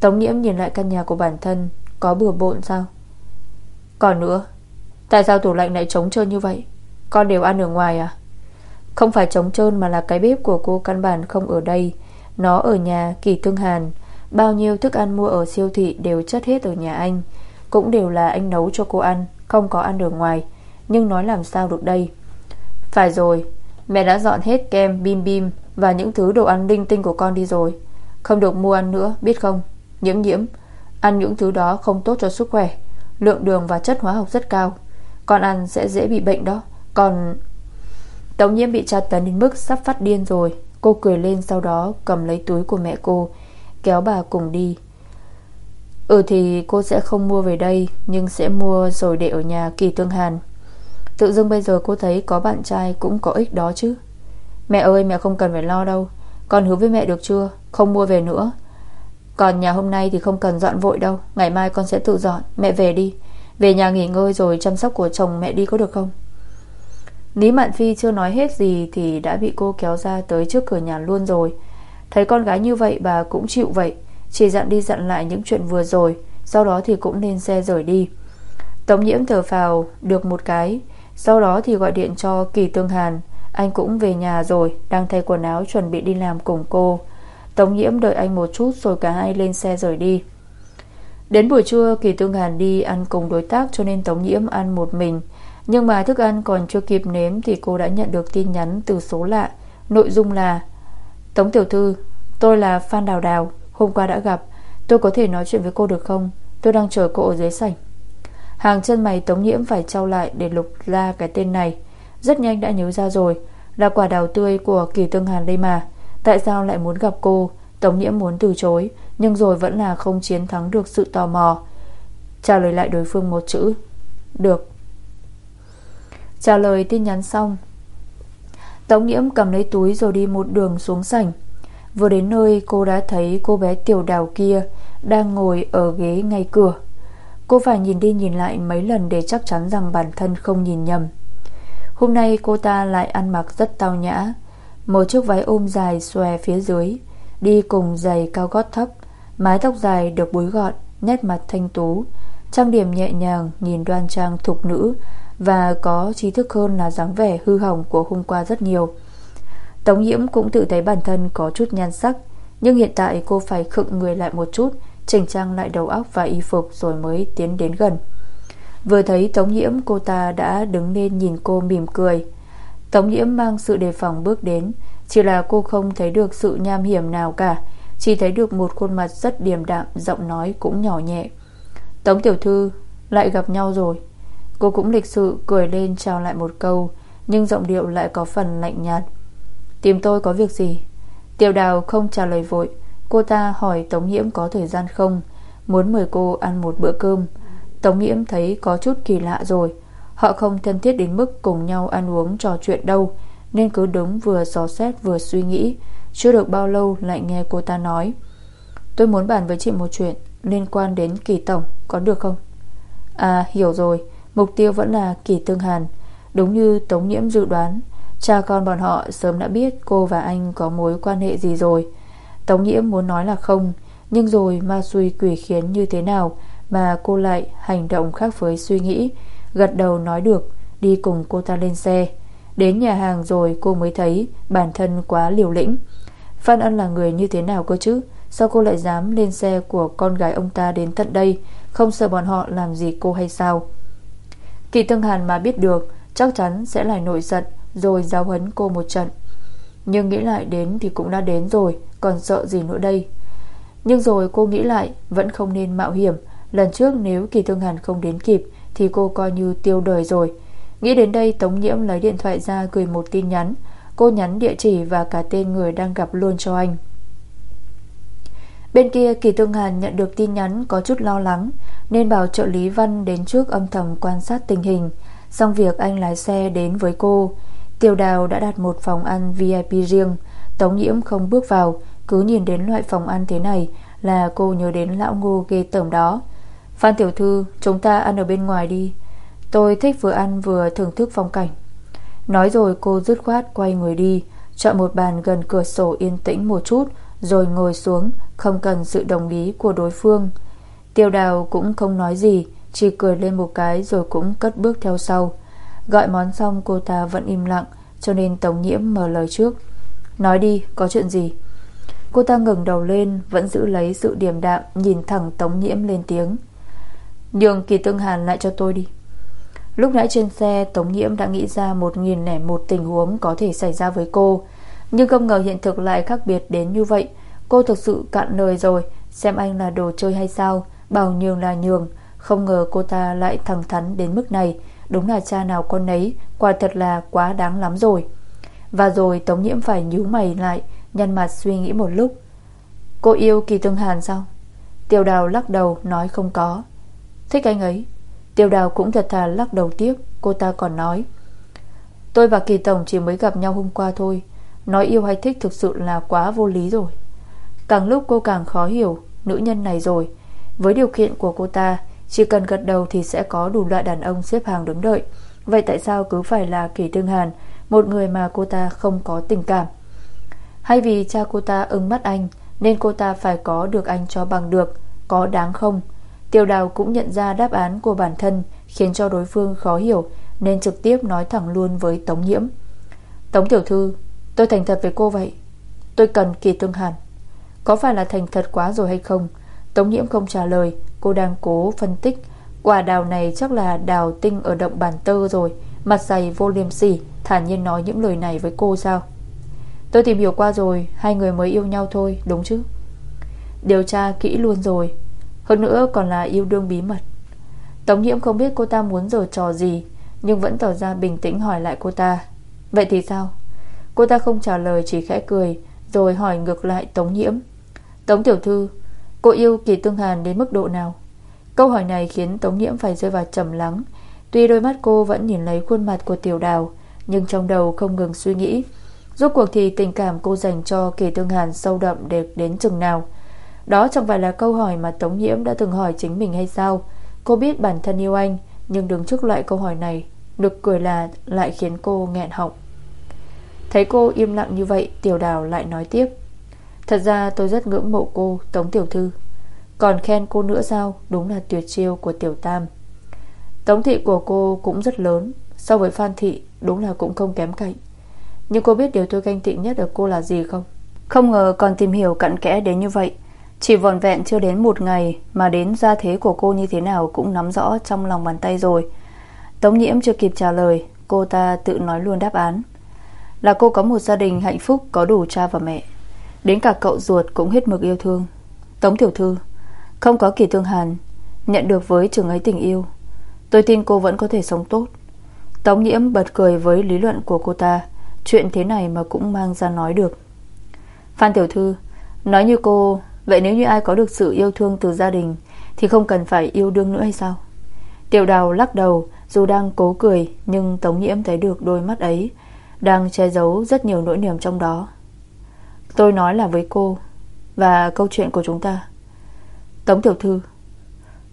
Tống nhiễm nhìn lại căn nhà của bản thân, Có bừa bộn sao? Còn nữa Tại sao tủ lạnh lại trống trơn như vậy? Con đều ăn ở ngoài à? Không phải trống trơn mà là cái bếp của cô căn bản không ở đây. Nó ở nhà Kỳ Tương Hàn. Bao nhiêu thức ăn mua ở siêu thị đều chất hết ở nhà anh. Cũng đều là anh nấu cho cô ăn, Không có ăn ở ngoài. Nhưng nói làm sao được đây? Phải rồi, Mẹ đã dọn hết kem, bim bim Và những thứ đồ ăn linh tinh của con đi rồi. Không được mua ăn nữa, biết không? Nhiễm nhiễm, Ăn những thứ đó không tốt cho sức khỏe. Lượng đường và chất hóa học rất cao con ăn sẽ dễ bị bệnh đó. Còn Tống nhiễm bị tra tấn đến mức sắp phát điên rồi. Cô cười lên sau đó cầm lấy túi của mẹ cô, Kéo bà cùng đi. Ừ thì cô sẽ không mua về đây, Nhưng sẽ mua rồi để ở nhà Kỳ Tương Hàn. Tự dưng bây giờ cô thấy có bạn trai cũng có ích đó chứ. Mẹ ơi, mẹ không cần phải lo đâu. Con hứa với mẹ được chưa? Không mua về nữa. Còn nhà hôm nay thì không cần dọn vội đâu. Ngày mai con sẽ tự dọn. Mẹ về đi. Về nhà nghỉ ngơi rồi chăm sóc của chồng mẹ đi có được không? Lý Mạn Phi chưa nói hết gì Thì đã bị cô kéo ra tới trước cửa nhà luôn rồi. Thấy con gái như vậy bà cũng chịu vậy. Chỉ dặn đi dặn lại những chuyện vừa rồi, Sau đó thì cũng lên xe rời đi. Tống nhiễm thở phào, được một cái. Sau đó thì gọi điện cho Kỳ Tương Hàn. Anh cũng về nhà rồi, Đang thay quần áo chuẩn bị đi làm cùng cô. Tống nhiễm đợi anh một chút Rồi cả hai lên xe rời đi. Đến buổi trưa, Kỳ Tương Hàn đi ăn cùng đối tác Cho nên Tống nhiễm ăn một mình. Nhưng mà thức ăn còn chưa kịp nếm Thì cô đã nhận được tin nhắn từ số lạ. Nội dung là, Tống Tiểu Thư, Tôi là Phan Đào Đào, Hôm qua đã gặp. Tôi có thể nói chuyện với cô được không? Tôi đang chờ cô ở dưới sảnh. Hàng chân mày Tống Nhiễm phải trao lại để lục ra cái tên này. Rất nhanh đã nhớ ra rồi, Là quả đào tươi của Kỳ Tương Hàn đây mà. Tại sao lại muốn gặp cô? Tống Nhiễm muốn từ chối. Nhưng rồi vẫn là không chiến thắng được sự tò mò. Trả lời lại đối phương một chữ. Được. Trả lời tin nhắn xong. Tống Nhiễm cầm lấy túi rồi đi một đường xuống sảnh. Vừa đến nơi, cô đã thấy cô bé tiểu đào kia Đang ngồi ở ghế ngay cửa. Cô phải nhìn đi nhìn lại mấy lần Để chắc chắn rằng bản thân không nhìn nhầm. Hôm nay cô ta lại ăn mặc rất tao nhã. Một chiếc váy ôm dài xòe phía dưới, Đi cùng giày cao gót thấp. Mái tóc dài được búi gọn, Nét mặt thanh tú, Trang điểm nhẹ nhàng Nhìn đoan trang thục nữ Và có trí thức hơn là dáng vẻ hư hỏng Của hôm qua rất nhiều. Tống nhiễm cũng tự thấy bản thân có chút nhan sắc, Nhưng hiện tại cô phải khựng người lại một chút, Chỉnh trang lại đầu óc và y phục Rồi mới tiến đến gần. Vừa thấy Tống nhiễm, cô ta đã đứng lên nhìn cô mỉm cười. Tống nhiễm mang sự đề phòng bước đến, Chỉ là cô không thấy được sự nham hiểm nào cả. Chỉ thấy được một khuôn mặt rất điềm đạm, Giọng nói cũng nhỏ nhẹ. Tống tiểu thư, lại gặp nhau rồi. Cô cũng lịch sự cười lên chào lại một câu, Nhưng giọng điệu lại có phần lạnh nhạt. Tìm tôi có việc gì? Tiểu đào không trả lời vội. Cô ta hỏi Tống Nhiễm có thời gian không? Muốn mời cô ăn một bữa cơm. Tống Nhiễm thấy có chút kỳ lạ rồi. Họ không thân thiết đến mức cùng nhau ăn uống trò chuyện đâu, Nên cứ đứng vừa dò xét vừa suy nghĩ. Chưa được bao lâu lại nghe cô ta nói. Tôi muốn bàn với chị một chuyện Liên quan đến kỳ tổng, Có được không? À hiểu rồi. Mục tiêu vẫn là kỳ tương hàn. Đúng như Tống Nhiễm dự đoán, Cha con bọn họ sớm đã biết cô và anh có mối quan hệ gì rồi. Tống Nhiễm muốn nói là không, Nhưng rồi ma suy quỷ khiến như thế nào Mà cô lại hành động khác với suy nghĩ. Gật đầu nói được, Đi cùng cô ta lên xe. Đến nhà hàng rồi cô mới thấy Bản thân quá liều lĩnh. Phan Ân là người như thế nào cơ chứ? Sao cô lại dám lên xe của con gái ông ta đến tận đây? Không sợ bọn họ làm gì cô hay sao? Kỳ Tương Hàn mà biết được, Chắc chắn sẽ lại nổi giận, Rồi giáo huấn cô một trận. Nhưng nghĩ lại đến thì cũng đã đến rồi, Còn sợ gì nữa đây? Nhưng rồi cô nghĩ lại, Vẫn không nên mạo hiểm. Lần trước nếu Kỳ Tương Hàn không đến kịp, Thì cô coi như tiêu đời rồi. Nghĩ đến đây, Tống Nhiễm lấy điện thoại ra Gửi một tin nhắn. Cô nhắn địa chỉ và cả tên người đang gặp luôn cho anh. Bên kia, Kỳ Tương Hàn nhận được tin nhắn Có chút lo lắng, Nên bảo trợ lý Văn đến trước âm thầm quan sát tình hình. Xong việc anh lái xe đến với cô. Tiêu đào đã đặt một phòng ăn VIP riêng. Tống nhiễm không bước vào, Cứ nhìn đến loại phòng ăn thế này Là cô nhớ đến lão ngô ghê tởm đó. Phan tiểu thư, Chúng ta ăn ở bên ngoài đi. Tôi thích vừa ăn vừa thưởng thức phong cảnh. Nói rồi cô dứt khoát quay người đi, Chọn một bàn gần cửa sổ yên tĩnh một chút, Rồi ngồi xuống, Không cần sự đồng ý của đối phương. Tiêu đào cũng không nói gì, Chỉ cười lên một cái rồi cũng cất bước theo sau. Gọi món xong cô ta vẫn im lặng, Cho nên Tống Nhiễm mở lời trước. Nói đi, có chuyện gì? Cô ta ngừng đầu lên, Vẫn giữ lấy sự điềm đạm, Nhìn thẳng Tống Nhiễm lên tiếng. Nhường Kỳ Tương Hàn lại cho tôi đi. Lúc nãy trên xe, Tống Nhiễm đã nghĩ ra một nghìn lẻ một tình huống Có thể xảy ra với cô. Nhưng không ngờ hiện thực lại khác biệt đến như vậy. Cô thực sự cạn lời rồi, Xem anh là đồ chơi hay sao Bảo nhường là nhường. Không ngờ cô ta lại thẳng thắn đến mức này. Đúng là cha nào con nấy, Quả thật là quá đáng lắm rồi. Và rồi Tống Nhiễm phải nhíu mày lại, Nhăn mặt suy nghĩ một lúc. Cô yêu Kỳ Tương Hàn sao? Tiểu đào lắc đầu, nói không có. Thích anh ấy. Tiêu đào cũng thật thà lắc đầu tiếc Cô ta còn nói. Tôi và Kỳ Tổng chỉ mới gặp nhau hôm qua thôi, Nói yêu hay thích thực sự là quá vô lý rồi. Càng lúc cô càng khó hiểu, Nữ nhân này rồi, Với điều kiện của cô ta, Chỉ cần gật đầu thì sẽ có đủ loại đàn ông xếp hàng đứng đợi. Vậy tại sao cứ phải là Kỳ Tương Hàn, Một người mà cô ta không có tình cảm? Hay vì cha cô ta ưng mắt anh, Nên cô ta phải có được anh cho bằng được, Có đáng không? Tiêu đào cũng nhận ra đáp án của bản thân, Khiến cho đối phương khó hiểu, Nên trực tiếp nói thẳng luôn với Tống Nhiễm. Tống Tiểu Thư, Tôi thành thật với cô vậy. Tôi cần kỳ tương hàn. Có phải là thành thật quá rồi hay không? Tống Nhiễm không trả lời, Cô đang cố phân tích. Quả đào này chắc là đào tinh ở động bàn tơ rồi, Mặt dày vô liêm sỉ, Thản nhiên nói những lời này với cô sao? Tôi tìm hiểu qua rồi, Hai người mới yêu nhau thôi, đúng chứ? Điều tra kỹ luôn rồi. Hơn nữa còn là yêu đương bí mật. Tống nhiễm không biết cô ta muốn rồi trò gì, Nhưng vẫn tỏ ra bình tĩnh hỏi lại cô ta. Vậy thì sao? Cô ta không trả lời, chỉ khẽ cười, Rồi hỏi ngược lại Tống nhiễm. Tống tiểu thư, Cô yêu kỳ tương hàn đến mức độ nào? Câu hỏi này khiến Tống nhiễm phải rơi vào trầm lắng. Tuy đôi mắt cô vẫn nhìn lấy khuôn mặt của tiểu đào, Nhưng trong đầu không ngừng suy nghĩ. Rốt cuộc thì tình cảm cô dành cho kỳ tương hàn sâu đậm đẹp đến chừng nào? Đó chẳng phải là câu hỏi mà Tống nhiễm đã từng hỏi chính mình hay sao? Cô biết bản thân yêu anh, Nhưng đứng trước loại câu hỏi này, Nực cười là lại khiến cô nghẹn họng. Thấy cô im lặng như vậy, Tiểu đào lại nói tiếp. Thật ra tôi rất ngưỡng mộ cô, Tống Tiểu Thư. Còn khen cô nữa sao? Đúng là tuyệt chiêu của Tiểu Tam. Tống thị của cô cũng rất lớn, So với Phan thị, đúng là cũng không kém cạnh. Nhưng cô biết điều tôi ganh tị nhất ở cô là gì không? Không ngờ còn tìm hiểu cặn kẽ đến như vậy. Chỉ vòn vẹn chưa đến một ngày Mà đến gia thế của cô như thế nào Cũng nắm rõ trong lòng bàn tay rồi. Tống nhiễm chưa kịp trả lời, Cô ta tự nói luôn đáp án. Là cô có một gia đình hạnh phúc, Có đủ cha và mẹ. Đến cả cậu ruột cũng hết mực yêu thương. Tống tiểu thư, Không có kỳ thương hàn, Nhận được với trường ấy tình yêu. Tôi tin cô vẫn có thể sống tốt. Tống nhiễm bật cười với lý luận của cô ta, Chuyện thế này mà cũng mang ra nói được. Phan tiểu thư, Nói như cô Vậy nếu như ai có được sự yêu thương từ gia đình, Thì không cần phải yêu đương nữa hay sao? Tiểu đào lắc đầu, Dù đang cố cười, Nhưng Tống nhiễm thấy được đôi mắt ấy Đang che giấu rất nhiều nỗi niềm trong đó. Tôi nói là với cô Và câu chuyện của chúng ta. Tống tiểu thư,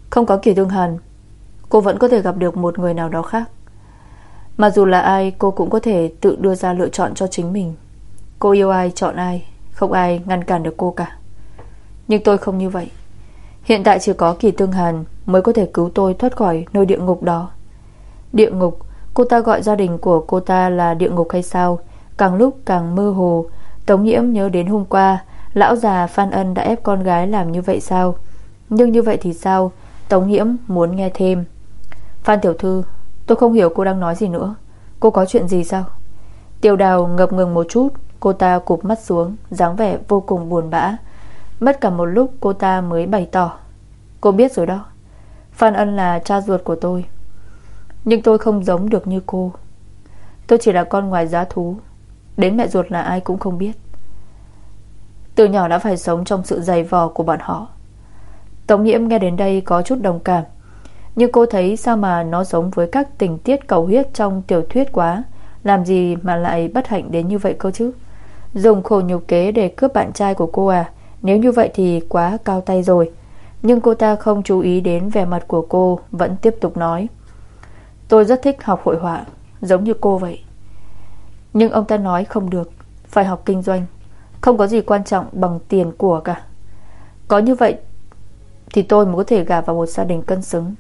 Không có kỳ thương hàn, Cô vẫn có thể gặp được một người nào đó khác. Mà dù là ai, cô cũng có thể Tự đưa ra lựa chọn cho chính mình. Cô yêu ai, chọn ai, Không ai ngăn cản được cô cả. Nhưng tôi không như vậy. Hiện tại chỉ có kỳ tương hàn Mới có thể cứu tôi thoát khỏi nơi địa ngục đó. Địa ngục, Cô ta gọi gia đình của cô ta là địa ngục hay sao? Càng lúc càng mơ hồ. Tống nhiễm nhớ đến hôm qua, Lão già Phan Ân đã ép con gái làm như vậy sao? Nhưng như vậy thì sao? Tống nhiễm muốn nghe thêm. Phan Tiểu Thư, Tôi không hiểu cô đang nói gì nữa. Cô có chuyện gì sao? Tiểu đào ngập ngừng một chút, Cô ta cụp mắt xuống, dáng vẻ vô cùng buồn bã. Mất cả một lúc cô ta mới bày tỏ. Cô biết rồi đó. Phan Ân là cha ruột của tôi. Nhưng tôi không giống được như cô. Tôi chỉ là con ngoài giá thú. Đến mẹ ruột là ai cũng không biết. Từ nhỏ đã phải sống trong sự dày vò của bọn họ. Tống nhiễm nghe đến đây có chút đồng cảm. Nhưng cô thấy sao mà nó giống với các tình tiết cầu huyết trong tiểu thuyết quá? Làm gì mà lại bất hạnh đến như vậy cơ chứ? Dùng khổ nhục kế để cướp bạn trai của cô à? Nếu như vậy thì quá cao tay rồi. Nhưng cô ta không chú ý đến vẻ mặt của cô, Vẫn tiếp tục nói. Tôi rất thích học hội họa, Giống như cô vậy. Nhưng ông ta nói không được, Phải học kinh doanh. Không có gì quan trọng bằng tiền của cả. Có như vậy Thì tôi mới có thể gả vào một gia đình cân xứng.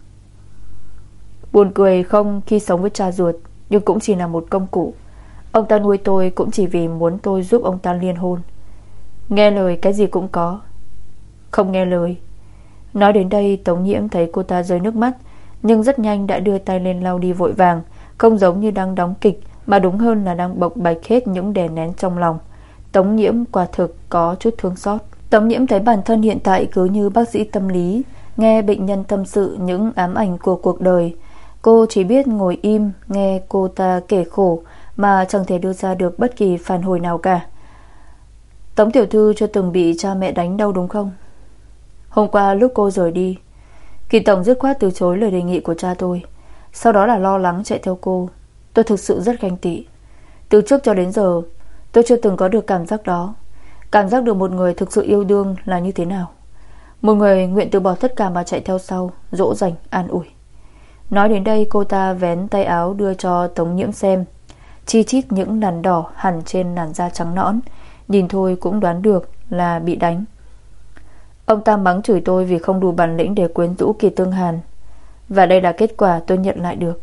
Buồn cười không khi sống với cha ruột, Nhưng cũng chỉ là một công cụ. Ông ta nuôi tôi cũng chỉ vì muốn tôi giúp ông ta liên hôn. Nghe lời cái gì cũng có. Không nghe lời. Nói đến đây, Tống Nhiễm thấy cô ta rơi nước mắt, Nhưng rất nhanh đã đưa tay lên lau đi vội vàng, Không giống như đang đóng kịch, mà đúng hơn là đang bộc bạch hết những đè nén trong lòng. Tống nhiễm quả thực có chút thương xót. Tống nhiễm thấy bản thân hiện tại cứ như bác sĩ tâm lý, Nghe bệnh nhân tâm sự những ám ảnh của cuộc đời. Cô chỉ biết ngồi im, Nghe cô ta kể khổ, Mà chẳng thể đưa ra được bất kỳ phản hồi nào cả. Tống tiểu thư chưa từng bị cha mẹ đánh đâu đúng không? Hôm qua lúc cô rời đi Kỳ tổng dứt khoát từ chối lời đề nghị của cha tôi. Sau đó là lo lắng chạy theo cô. Tôi thực sự rất ganh tị. Từ trước cho đến giờ Tôi chưa từng có được cảm giác đó. Cảm giác được một người thực sự yêu đương là như thế nào? Một người nguyện từ bỏ tất cả mà chạy theo sau Dỗ dành, an ủi. Nói đến đây cô ta vén tay áo đưa cho Tống Nhiễm xem Chi chít những nàn đỏ hẳn trên nàn da trắng nõn. Nhìn thôi cũng đoán được là bị đánh. Ông ta mắng chửi tôi vì không đủ bản lĩnh để quyến rũ Kỳ Tương Hàn. Và đây là kết quả tôi nhận lại được.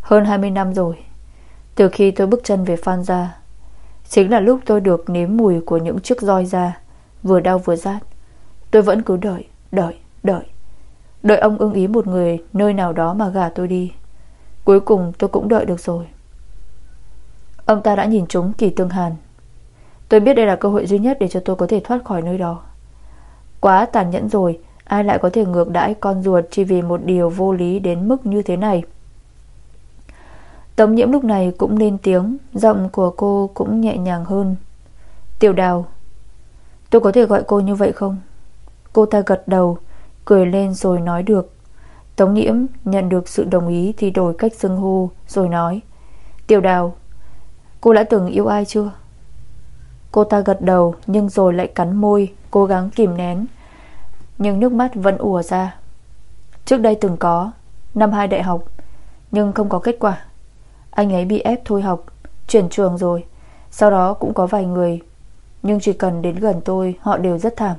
Hơn 20 năm rồi. Từ khi tôi bước chân về Phan Gia Chính là lúc tôi được nếm mùi của những chiếc roi da Vừa đau vừa rát. Tôi vẫn cứ đợi, đợi, đợi. Đợi ông ưng ý một người Nơi nào đó mà gả tôi đi. Cuối cùng tôi cũng đợi được rồi. Ông ta đã nhìn trúng kỳ tương hàn. Tôi biết đây là cơ hội duy nhất Để cho tôi có thể thoát khỏi nơi đó. Quá tàn nhẫn rồi, Ai lại có thể ngược đãi con ruột Chỉ vì một điều vô lý đến mức như thế này? Tống nhiễm lúc này cũng lên tiếng, Giọng của cô cũng nhẹ nhàng hơn. Tiểu đào, Tôi có thể gọi cô như vậy không? Cô ta gật đầu, Cười lên rồi nói được. Tống nhiễm nhận được sự đồng ý Thì đổi cách xưng hô, rồi nói. Tiểu đào, Cô đã từng yêu ai chưa? Cô ta gật đầu, Nhưng rồi lại cắn môi, Cố gắng kìm nén. Nhưng nước mắt vẫn ùa ra. Trước đây từng có, Năm hai đại học, Nhưng không có kết quả. Anh ấy bị ép thôi học, Chuyển trường rồi. Sau đó cũng có vài người, Nhưng chỉ cần đến gần tôi, Họ đều rất thảm.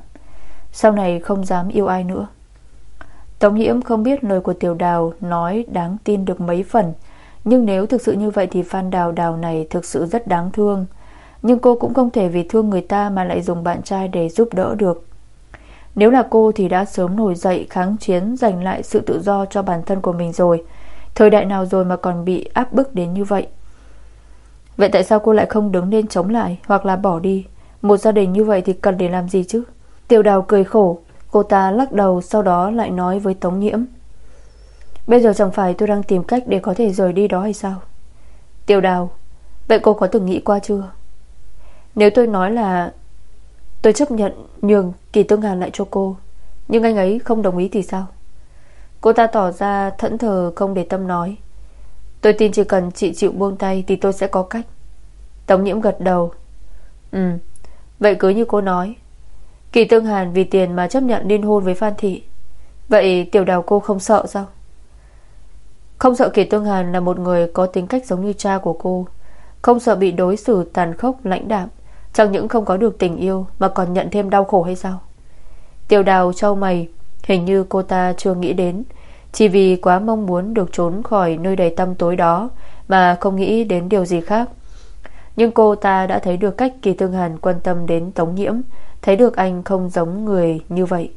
Sau này không dám yêu ai nữa. Tống Nhiễm không biết lời của Tiểu Đào Nói đáng tin được mấy phần, Nhưng nếu thực sự như vậy Thì Phan Đào Đào này thực sự rất đáng thương. Nhưng cô cũng không thể vì thương người ta Mà lại dùng bạn trai để giúp đỡ được. Nếu là cô thì đã sớm nổi dậy, Kháng chiến, giành lại sự tự do cho bản thân của mình rồi. Thời đại nào rồi mà còn bị áp bức đến như vậy? Vậy tại sao cô lại không đứng lên chống lại Hoặc là bỏ đi? Một gia đình như vậy thì cần để làm gì chứ? Tiểu đào cười khổ, Cô ta lắc đầu, sau đó lại nói với Tống Nhiễm. Bây giờ chẳng phải tôi đang tìm cách Để có thể rời đi đó hay sao? Tiểu đào, Vậy cô có từng nghĩ qua chưa? Nếu tôi nói là Tôi chấp nhận nhường Kỳ Tương Hàn lại cho cô, Nhưng anh ấy không đồng ý thì sao? Cô ta tỏ ra thẫn thờ không để tâm nói. Tôi tin chỉ cần chị chịu buông tay Thì tôi sẽ có cách. Tống nhiễm gật đầu. Ừ Vậy cứ như cô nói. Kỳ Tương Hàn vì tiền mà chấp nhận liên hôn với Phan Thị. Vậy tiểu đào cô không sợ sao? Không sợ Kỳ Tương Hàn là một người Có tính cách giống như cha của cô, Không sợ bị đối xử tàn khốc, lãnh đạm. Chẳng những không có được tình yêu, Mà còn nhận thêm đau khổ hay sao? Tiêu đào trao mày, Hình như cô ta chưa nghĩ đến. Chỉ vì quá mong muốn được trốn khỏi nơi đầy tâm tối đó, Mà không nghĩ đến điều gì khác. Nhưng cô ta đã thấy được cách Kỳ Tương Hàn quan tâm đến Tống Nhiễm, Thấy được anh không giống người như vậy.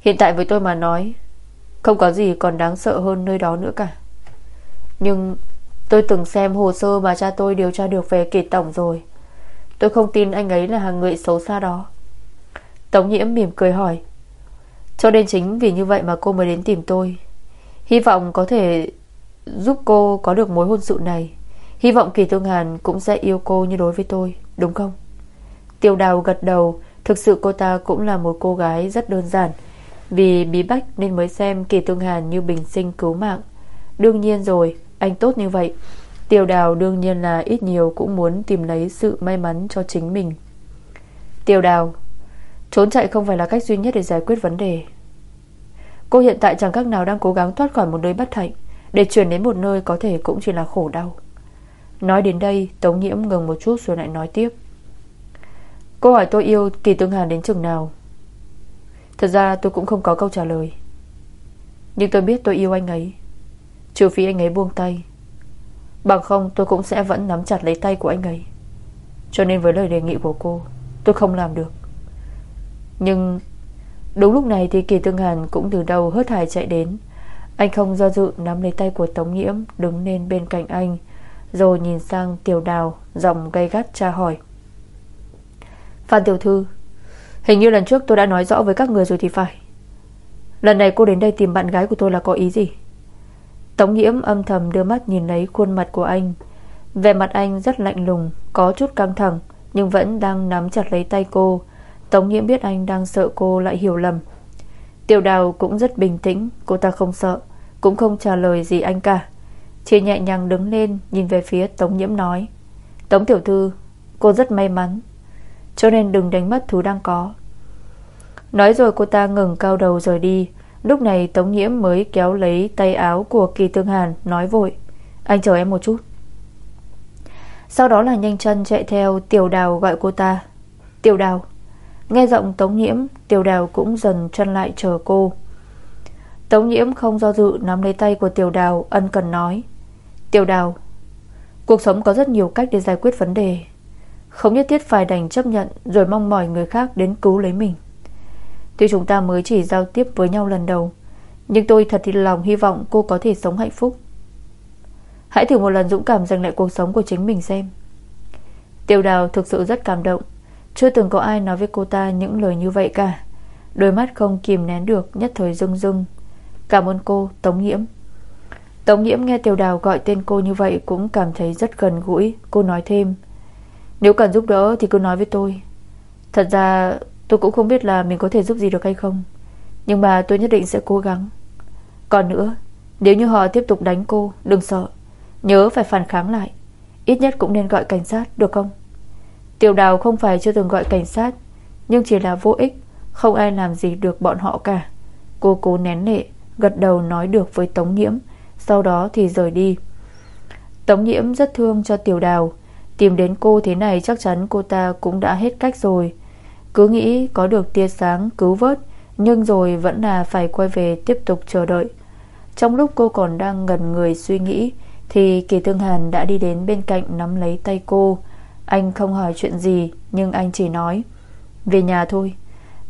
Hiện tại với tôi mà nói, Không có gì còn đáng sợ hơn nơi đó nữa cả. Nhưng Tôi từng xem hồ sơ mà cha tôi điều tra được về kỳ tổng rồi. Tôi không tin anh ấy là hàng người xấu xa đó. Tống nhiễm mỉm cười hỏi, Cho nên chính vì như vậy mà cô mới đến tìm tôi. Hy vọng có thể Giúp cô có được mối hôn sự này. Hy vọng Kỳ Tương Hàn cũng sẽ yêu cô như đối với tôi, Đúng không? Tiêu đào gật đầu, Thực sự cô ta cũng là một cô gái rất đơn giản. Vì bí bách nên mới xem Kỳ Tương Hàn như bình sinh cứu mạng. Đương nhiên rồi, Anh tốt như vậy. Tiêu đào đương nhiên là ít nhiều cũng muốn tìm lấy sự may mắn cho chính mình. Tiêu đào, Trốn chạy không phải là cách duy nhất để giải quyết vấn đề. Cô hiện tại chẳng các nào đang cố gắng thoát khỏi một nơi bất hạnh, Để chuyển đến một nơi có thể cũng chỉ là khổ đau. Nói đến đây, Tống nhiễm ngừng một chút rồi lại nói tiếp. Cô hỏi tôi yêu Kỳ Tương Hàn đến chừng nào? Thật ra tôi cũng không có câu trả lời. Nhưng tôi biết tôi yêu anh ấy, Trừ phi anh ấy buông tay. Bằng không, tôi cũng sẽ vẫn nắm chặt lấy tay của anh ấy. Cho nên với lời đề nghị của cô, Tôi không làm được. Nhưng Đúng lúc này thì Kỳ Tương Hàn cũng từ đầu hớt hải chạy đến. Anh không do dự nắm lấy tay của Tống Nhiễm Đứng lên bên cạnh anh, Rồi nhìn sang Tiểu Đào, Giọng gay gắt tra hỏi. Phan Tiểu Thư, Hình như lần trước tôi đã nói rõ với các người rồi thì phải. Lần này cô đến đây tìm bạn gái của tôi là có ý gì? Tống nhiễm âm thầm đưa mắt nhìn lấy khuôn mặt của anh. Về mặt anh rất lạnh lùng, Có chút căng thẳng, Nhưng vẫn đang nắm chặt lấy tay cô. Tống nhiễm biết anh đang sợ cô lại hiểu lầm. Tiểu đào cũng rất bình tĩnh, Cô ta không sợ, Cũng không trả lời gì anh cả. Chỉ nhẹ nhàng đứng lên, Nhìn về phía Tống nhiễm nói, Tống tiểu thư, Cô rất may mắn, Cho nên đừng đánh mất thứ đang có. Nói rồi cô ta ngừng cao đầu rời đi. Lúc này Tống nhiễm mới kéo lấy tay áo của Kỳ Tương Hàn, Nói vội, Anh chờ em một chút. Sau đó là nhanh chân chạy theo Tiểu đào gọi cô ta. Tiểu đào. Nghe giọng Tống Nhiễm, Tiểu đào cũng dần chân lại chờ cô. Tống Nhiễm không do dự Nắm lấy tay của Tiểu đào, ân cần nói, Tiểu đào, Cuộc sống có rất nhiều cách để giải quyết vấn đề. Không nhất thiết phải đành chấp nhận Rồi mong mỏi người khác đến cứu lấy mình. Tuy chúng ta mới chỉ giao tiếp với nhau lần đầu, Nhưng tôi thật thì lòng hy vọng cô có thể sống hạnh phúc. Hãy thử một lần dũng cảm giành lại cuộc sống của chính mình xem. Tiêu đào thực sự rất cảm động. Chưa từng có ai nói với cô ta những lời như vậy cả. Đôi mắt không kìm nén được, Nhất thời rưng rưng. Cảm ơn cô, Tống Nhiễm. Tống Nhiễm nghe tiêu Đào gọi tên cô như vậy Cũng cảm thấy rất gần gũi. Cô nói thêm, Nếu cần giúp đỡ thì cứ nói với tôi. Thật ra tôi cũng không biết là mình có thể giúp gì được hay không. Nhưng mà tôi nhất định sẽ cố gắng. Còn nữa, Nếu như họ tiếp tục đánh cô, Đừng sợ. Nhớ phải phản kháng lại. Ít nhất cũng nên gọi cảnh sát, được không? Tiểu đào không phải chưa từng gọi cảnh sát, Nhưng chỉ là vô ích. Không ai làm gì được bọn họ cả. Cô cố nén nệ, Gật đầu nói được với Tống Nhiễm. Sau đó thì rời đi. Tống Nhiễm rất thương cho tiểu đào. Tìm đến cô thế này chắc chắn cô ta cũng đã hết cách rồi. Cứ nghĩ có được tia sáng cứu vớt, Nhưng rồi vẫn là phải quay về tiếp tục chờ đợi. Trong lúc cô còn đang gần người suy nghĩ, Thì Kỳ Thương Hàn đã đi đến bên cạnh nắm lấy tay cô. Anh không hỏi chuyện gì, Nhưng anh chỉ nói, Về nhà thôi.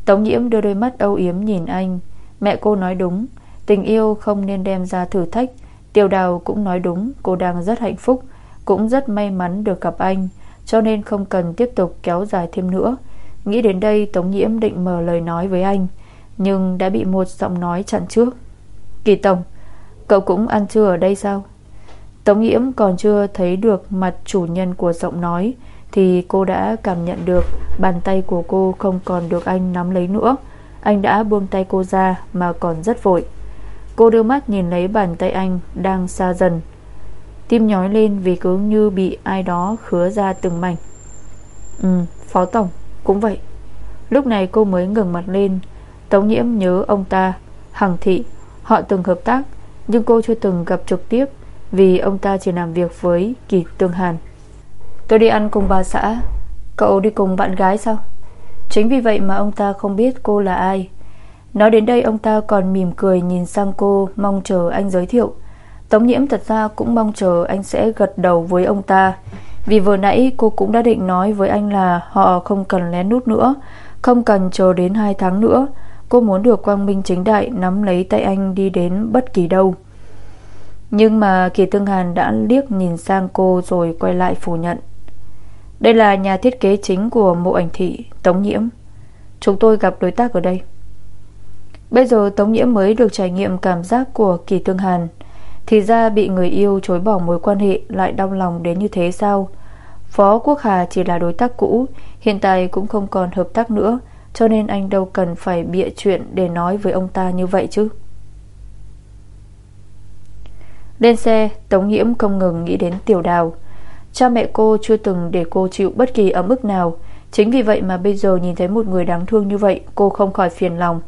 Tống nhiễm đưa đôi mắt âu yếm nhìn anh. Mẹ cô nói đúng, Tình yêu không nên đem ra thử thách. Tiêu đào cũng nói đúng, Cô đang rất hạnh phúc, Cũng rất may mắn được gặp anh, Cho nên không cần tiếp tục kéo dài thêm nữa. Nghĩ đến đây, Tống Nhiễm định mở lời nói với anh, Nhưng đã bị một giọng nói chặn trước. Kỳ Tổng, Cậu cũng ăn trưa ở đây sao? Tống Nhiễm còn chưa thấy được mặt chủ nhân của giọng nói, Thì cô đã cảm nhận được Bàn tay của cô không còn được anh nắm lấy nữa. Anh đã buông tay cô ra Mà còn rất vội. Cô đưa mắt nhìn lấy bàn tay anh Đang xa dần. Tim nhói lên vì cứ như bị ai đó khứa ra từng mảnh. Ừ Phó Tổng cũng vậy, Lúc này cô mới ngừng mặt lên. Tống nhiễm nhớ ông ta, Hằng thị. Họ từng hợp tác, Nhưng cô chưa từng gặp trực tiếp, vì ông ta chỉ làm việc với Kỳ Tương Hàn. Tôi đi ăn cùng bà xã. Cậu đi cùng bạn gái sao? Chính vì vậy mà ông ta không biết cô là ai. Nói đến đây, ông ta còn mỉm cười nhìn sang cô, Mong chờ anh giới thiệu. Tống nhiễm thật ra cũng mong chờ anh sẽ gật đầu với ông ta. Vì vừa nãy cô cũng đã định nói với anh là Họ không cần lén nút nữa, Không cần chờ đến 2 tháng nữa. Cô muốn được quang minh chính đại Nắm lấy tay anh đi đến bất kỳ đâu. Nhưng mà Kỳ Tương Hàn đã liếc nhìn sang cô Rồi quay lại phủ nhận. Đây là nhà thiết kế chính của mộ ảnh thị, Tống Nhiễm. Chúng tôi gặp đối tác ở đây. Bây giờ Tống Nhiễm mới được trải nghiệm Cảm giác của Kỳ Tương Hàn. Thì ra bị người yêu chối bỏ mối quan hệ Lại đau lòng đến như thế sao? Phó Quốc Hà chỉ là đối tác cũ, Hiện tại cũng không còn hợp tác nữa, Cho nên anh đâu cần phải bịa chuyện Để nói với ông ta như vậy chứ. Lên xe, Tống Nhiễm không ngừng nghĩ đến tiểu đào. Cha mẹ cô chưa từng để cô chịu bất kỳ ấm ức nào, Chính vì vậy mà bây giờ nhìn thấy một người đáng thương như vậy, Cô không khỏi phiền lòng.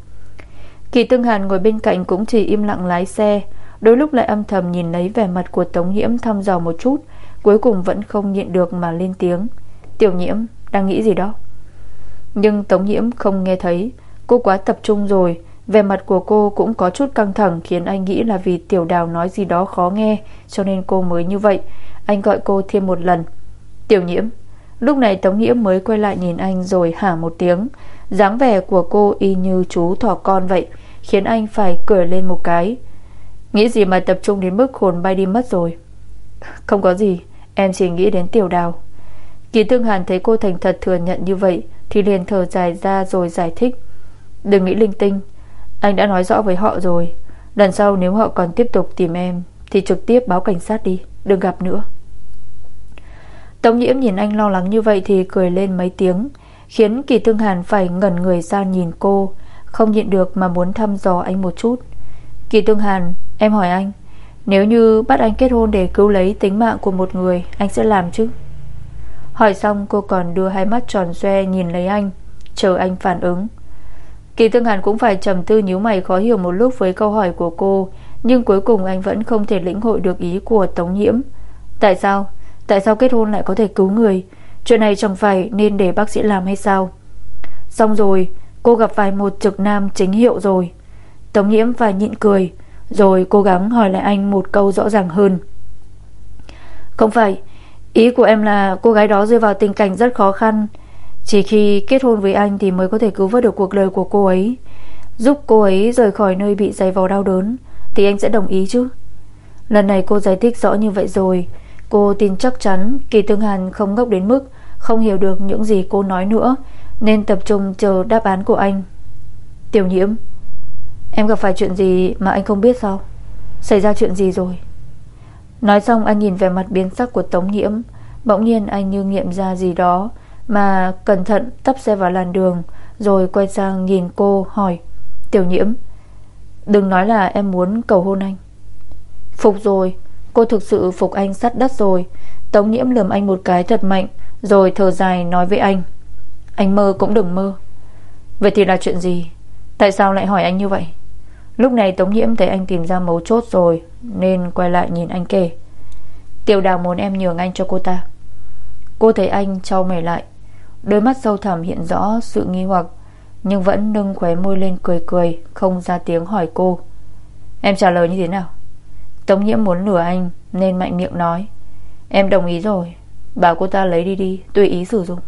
Kỳ Tương Hàn ngồi bên cạnh cũng chỉ im lặng lái xe. Đôi lúc lại âm thầm nhìn lấy vẻ mặt của Tống Nhiễm thăm dò một chút, Cuối cùng vẫn không nhịn được mà lên tiếng. Tiểu Nhiễm, đang nghĩ gì đó? Nhưng Tống Nhiễm không nghe thấy. Cô quá tập trung rồi, vẻ mặt của cô cũng có chút căng thẳng Khiến anh nghĩ là vì tiểu đào nói gì đó khó nghe, Cho nên cô mới như vậy. Anh gọi cô thêm một lần. Tiểu nhiễm. Lúc này Tống Nhiễm mới quay lại nhìn anh rồi hả một tiếng. Dáng vẻ của cô y như chú thỏ con vậy, Khiến anh phải cười lên một cái. Nghĩ gì mà tập trung đến mức hồn bay đi mất rồi? Không có gì, Em chỉ nghĩ đến tiểu đào. Kỳ Thương Hàn thấy cô thành thật thừa nhận như vậy, Thì liền thở dài ra rồi giải thích. Đừng nghĩ linh tinh, anh đã nói rõ với họ rồi. Lần sau nếu họ còn tiếp tục tìm em, Thì trực tiếp báo cảnh sát đi, Đừng gặp nữa. Tống nhiễm nhìn anh lo lắng như vậy Thì cười lên mấy tiếng, Khiến Kỳ Tương Hàn phải ngẩn người ra nhìn cô, Không nhịn được mà muốn thăm dò anh một chút. Kỳ Tương Hàn Em hỏi anh, Nếu như bắt anh kết hôn để cứu lấy tính mạng của một người, Anh sẽ làm chứ? Hỏi xong, cô còn đưa hai mắt tròn xoe Nhìn lấy anh, Chờ anh phản ứng. Kỳ Tương Hàn cũng phải trầm tư nhíu mày khó hiểu một lúc với câu hỏi của cô, Nhưng cuối cùng anh vẫn không thể lĩnh hội được ý của Tống Nhiễm. Tại sao? Tại sao kết hôn lại có thể cứu người? Chuyện này chẳng phải nên để bác sĩ làm hay sao? Xong rồi, Cô gặp phải một trực nam chính hiệu rồi. Tống Nhiễm phải nhịn cười rồi cố gắng hỏi lại anh một câu rõ ràng hơn. Không phải, Ý của em là cô gái đó rơi vào tình cảnh rất khó khăn. Chỉ khi kết hôn với anh Thì mới có thể cứu vớt được cuộc đời của cô ấy. Giúp cô ấy rời khỏi nơi bị dày vò đau đớn, Thì anh sẽ đồng ý chứ? Lần này cô giải thích rõ như vậy rồi. Cô tin chắc chắn Kỳ Tương Hàn không ngốc đến mức Không hiểu được những gì cô nói nữa, Nên tập trung chờ đáp án của anh. Tiểu nhiễm Em gặp phải chuyện gì mà anh không biết sao? Xảy ra chuyện gì rồi? Nói xong, anh nhìn về mặt biến sắc của Tống Nhiễm. Bỗng nhiên, anh như nghiệm ra gì đó Mà cẩn thận tấp xe vào làn đường, Rồi quay sang nhìn cô, hỏi, Tiểu Nhiễm, Đừng nói là em muốn cầu hôn anh. Phục rồi, Cô thực sự phục anh sắt đất rồi. Tống nhiễm lườm anh một cái thật mạnh, Rồi thở dài nói với anh Anh mơ cũng đừng mơ. Vậy thì là chuyện gì? Tại sao lại hỏi anh như vậy? Lúc này Tống nhiễm thấy anh tìm ra mấu chốt rồi, Nên quay lại nhìn anh kể. Tiểu đào muốn em nhường anh cho cô ta. Cô thấy anh trao mày lại. Đôi mắt sâu thẳm hiện rõ sự nghi hoặc, Nhưng vẫn nâng khóe môi lên cười cười, Không ra tiếng hỏi cô. Em trả lời như thế nào? Tống nhiễm muốn lừa anh, Nên mạnh miệng nói. Em đồng ý rồi, Bảo cô ta lấy đi đi, Tùy ý sử dụng.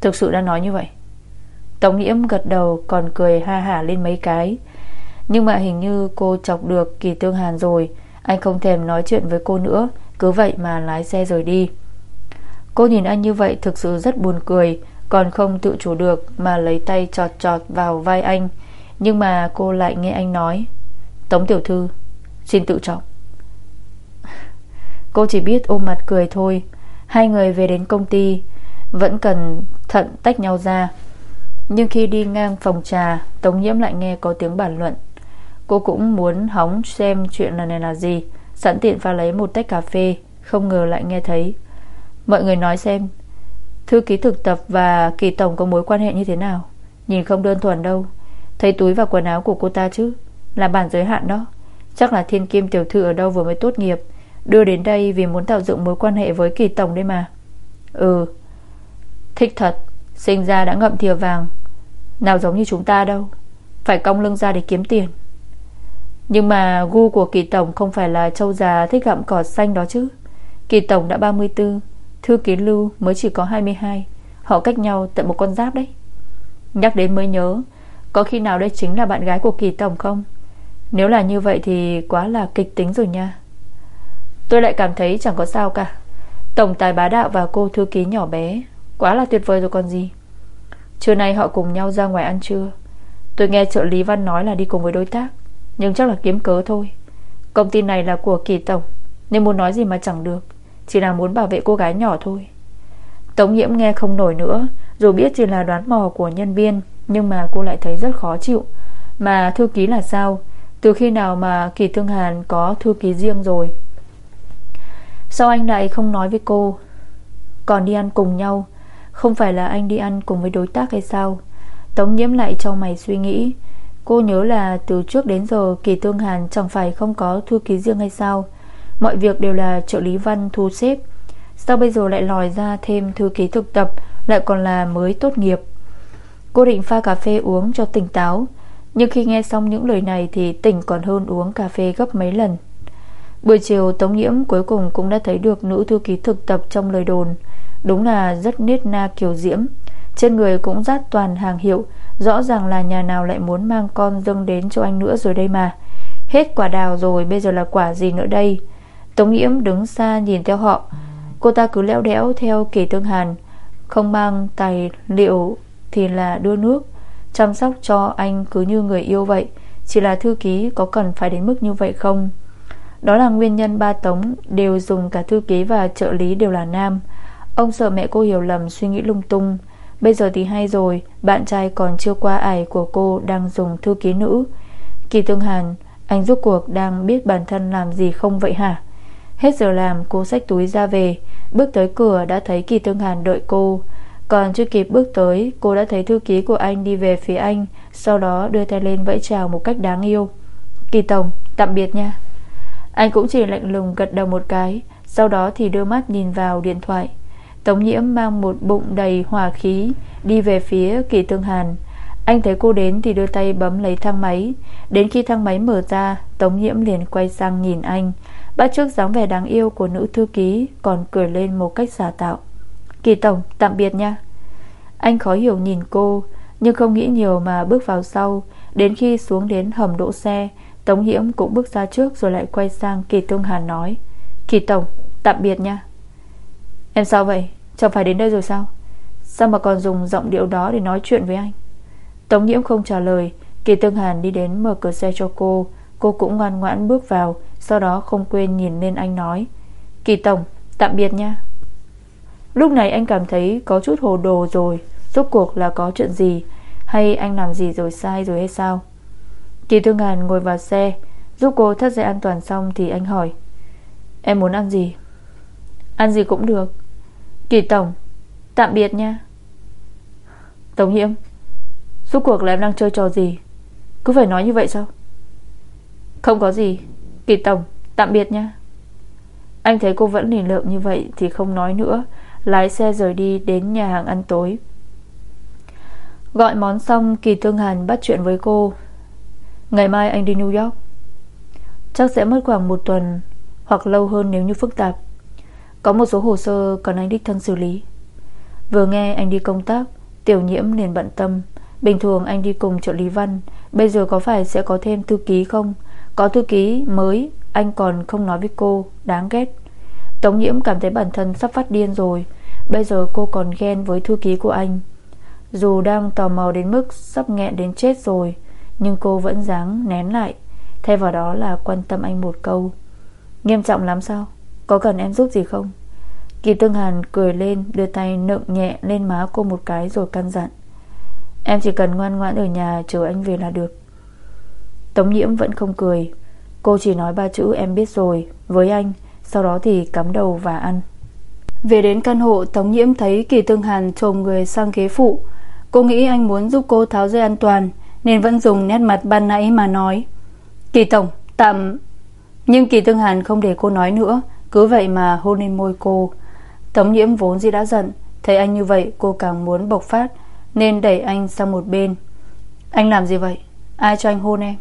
Thực sự đã nói như vậy. Tống nhiễm gật đầu, còn cười ha hả lên mấy cái. Nhưng mà hình như cô chọc được Kỳ Tương Hàn rồi. Anh không thèm nói chuyện với cô nữa. Cứ vậy mà lái xe rồi đi. Cô nhìn anh như vậy thực sự rất buồn cười. Còn không tự chủ được Mà lấy tay trọt trọt vào vai anh. Nhưng mà cô lại nghe anh nói. Tống tiểu thư, Xin tự trọng. Cô chỉ biết ôm mặt cười thôi. Hai người về đến công ty. Vẫn cần thận tách nhau ra. Nhưng khi đi ngang phòng trà, Tống nhiễm lại nghe có tiếng bàn luận. Cô cũng muốn hóng xem chuyện lần này là gì. Sẵn tiện pha lấy một tách cà phê, Không ngờ lại nghe thấy. Mọi người nói xem, Thư ký thực tập và kỳ tổng có mối quan hệ như thế nào? Nhìn không đơn thuần đâu. Thấy túi và quần áo của cô ta chứ? Là bản giới hạn đó. Chắc là thiên kim tiểu thư ở đâu vừa mới tốt nghiệp. Đưa đến đây vì muốn tạo dựng mối quan hệ với kỳ tổng đấy mà. Ừ. Thích thật. Sinh ra đã ngậm thìa vàng. Nào giống như chúng ta đâu. Phải cong lưng ra để kiếm tiền. Nhưng mà gu của kỳ tổng Không phải là châu già thích gặm cỏ xanh đó chứ. Kỳ tổng đã 34 Thư ký lưu mới chỉ có 22 Họ cách nhau tận một con giáp đấy. Nhắc đến mới nhớ, Có khi nào đây chính là bạn gái của kỳ tổng không? Nếu là như vậy thì quá là kịch tính rồi nha. Tôi lại cảm thấy chẳng có sao cả. Tổng tài bá đạo và cô thư ký nhỏ bé, Quá là tuyệt vời rồi còn gì. Trưa nay họ cùng nhau ra ngoài ăn trưa. Tôi nghe trợ lý Văn nói là đi cùng với đối tác, Nhưng chắc là kiếm cớ thôi. Công ty này là của kỳ tổng, Nên muốn nói gì mà chẳng được, Chỉ là muốn bảo vệ cô gái nhỏ thôi. Tống nhiễm nghe không nổi nữa, Dù biết chỉ là đoán mò của nhân viên, Nhưng mà cô lại thấy rất khó chịu. Mà thư ký là sao? Từ khi nào mà Kỳ Thương Hàn có thư ký riêng rồi? Sao anh lại không nói với cô? Còn đi ăn cùng nhau không phải là anh đi ăn cùng với đối tác hay sao? Tống nhiễm lại trong mày suy nghĩ. Cô nhớ là từ trước đến giờ, Kỳ tương Hàn chẳng phải không có thư ký riêng hay sao? Mọi việc đều là trợ lý văn thu xếp. Sao bây giờ lại lòi ra thêm thư ký thực tập, Lại còn là mới tốt nghiệp? Cô định pha cà phê uống cho tỉnh táo. Nhưng khi nghe xong những lời này Thì tỉnh còn hơn uống cà phê gấp mấy lần. Buổi chiều, Tống Nhiễm cuối cùng cũng đã thấy được nữ thư ký thực tập trong lời đồn. Đúng là rất nết na kiều diễm. Trên người cũng rát toàn hàng hiệu. Rõ ràng là nhà nào lại muốn mang con dâng đến cho anh nữa rồi đây mà. Hết quả đào rồi, Bây giờ là quả gì nữa đây? Tống Nhiễm đứng xa nhìn theo họ. Cô ta cứ leo đẽo theo kỳ tương hàn. Không mang tài liệu Thì là đưa nước. Chăm sóc cho anh cứ như người yêu vậy. Chỉ là thư ký có cần phải đến mức như vậy không? Đó là nguyên nhân ba Tống Đều dùng cả thư ký và trợ lý đều là nam. Ông sợ mẹ cô hiểu lầm, suy nghĩ lung tung. Bây giờ thì hay rồi, Bạn trai còn chưa qua ải của cô Đang dùng thư ký nữ. Kỳ Tương Hàn, Anh rút cuộc đang biết bản thân làm gì không vậy hả? Hết giờ làm, cô xách túi ra về. Bước tới cửa đã thấy Kỳ Tương Hàn đợi cô. Còn chưa kịp bước tới, Cô đã thấy thư ký của anh đi về phía anh, Sau đó đưa tay lên vẫy chào một cách đáng yêu. Kỳ Tổng, tạm biệt nha. Anh cũng chỉ lạnh lùng gật đầu một cái, Sau đó thì đưa mắt nhìn vào điện thoại. Tống Nhiễm mang một bụng đầy hòa khí, Đi về phía Kỳ Tương Hàn. Anh thấy cô đến thì đưa tay bấm lấy thang máy. Đến khi thang máy mở ra, Tống Nhiễm liền quay sang nhìn anh. Bắt trước dáng vẻ đáng yêu của nữ thư ký, Còn cười lên một cách giả tạo. Kỳ Tổng, tạm biệt nha. Anh khó hiểu nhìn cô, Nhưng không nghĩ nhiều mà bước vào sau. Đến khi xuống đến hầm đỗ xe, Tống Nhiễm cũng bước ra trước Rồi lại quay sang Kỳ Tương Hàn nói, Kỳ Tổng, tạm biệt nha. Em sao vậy? Chẳng phải đến đây rồi sao? Sao mà còn dùng giọng điệu đó để nói chuyện với anh? Tống nhiễm không trả lời, Kỳ Tương Hàn đi đến mở cửa xe cho cô. Cô cũng ngoan ngoãn bước vào, Sau đó không quên nhìn lên anh nói, Kỳ Tổng, tạm biệt nha. Lúc này anh cảm thấy có chút hồ đồ rồi, Rốt cuộc là có chuyện gì? Hay anh làm gì rồi, sai rồi hay sao? Kỳ Tương Hàn ngồi vào xe, Giúp cô thắt dây an toàn xong Thì anh hỏi, Em muốn ăn gì? Ăn gì cũng được. Kỳ Tổng, Tạm biệt nha. Tống Hiễm Suốt cuộc là em đang chơi trò gì? Cứ phải nói như vậy sao? Không có gì. Kỳ Tổng, Tạm biệt nha. Anh thấy cô vẫn lì lợm như vậy Thì không nói nữa, Lái xe rời đi đến nhà hàng ăn tối. Gọi món xong, Kỳ Tương Hàn bắt chuyện với cô. Ngày mai anh đi New York. Chắc sẽ mất khoảng một tuần Hoặc lâu hơn nếu như phức tạp có một số hồ sơ cần anh đích thân xử lý. Vừa nghe anh đi công tác, Tiểu nhiễm liền bận tâm. Bình thường anh đi cùng trợ lý văn, Bây giờ có phải sẽ có thêm thư ký không? Có thư ký mới, Anh còn không nói với cô, Đáng ghét. Tống nhiễm cảm thấy bản thân sắp phát điên rồi, Bây giờ cô còn ghen với thư ký của anh. Dù đang tò mò đến mức Sắp nghẹn đến chết rồi, Nhưng cô vẫn dáng nén lại, Thay vào đó là quan tâm anh một câu. Nghiêm trọng lắm sao? Có cần em giúp gì không? Kỳ Tương Hàn cười lên, Đưa tay nựng nhẹ lên má cô một cái rồi căn dặn. Em chỉ cần ngoan ngoãn ở nhà, Chờ anh về là được. Tống nhiễm vẫn không cười. Cô chỉ nói ba chữ em biết rồi, Với anh, Sau đó thì cắm đầu và ăn. Về đến căn hộ, Tống nhiễm thấy Kỳ Tương Hàn trồm người sang ghế phụ. Cô nghĩ anh muốn giúp cô tháo dây an toàn, Nên vẫn dùng nét mặt ban nãy mà nói. Kỳ Tổng, tạm Nhưng Kỳ Tương Hàn không để cô nói nữa cứ vậy mà hôn lên môi cô Tống nhiễm vốn gì đã giận, Thấy anh như vậy cô càng muốn bộc phát, Nên đẩy anh sang một bên. Anh làm gì vậy? Ai cho anh hôn em?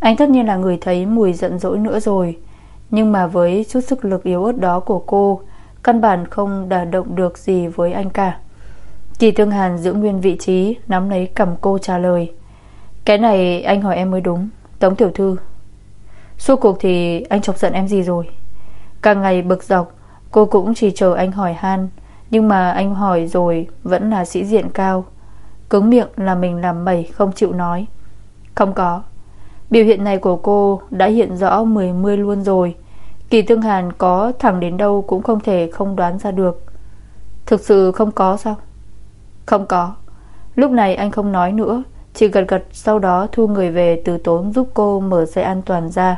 Anh tất nhiên là người thấy mùi giận dỗi nữa rồi, Nhưng mà với chút sức lực yếu ớt đó của cô, Căn bản không đả động được gì với anh cả. Kỳ Tương Hàn giữ nguyên vị trí, Nắm lấy cầm cô trả lời. Cái này anh hỏi em mới đúng, Tống Tiểu Thư. Suốt cuộc thì anh chọc giận em gì rồi? Càng ngày bực dọc, Cô cũng chỉ chờ anh hỏi han, Nhưng mà anh hỏi rồi Vẫn là sĩ diện cao. Cứng miệng là mình làm mẩy không chịu nói. Không có. Biểu hiện này của cô đã hiện rõ mười mươi luôn rồi. Kỳ Tương Hàn có thẳng đến đâu Cũng không thể không đoán ra được. Thực sự không có sao? Không có. Lúc này anh không nói nữa, Chỉ gật gật sau đó thu người về từ tốn giúp cô mở dây an toàn ra.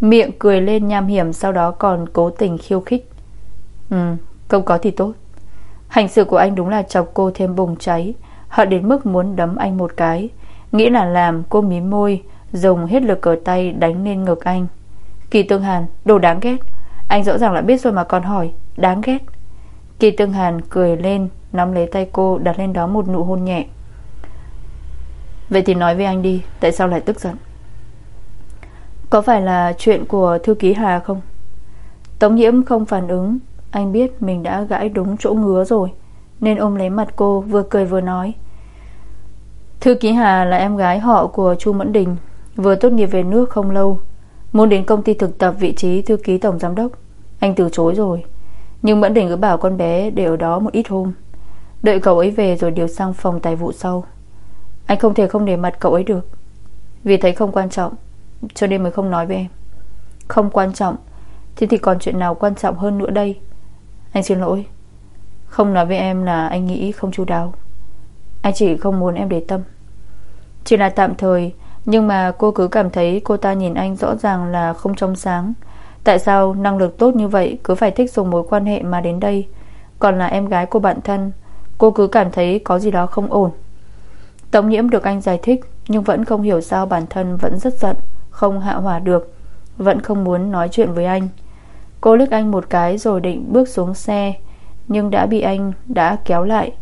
Miệng cười lên nham hiểm, Sau đó còn cố tình khiêu khích. Ừ không có thì tốt. Hành xử của anh đúng là chọc cô thêm bùng cháy. Họ đến mức muốn đấm anh một cái. Nghĩ là làm cô mím môi, Dùng hết lực cờ tay đánh lên ngực anh. Kỳ Tương Hàn, Đồ đáng ghét. Anh rõ ràng là biết rồi mà còn hỏi, Đáng ghét. Kỳ Tương Hàn cười lên, Nắm lấy tay cô, đặt lên đó một nụ hôn nhẹ. Vậy thì nói với anh đi, Tại sao lại tức giận? Có phải là chuyện của thư ký Hà không? Tống nhiễm không phản ứng. Anh biết mình đã gãi đúng chỗ ngứa rồi, Nên ôm lấy mặt cô, Vừa cười vừa nói. Thư ký Hà là em gái họ của Chu Mẫn Đình, Vừa tốt nghiệp về nước không lâu. Muốn đến công ty thực tập vị trí thư ký tổng giám đốc, Anh từ chối rồi. Nhưng Mẫn Đình cứ bảo con bé để ở đó một ít hôm. Đợi cậu ấy về rồi điều sang phòng tài vụ sau. Anh không thể không để mặt cậu ấy được, Vì thấy không quan trọng cho nên mới không nói với em. Không quan trọng. Thế thì còn chuyện nào quan trọng hơn nữa đây? Anh xin lỗi. Không nói với em là anh nghĩ không chu đáo. Anh chỉ không muốn em để tâm. Chỉ là tạm thời, Nhưng mà cô cứ cảm thấy cô ta nhìn anh rõ ràng là không trong sáng. Tại sao năng lực tốt như vậy Cứ phải thích dùng mối quan hệ mà đến đây? Còn là em gái của bạn thân, Cô cứ cảm thấy có gì đó không ổn. Tống nhiễm được anh giải thích, Nhưng vẫn không hiểu sao bản thân vẫn rất giận. Không hạ hỏa được, Vẫn không muốn nói chuyện với anh. Cô liếc anh một cái rồi định bước xuống xe, Nhưng đã bị anh đã kéo lại.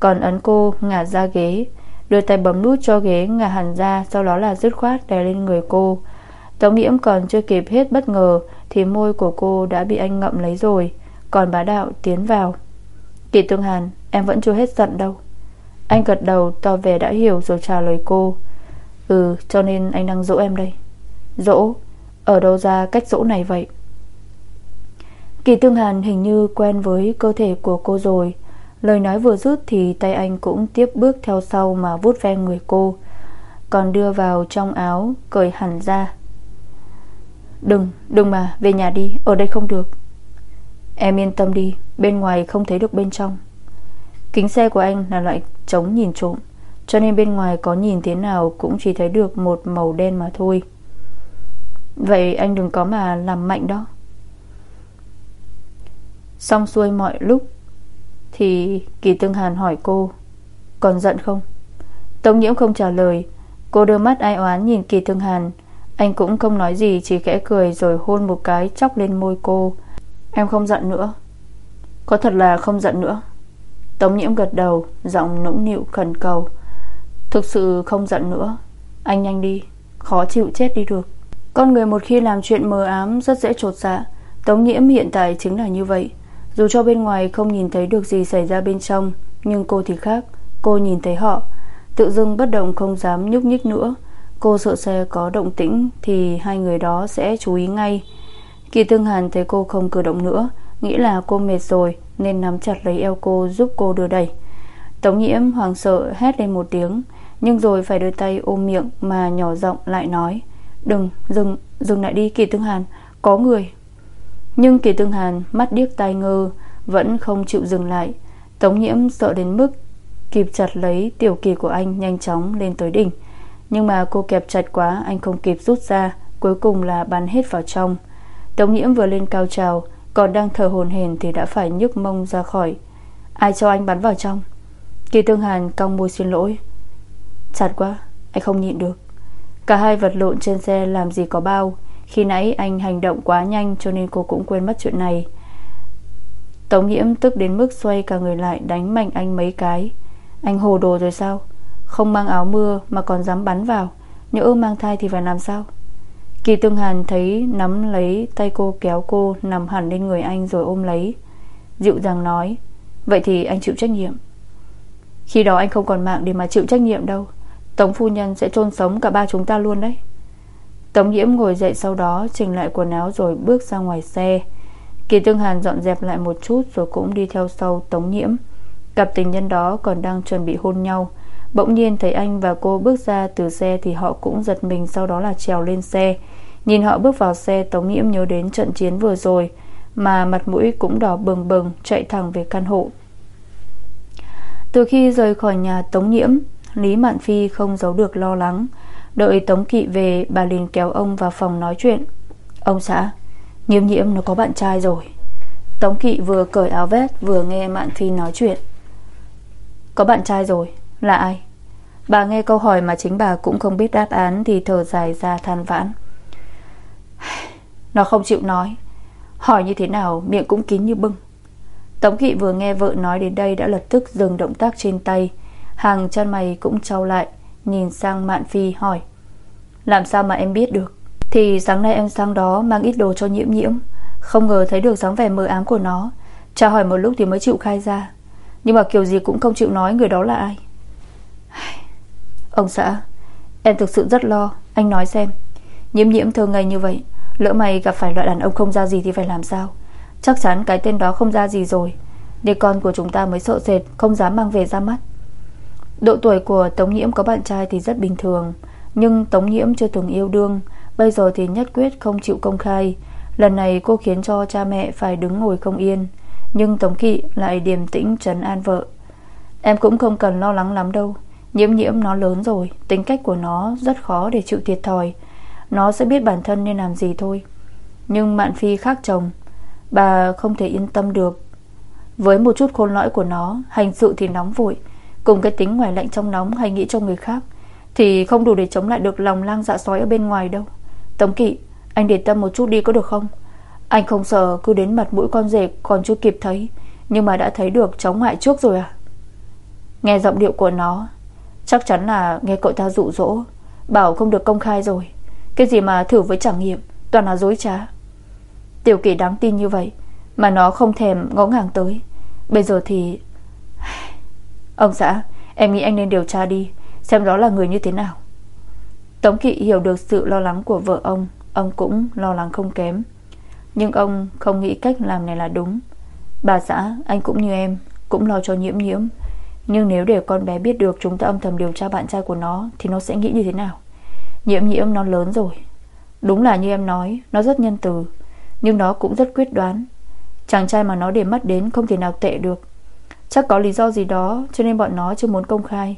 Còn ấn cô ngả ra ghế Đưa tay bấm nút cho ghế ngả hẳn ra, Sau đó là dứt khoát đè lên người cô. Tống nhiễm còn chưa kịp hết bất ngờ, Thì môi của cô đã bị anh ngậm lấy rồi, Còn bá đạo tiến vào. Kỳ Tương Hàn, Em vẫn chưa hết giận đâu. Anh gật đầu to vẻ đã hiểu rồi trả lời cô. Ừ cho nên anh đang dỗ em đây. Dỗ Ở đâu ra cách dỗ này vậy? Kỳ Tương Hàn hình như quen với cơ thể của cô rồi. Lời nói vừa dứt thì tay anh cũng tiếp bước theo sau mà vuốt ve người cô Còn đưa vào trong áo Cởi hẳn ra. Đừng, đừng mà, về nhà đi Ở đây không được. Em yên tâm đi, bên ngoài không thấy được bên trong. Kính xe của anh là loại chống nhìn trộm Cho nên bên ngoài có nhìn thế nào Cũng chỉ thấy được một màu đen mà thôi. Vậy anh đừng có mà làm mạnh đó. Xong xuôi mọi lúc, Thì Kỳ Tương Hàn hỏi cô, Còn giận không? Tống nhiễm không trả lời. Cô đưa mắt ai oán nhìn Kỳ Tương Hàn. Anh cũng không nói gì, Chỉ khẽ cười rồi hôn một cái chóc lên môi cô. Em không giận nữa. Có thật là không giận nữa. Tống nhiễm gật đầu, Giọng nũng nịu khẩn cầu. Thực sự không giận nữa. Anh nhanh đi, Khó chịu chết đi được. Con người một khi làm chuyện mờ ám, rất dễ trột dạ. Tống nhiễm hiện tại chính là như vậy. Dù cho bên ngoài không nhìn thấy được gì xảy ra bên trong, Nhưng cô thì khác. Cô nhìn thấy họ. Tự dưng bất động không dám nhúc nhích nữa. Cô sợ xe có động tĩnh, Thì hai người đó sẽ chú ý ngay. Kỳ Tương Hàn thấy cô không cử động nữa, Nghĩ là cô mệt rồi, Nên nắm chặt lấy eo cô giúp cô đưa đẩy. Tống nhiễm hoàng sợ hét lên một tiếng, Nhưng rồi phải đưa tay ôm miệng Mà nhỏ giọng lại nói Đừng, dừng, dừng lại đi Kỳ Tương Hàn. Có người. Nhưng Kỳ Tương Hàn mắt điếc tai ngơ Vẫn không chịu dừng lại. Tống nhiễm sợ đến mức Kịp chặt lấy tiểu kỳ của anh Nhanh chóng lên tới đỉnh. Nhưng mà cô kẹp chặt quá Anh không kịp rút ra Cuối cùng là bắn hết vào trong. Tống nhiễm vừa lên cao trào Còn đang thở hồn hển thì đã phải nhức mông ra khỏi. Ai cho anh bắn vào trong? Kỳ tương hàn cong môi xin lỗi. Chặt quá Anh không nhịn được. Cả hai vật lộn trên xe làm gì có bao. Khi nãy anh hành động quá nhanh Cho nên cô cũng quên mất chuyện này. Tống nhiễm tức đến mức xoay cả người lại Đánh mạnh anh mấy cái. Anh hồ đồ rồi sao? Không mang áo mưa mà còn dám bắn vào. Nhỡ mang thai thì phải làm sao? Kỳ Tương Hàn thấy nắm lấy tay cô kéo cô nằm hẳn lên người anh rồi ôm lấy. Dịu dàng nói, Vậy thì anh chịu trách nhiệm. Khi đó anh không còn mạng để mà chịu trách nhiệm đâu. Tống phu nhân sẽ chôn sống cả ba chúng ta luôn đấy. Tống nhiễm ngồi dậy sau đó, Chỉnh lại quần áo rồi bước ra ngoài xe. Kỳ Tương Hàn dọn dẹp lại một chút Rồi cũng đi theo sau Tống nhiễm Cặp tình nhân đó còn đang chuẩn bị hôn nhau. Bỗng nhiên thấy anh và cô bước ra từ xe Thì họ cũng giật mình Sau đó là trèo lên xe. Nhìn họ bước vào xe, Tống Nhiễm nhớ đến trận chiến vừa rồi, Mà mặt mũi cũng đỏ bừng bừng, Chạy thẳng về căn hộ. Từ khi rời khỏi nhà Tống Nhiễm Lý Mạn Phi không giấu được lo lắng. Đợi Tống Kỵ về, Bà liền kéo ông vào phòng nói chuyện. Ông xã, Nhiễm nhiễm nó có bạn trai rồi. Tống Kỵ vừa cởi áo vest Vừa nghe Mạn Phi nói chuyện. Có bạn trai rồi, Là ai? Bà nghe câu hỏi mà chính bà cũng không biết đáp án Thì thở dài ra than vãn. Nó không chịu nói. Hỏi như thế nào, miệng cũng kín như bưng. Tống Kỵ vừa nghe vợ nói đến đây Đã lập tức dừng động tác trên tay. Hàng chân mày cũng trao lại, Nhìn sang Mạn Phi hỏi. Làm sao mà em biết được? Thì sáng nay em sang đó mang ít đồ cho nhiễm nhiễm. Không ngờ thấy được dáng vẻ mờ ám của nó. Tra hỏi một lúc thì mới chịu khai ra. Nhưng mà kiểu gì cũng không chịu nói người đó là ai. Ông xã, Em thực sự rất lo. Anh nói xem. Nhiễm nhiễm thơ ngây như vậy. Lỡ mày gặp phải loại đàn ông không ra gì thì phải làm sao? Chắc chắn cái tên đó không ra gì rồi. Để con của chúng ta mới sợ sệt, Không dám mang về ra mắt. Độ tuổi của Tống Nhiễm có bạn trai thì rất bình thường, Nhưng Tống Nhiễm chưa từng yêu đương, Bây giờ thì nhất quyết không chịu công khai. Lần này cô khiến cho cha mẹ phải đứng ngồi không yên, Nhưng Tống Kỵ lại điềm tĩnh trấn an vợ. Em cũng không cần lo lắng lắm đâu, Nhiễm nhiễm nó lớn rồi, Tính cách của nó rất khó để chịu thiệt thòi. Nó sẽ biết bản thân nên làm gì thôi. Nhưng Mạn Phi khác chồng, Bà không thể yên tâm được. Với một chút khôn lõi của nó, Hành sự thì nóng vội Cùng cái tính ngoài lạnh trong nóng hay nghĩ cho người khác, Thì không đủ để chống lại được lòng lang dạ sói ở bên ngoài đâu. Tống kỵ, Anh để tâm một chút đi có được không? Anh không sợ cứ đến mặt mũi con rể Còn chưa kịp thấy, Nhưng mà đã thấy được cháu ngoại trước rồi à? Nghe giọng điệu của nó, Chắc chắn là nghe cậu ta dụ dỗ, Bảo không được công khai rồi. Cái gì mà thử với trải nghiệm, Toàn là dối trá. Tiểu kỳ đáng tin như vậy, Mà nó không thèm ngó ngàng tới. Bây giờ thì Ông xã, Em nghĩ anh nên điều tra đi, Xem đó là người như thế nào. Tống kỵ hiểu được sự lo lắng của vợ ông Ông cũng lo lắng không kém. Nhưng ông không nghĩ cách làm này là đúng. Bà xã, anh cũng như em, Cũng lo cho nhiễm nhiễm. Nhưng nếu để con bé biết được chúng ta âm thầm điều tra bạn trai của nó, Thì nó sẽ nghĩ như thế nào? Nhiễm nhiễm nó lớn rồi. Đúng là như em nói, Nó rất nhân từ. Nhưng nó cũng rất quyết đoán. Chàng trai mà nó để mắt đến không thể nào tệ được. Chắc có lý do gì đó, Cho nên bọn nó chưa muốn công khai.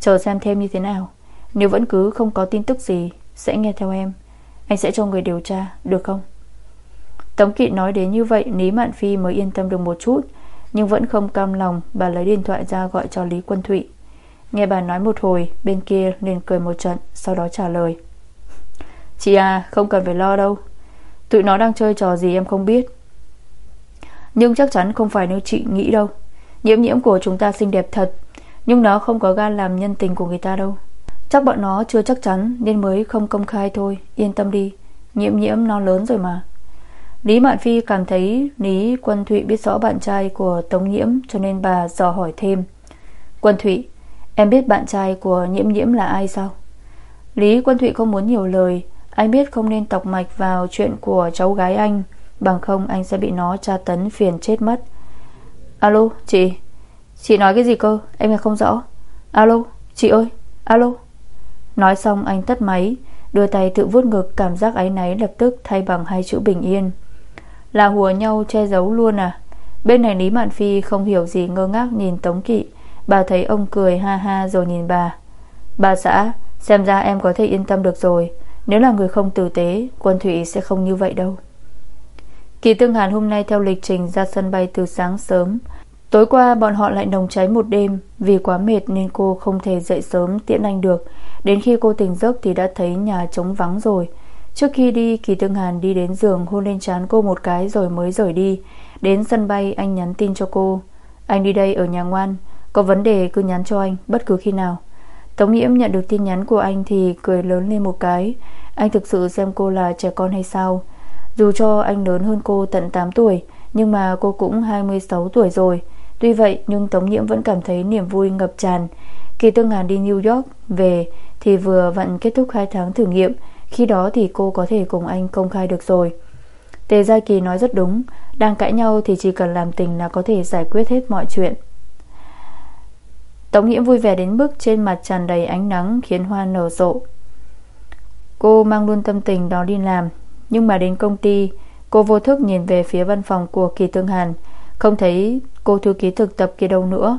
Chờ xem thêm như thế nào. Nếu vẫn cứ không có tin tức gì, Sẽ nghe theo em. Anh sẽ cho người điều tra, được không? Tống kỵ nói đến như vậy, Lý Mạn Phi mới yên tâm được một chút, Nhưng vẫn không cam lòng, Bà lấy điện thoại ra gọi cho Lý Quân Thụy. Nghe bà nói một hồi, Bên kia liền cười một trận, Sau đó trả lời. Chị à không cần phải lo đâu. Tụi nó đang chơi trò gì em không biết. Nhưng chắc chắn không phải như chị nghĩ đâu. Nhiễm nhiễm của chúng ta xinh đẹp thật, Nhưng nó không có gan làm nhân tình của người ta đâu. Chắc bọn nó chưa chắc chắn Nên mới không công khai thôi. Yên tâm đi, Nhiễm nhiễm nó lớn rồi mà. Lý Mạn Phi cảm thấy Lý Quân Thụy biết rõ bạn trai của Tống Nhiễm, Cho nên bà dò hỏi thêm. Quân Thụy, Em biết bạn trai của Nhiễm Nhiễm là ai sao? Lý Quân Thụy không muốn nhiều lời. Anh biết không nên tọc mạch vào chuyện của cháu gái anh, Bằng không anh sẽ bị nó tra tấn phiền chết mất. Alo, chị. Chị nói cái gì cơ? Em nghe không rõ. Alo, chị ơi. Alo. Nói xong, anh tắt máy, Đưa tay tự vuốt ngực, cảm giác áy náy lập tức thay bằng hai chữ bình yên. Là hùa nhau che giấu luôn à? Bên này Lý Mạn Phi không hiểu gì, ngơ ngác nhìn Tống Kỵ. Bà thấy ông cười ha ha rồi nhìn bà. Bà xã, Xem ra em có thể yên tâm được rồi. Nếu là người không tử tế, Quân Thụy sẽ không như vậy đâu. Kỳ Tương Hàn hôm nay theo lịch trình ra sân bay từ sáng sớm Tối qua, bọn họ lại nồng cháy một đêm. Vì quá mệt nên cô không thể dậy sớm tiễn anh được. Đến khi cô tỉnh giấc thì đã thấy nhà trống vắng rồi. Trước khi đi, Kỳ Tương Hàn đi đến giường, hôn lên trán cô một cái rồi mới rời đi. Đến sân bay, anh nhắn tin cho cô. Anh đi đây ở nhà ngoan. Có vấn đề cứ nhắn cho anh, bất cứ khi nào. Tống Nhiễm nhận được tin nhắn của anh thì cười lớn lên một cái. Anh thực sự xem cô là trẻ con hay sao? Dù cho anh lớn hơn cô tận 8 tuổi, Nhưng mà cô cũng 26 tuổi rồi. Tuy vậy, nhưng Tống Nhiễm vẫn cảm thấy niềm vui ngập tràn. Kỳ Tương Hàn đi New York về, Thì vừa vặn kết thúc 2 tháng thử nghiệm. Khi đó thì cô có thể cùng anh công khai được rồi. Tề Gia Kỳ nói rất đúng, Đang cãi nhau thì chỉ cần làm tình là có thể giải quyết hết mọi chuyện. Tống Nhiễm vui vẻ đến mức trên mặt tràn đầy ánh nắng, khiến hoa nở rộ. Cô mang luôn tâm tình đó đi làm, Nhưng mà đến công ty, Cô vô thức nhìn về phía văn phòng của Kỳ Tương Hàn. Không thấy cô thư ký thực tập kia đâu nữa.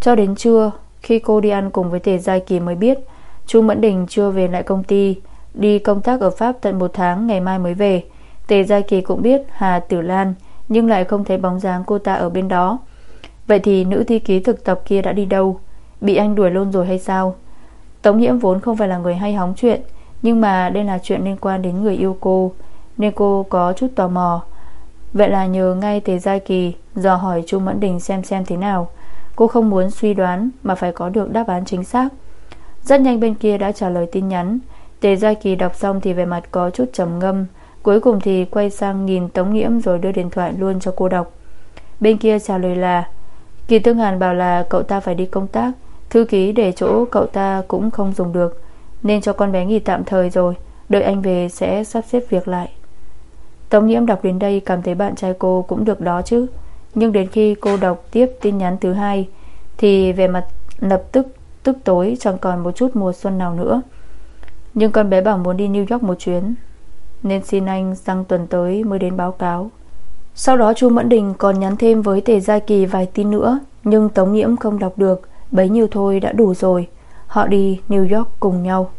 Cho đến trưa, Khi cô đi ăn cùng với Tề Giai Kỳ mới biết Chu Mẫn Đình chưa về lại công ty, Đi công tác ở Pháp tận một tháng, Ngày mai mới về. Tề Giai Kỳ cũng biết Hà Tử Lan, Nhưng lại không thấy bóng dáng cô ta ở bên đó. Vậy thì nữ thư ký thực tập kia đã đi đâu? Bị anh đuổi luôn rồi hay sao? Tống nhiễm vốn không phải là người hay hóng chuyện, Nhưng mà đây là chuyện liên quan đến người yêu cô, Nên cô có chút tò mò. Vậy là nhờ ngay Tề Giai Kỳ Dò hỏi Chu Mẫn Đình xem xem thế nào. Cô không muốn suy đoán Mà phải có được đáp án chính xác. Rất nhanh bên kia đã trả lời tin nhắn. Tề Giai Kỳ đọc xong thì về mặt có chút trầm ngâm. Cuối cùng thì quay sang nhìn Tống Nghiễm Rồi đưa điện thoại luôn cho cô đọc. Bên kia trả lời là, Kỳ Tương Hàn bảo là cậu ta phải đi công tác. Thư ký để chỗ cậu ta cũng không dùng được. Nên cho con bé nghỉ tạm thời rồi. Đợi anh về sẽ sắp xếp việc lại. Tống nhiễm đọc đến đây, cảm thấy bạn trai cô cũng được đó chứ. Nhưng đến khi cô đọc tiếp tin nhắn thứ hai, Thì về mặt lập tức tức tối, Chẳng còn một chút mùa xuân nào nữa. Nhưng con bé bảo muốn đi New York một chuyến, Nên xin anh sang tuần tới mới đến báo cáo. Sau đó chu Mẫn Đình còn nhắn thêm với Tề Gia Kỳ vài tin nữa, Nhưng Tống Nhiễm không đọc được, Bấy nhiêu thôi đã đủ rồi. Họ đi New York cùng nhau.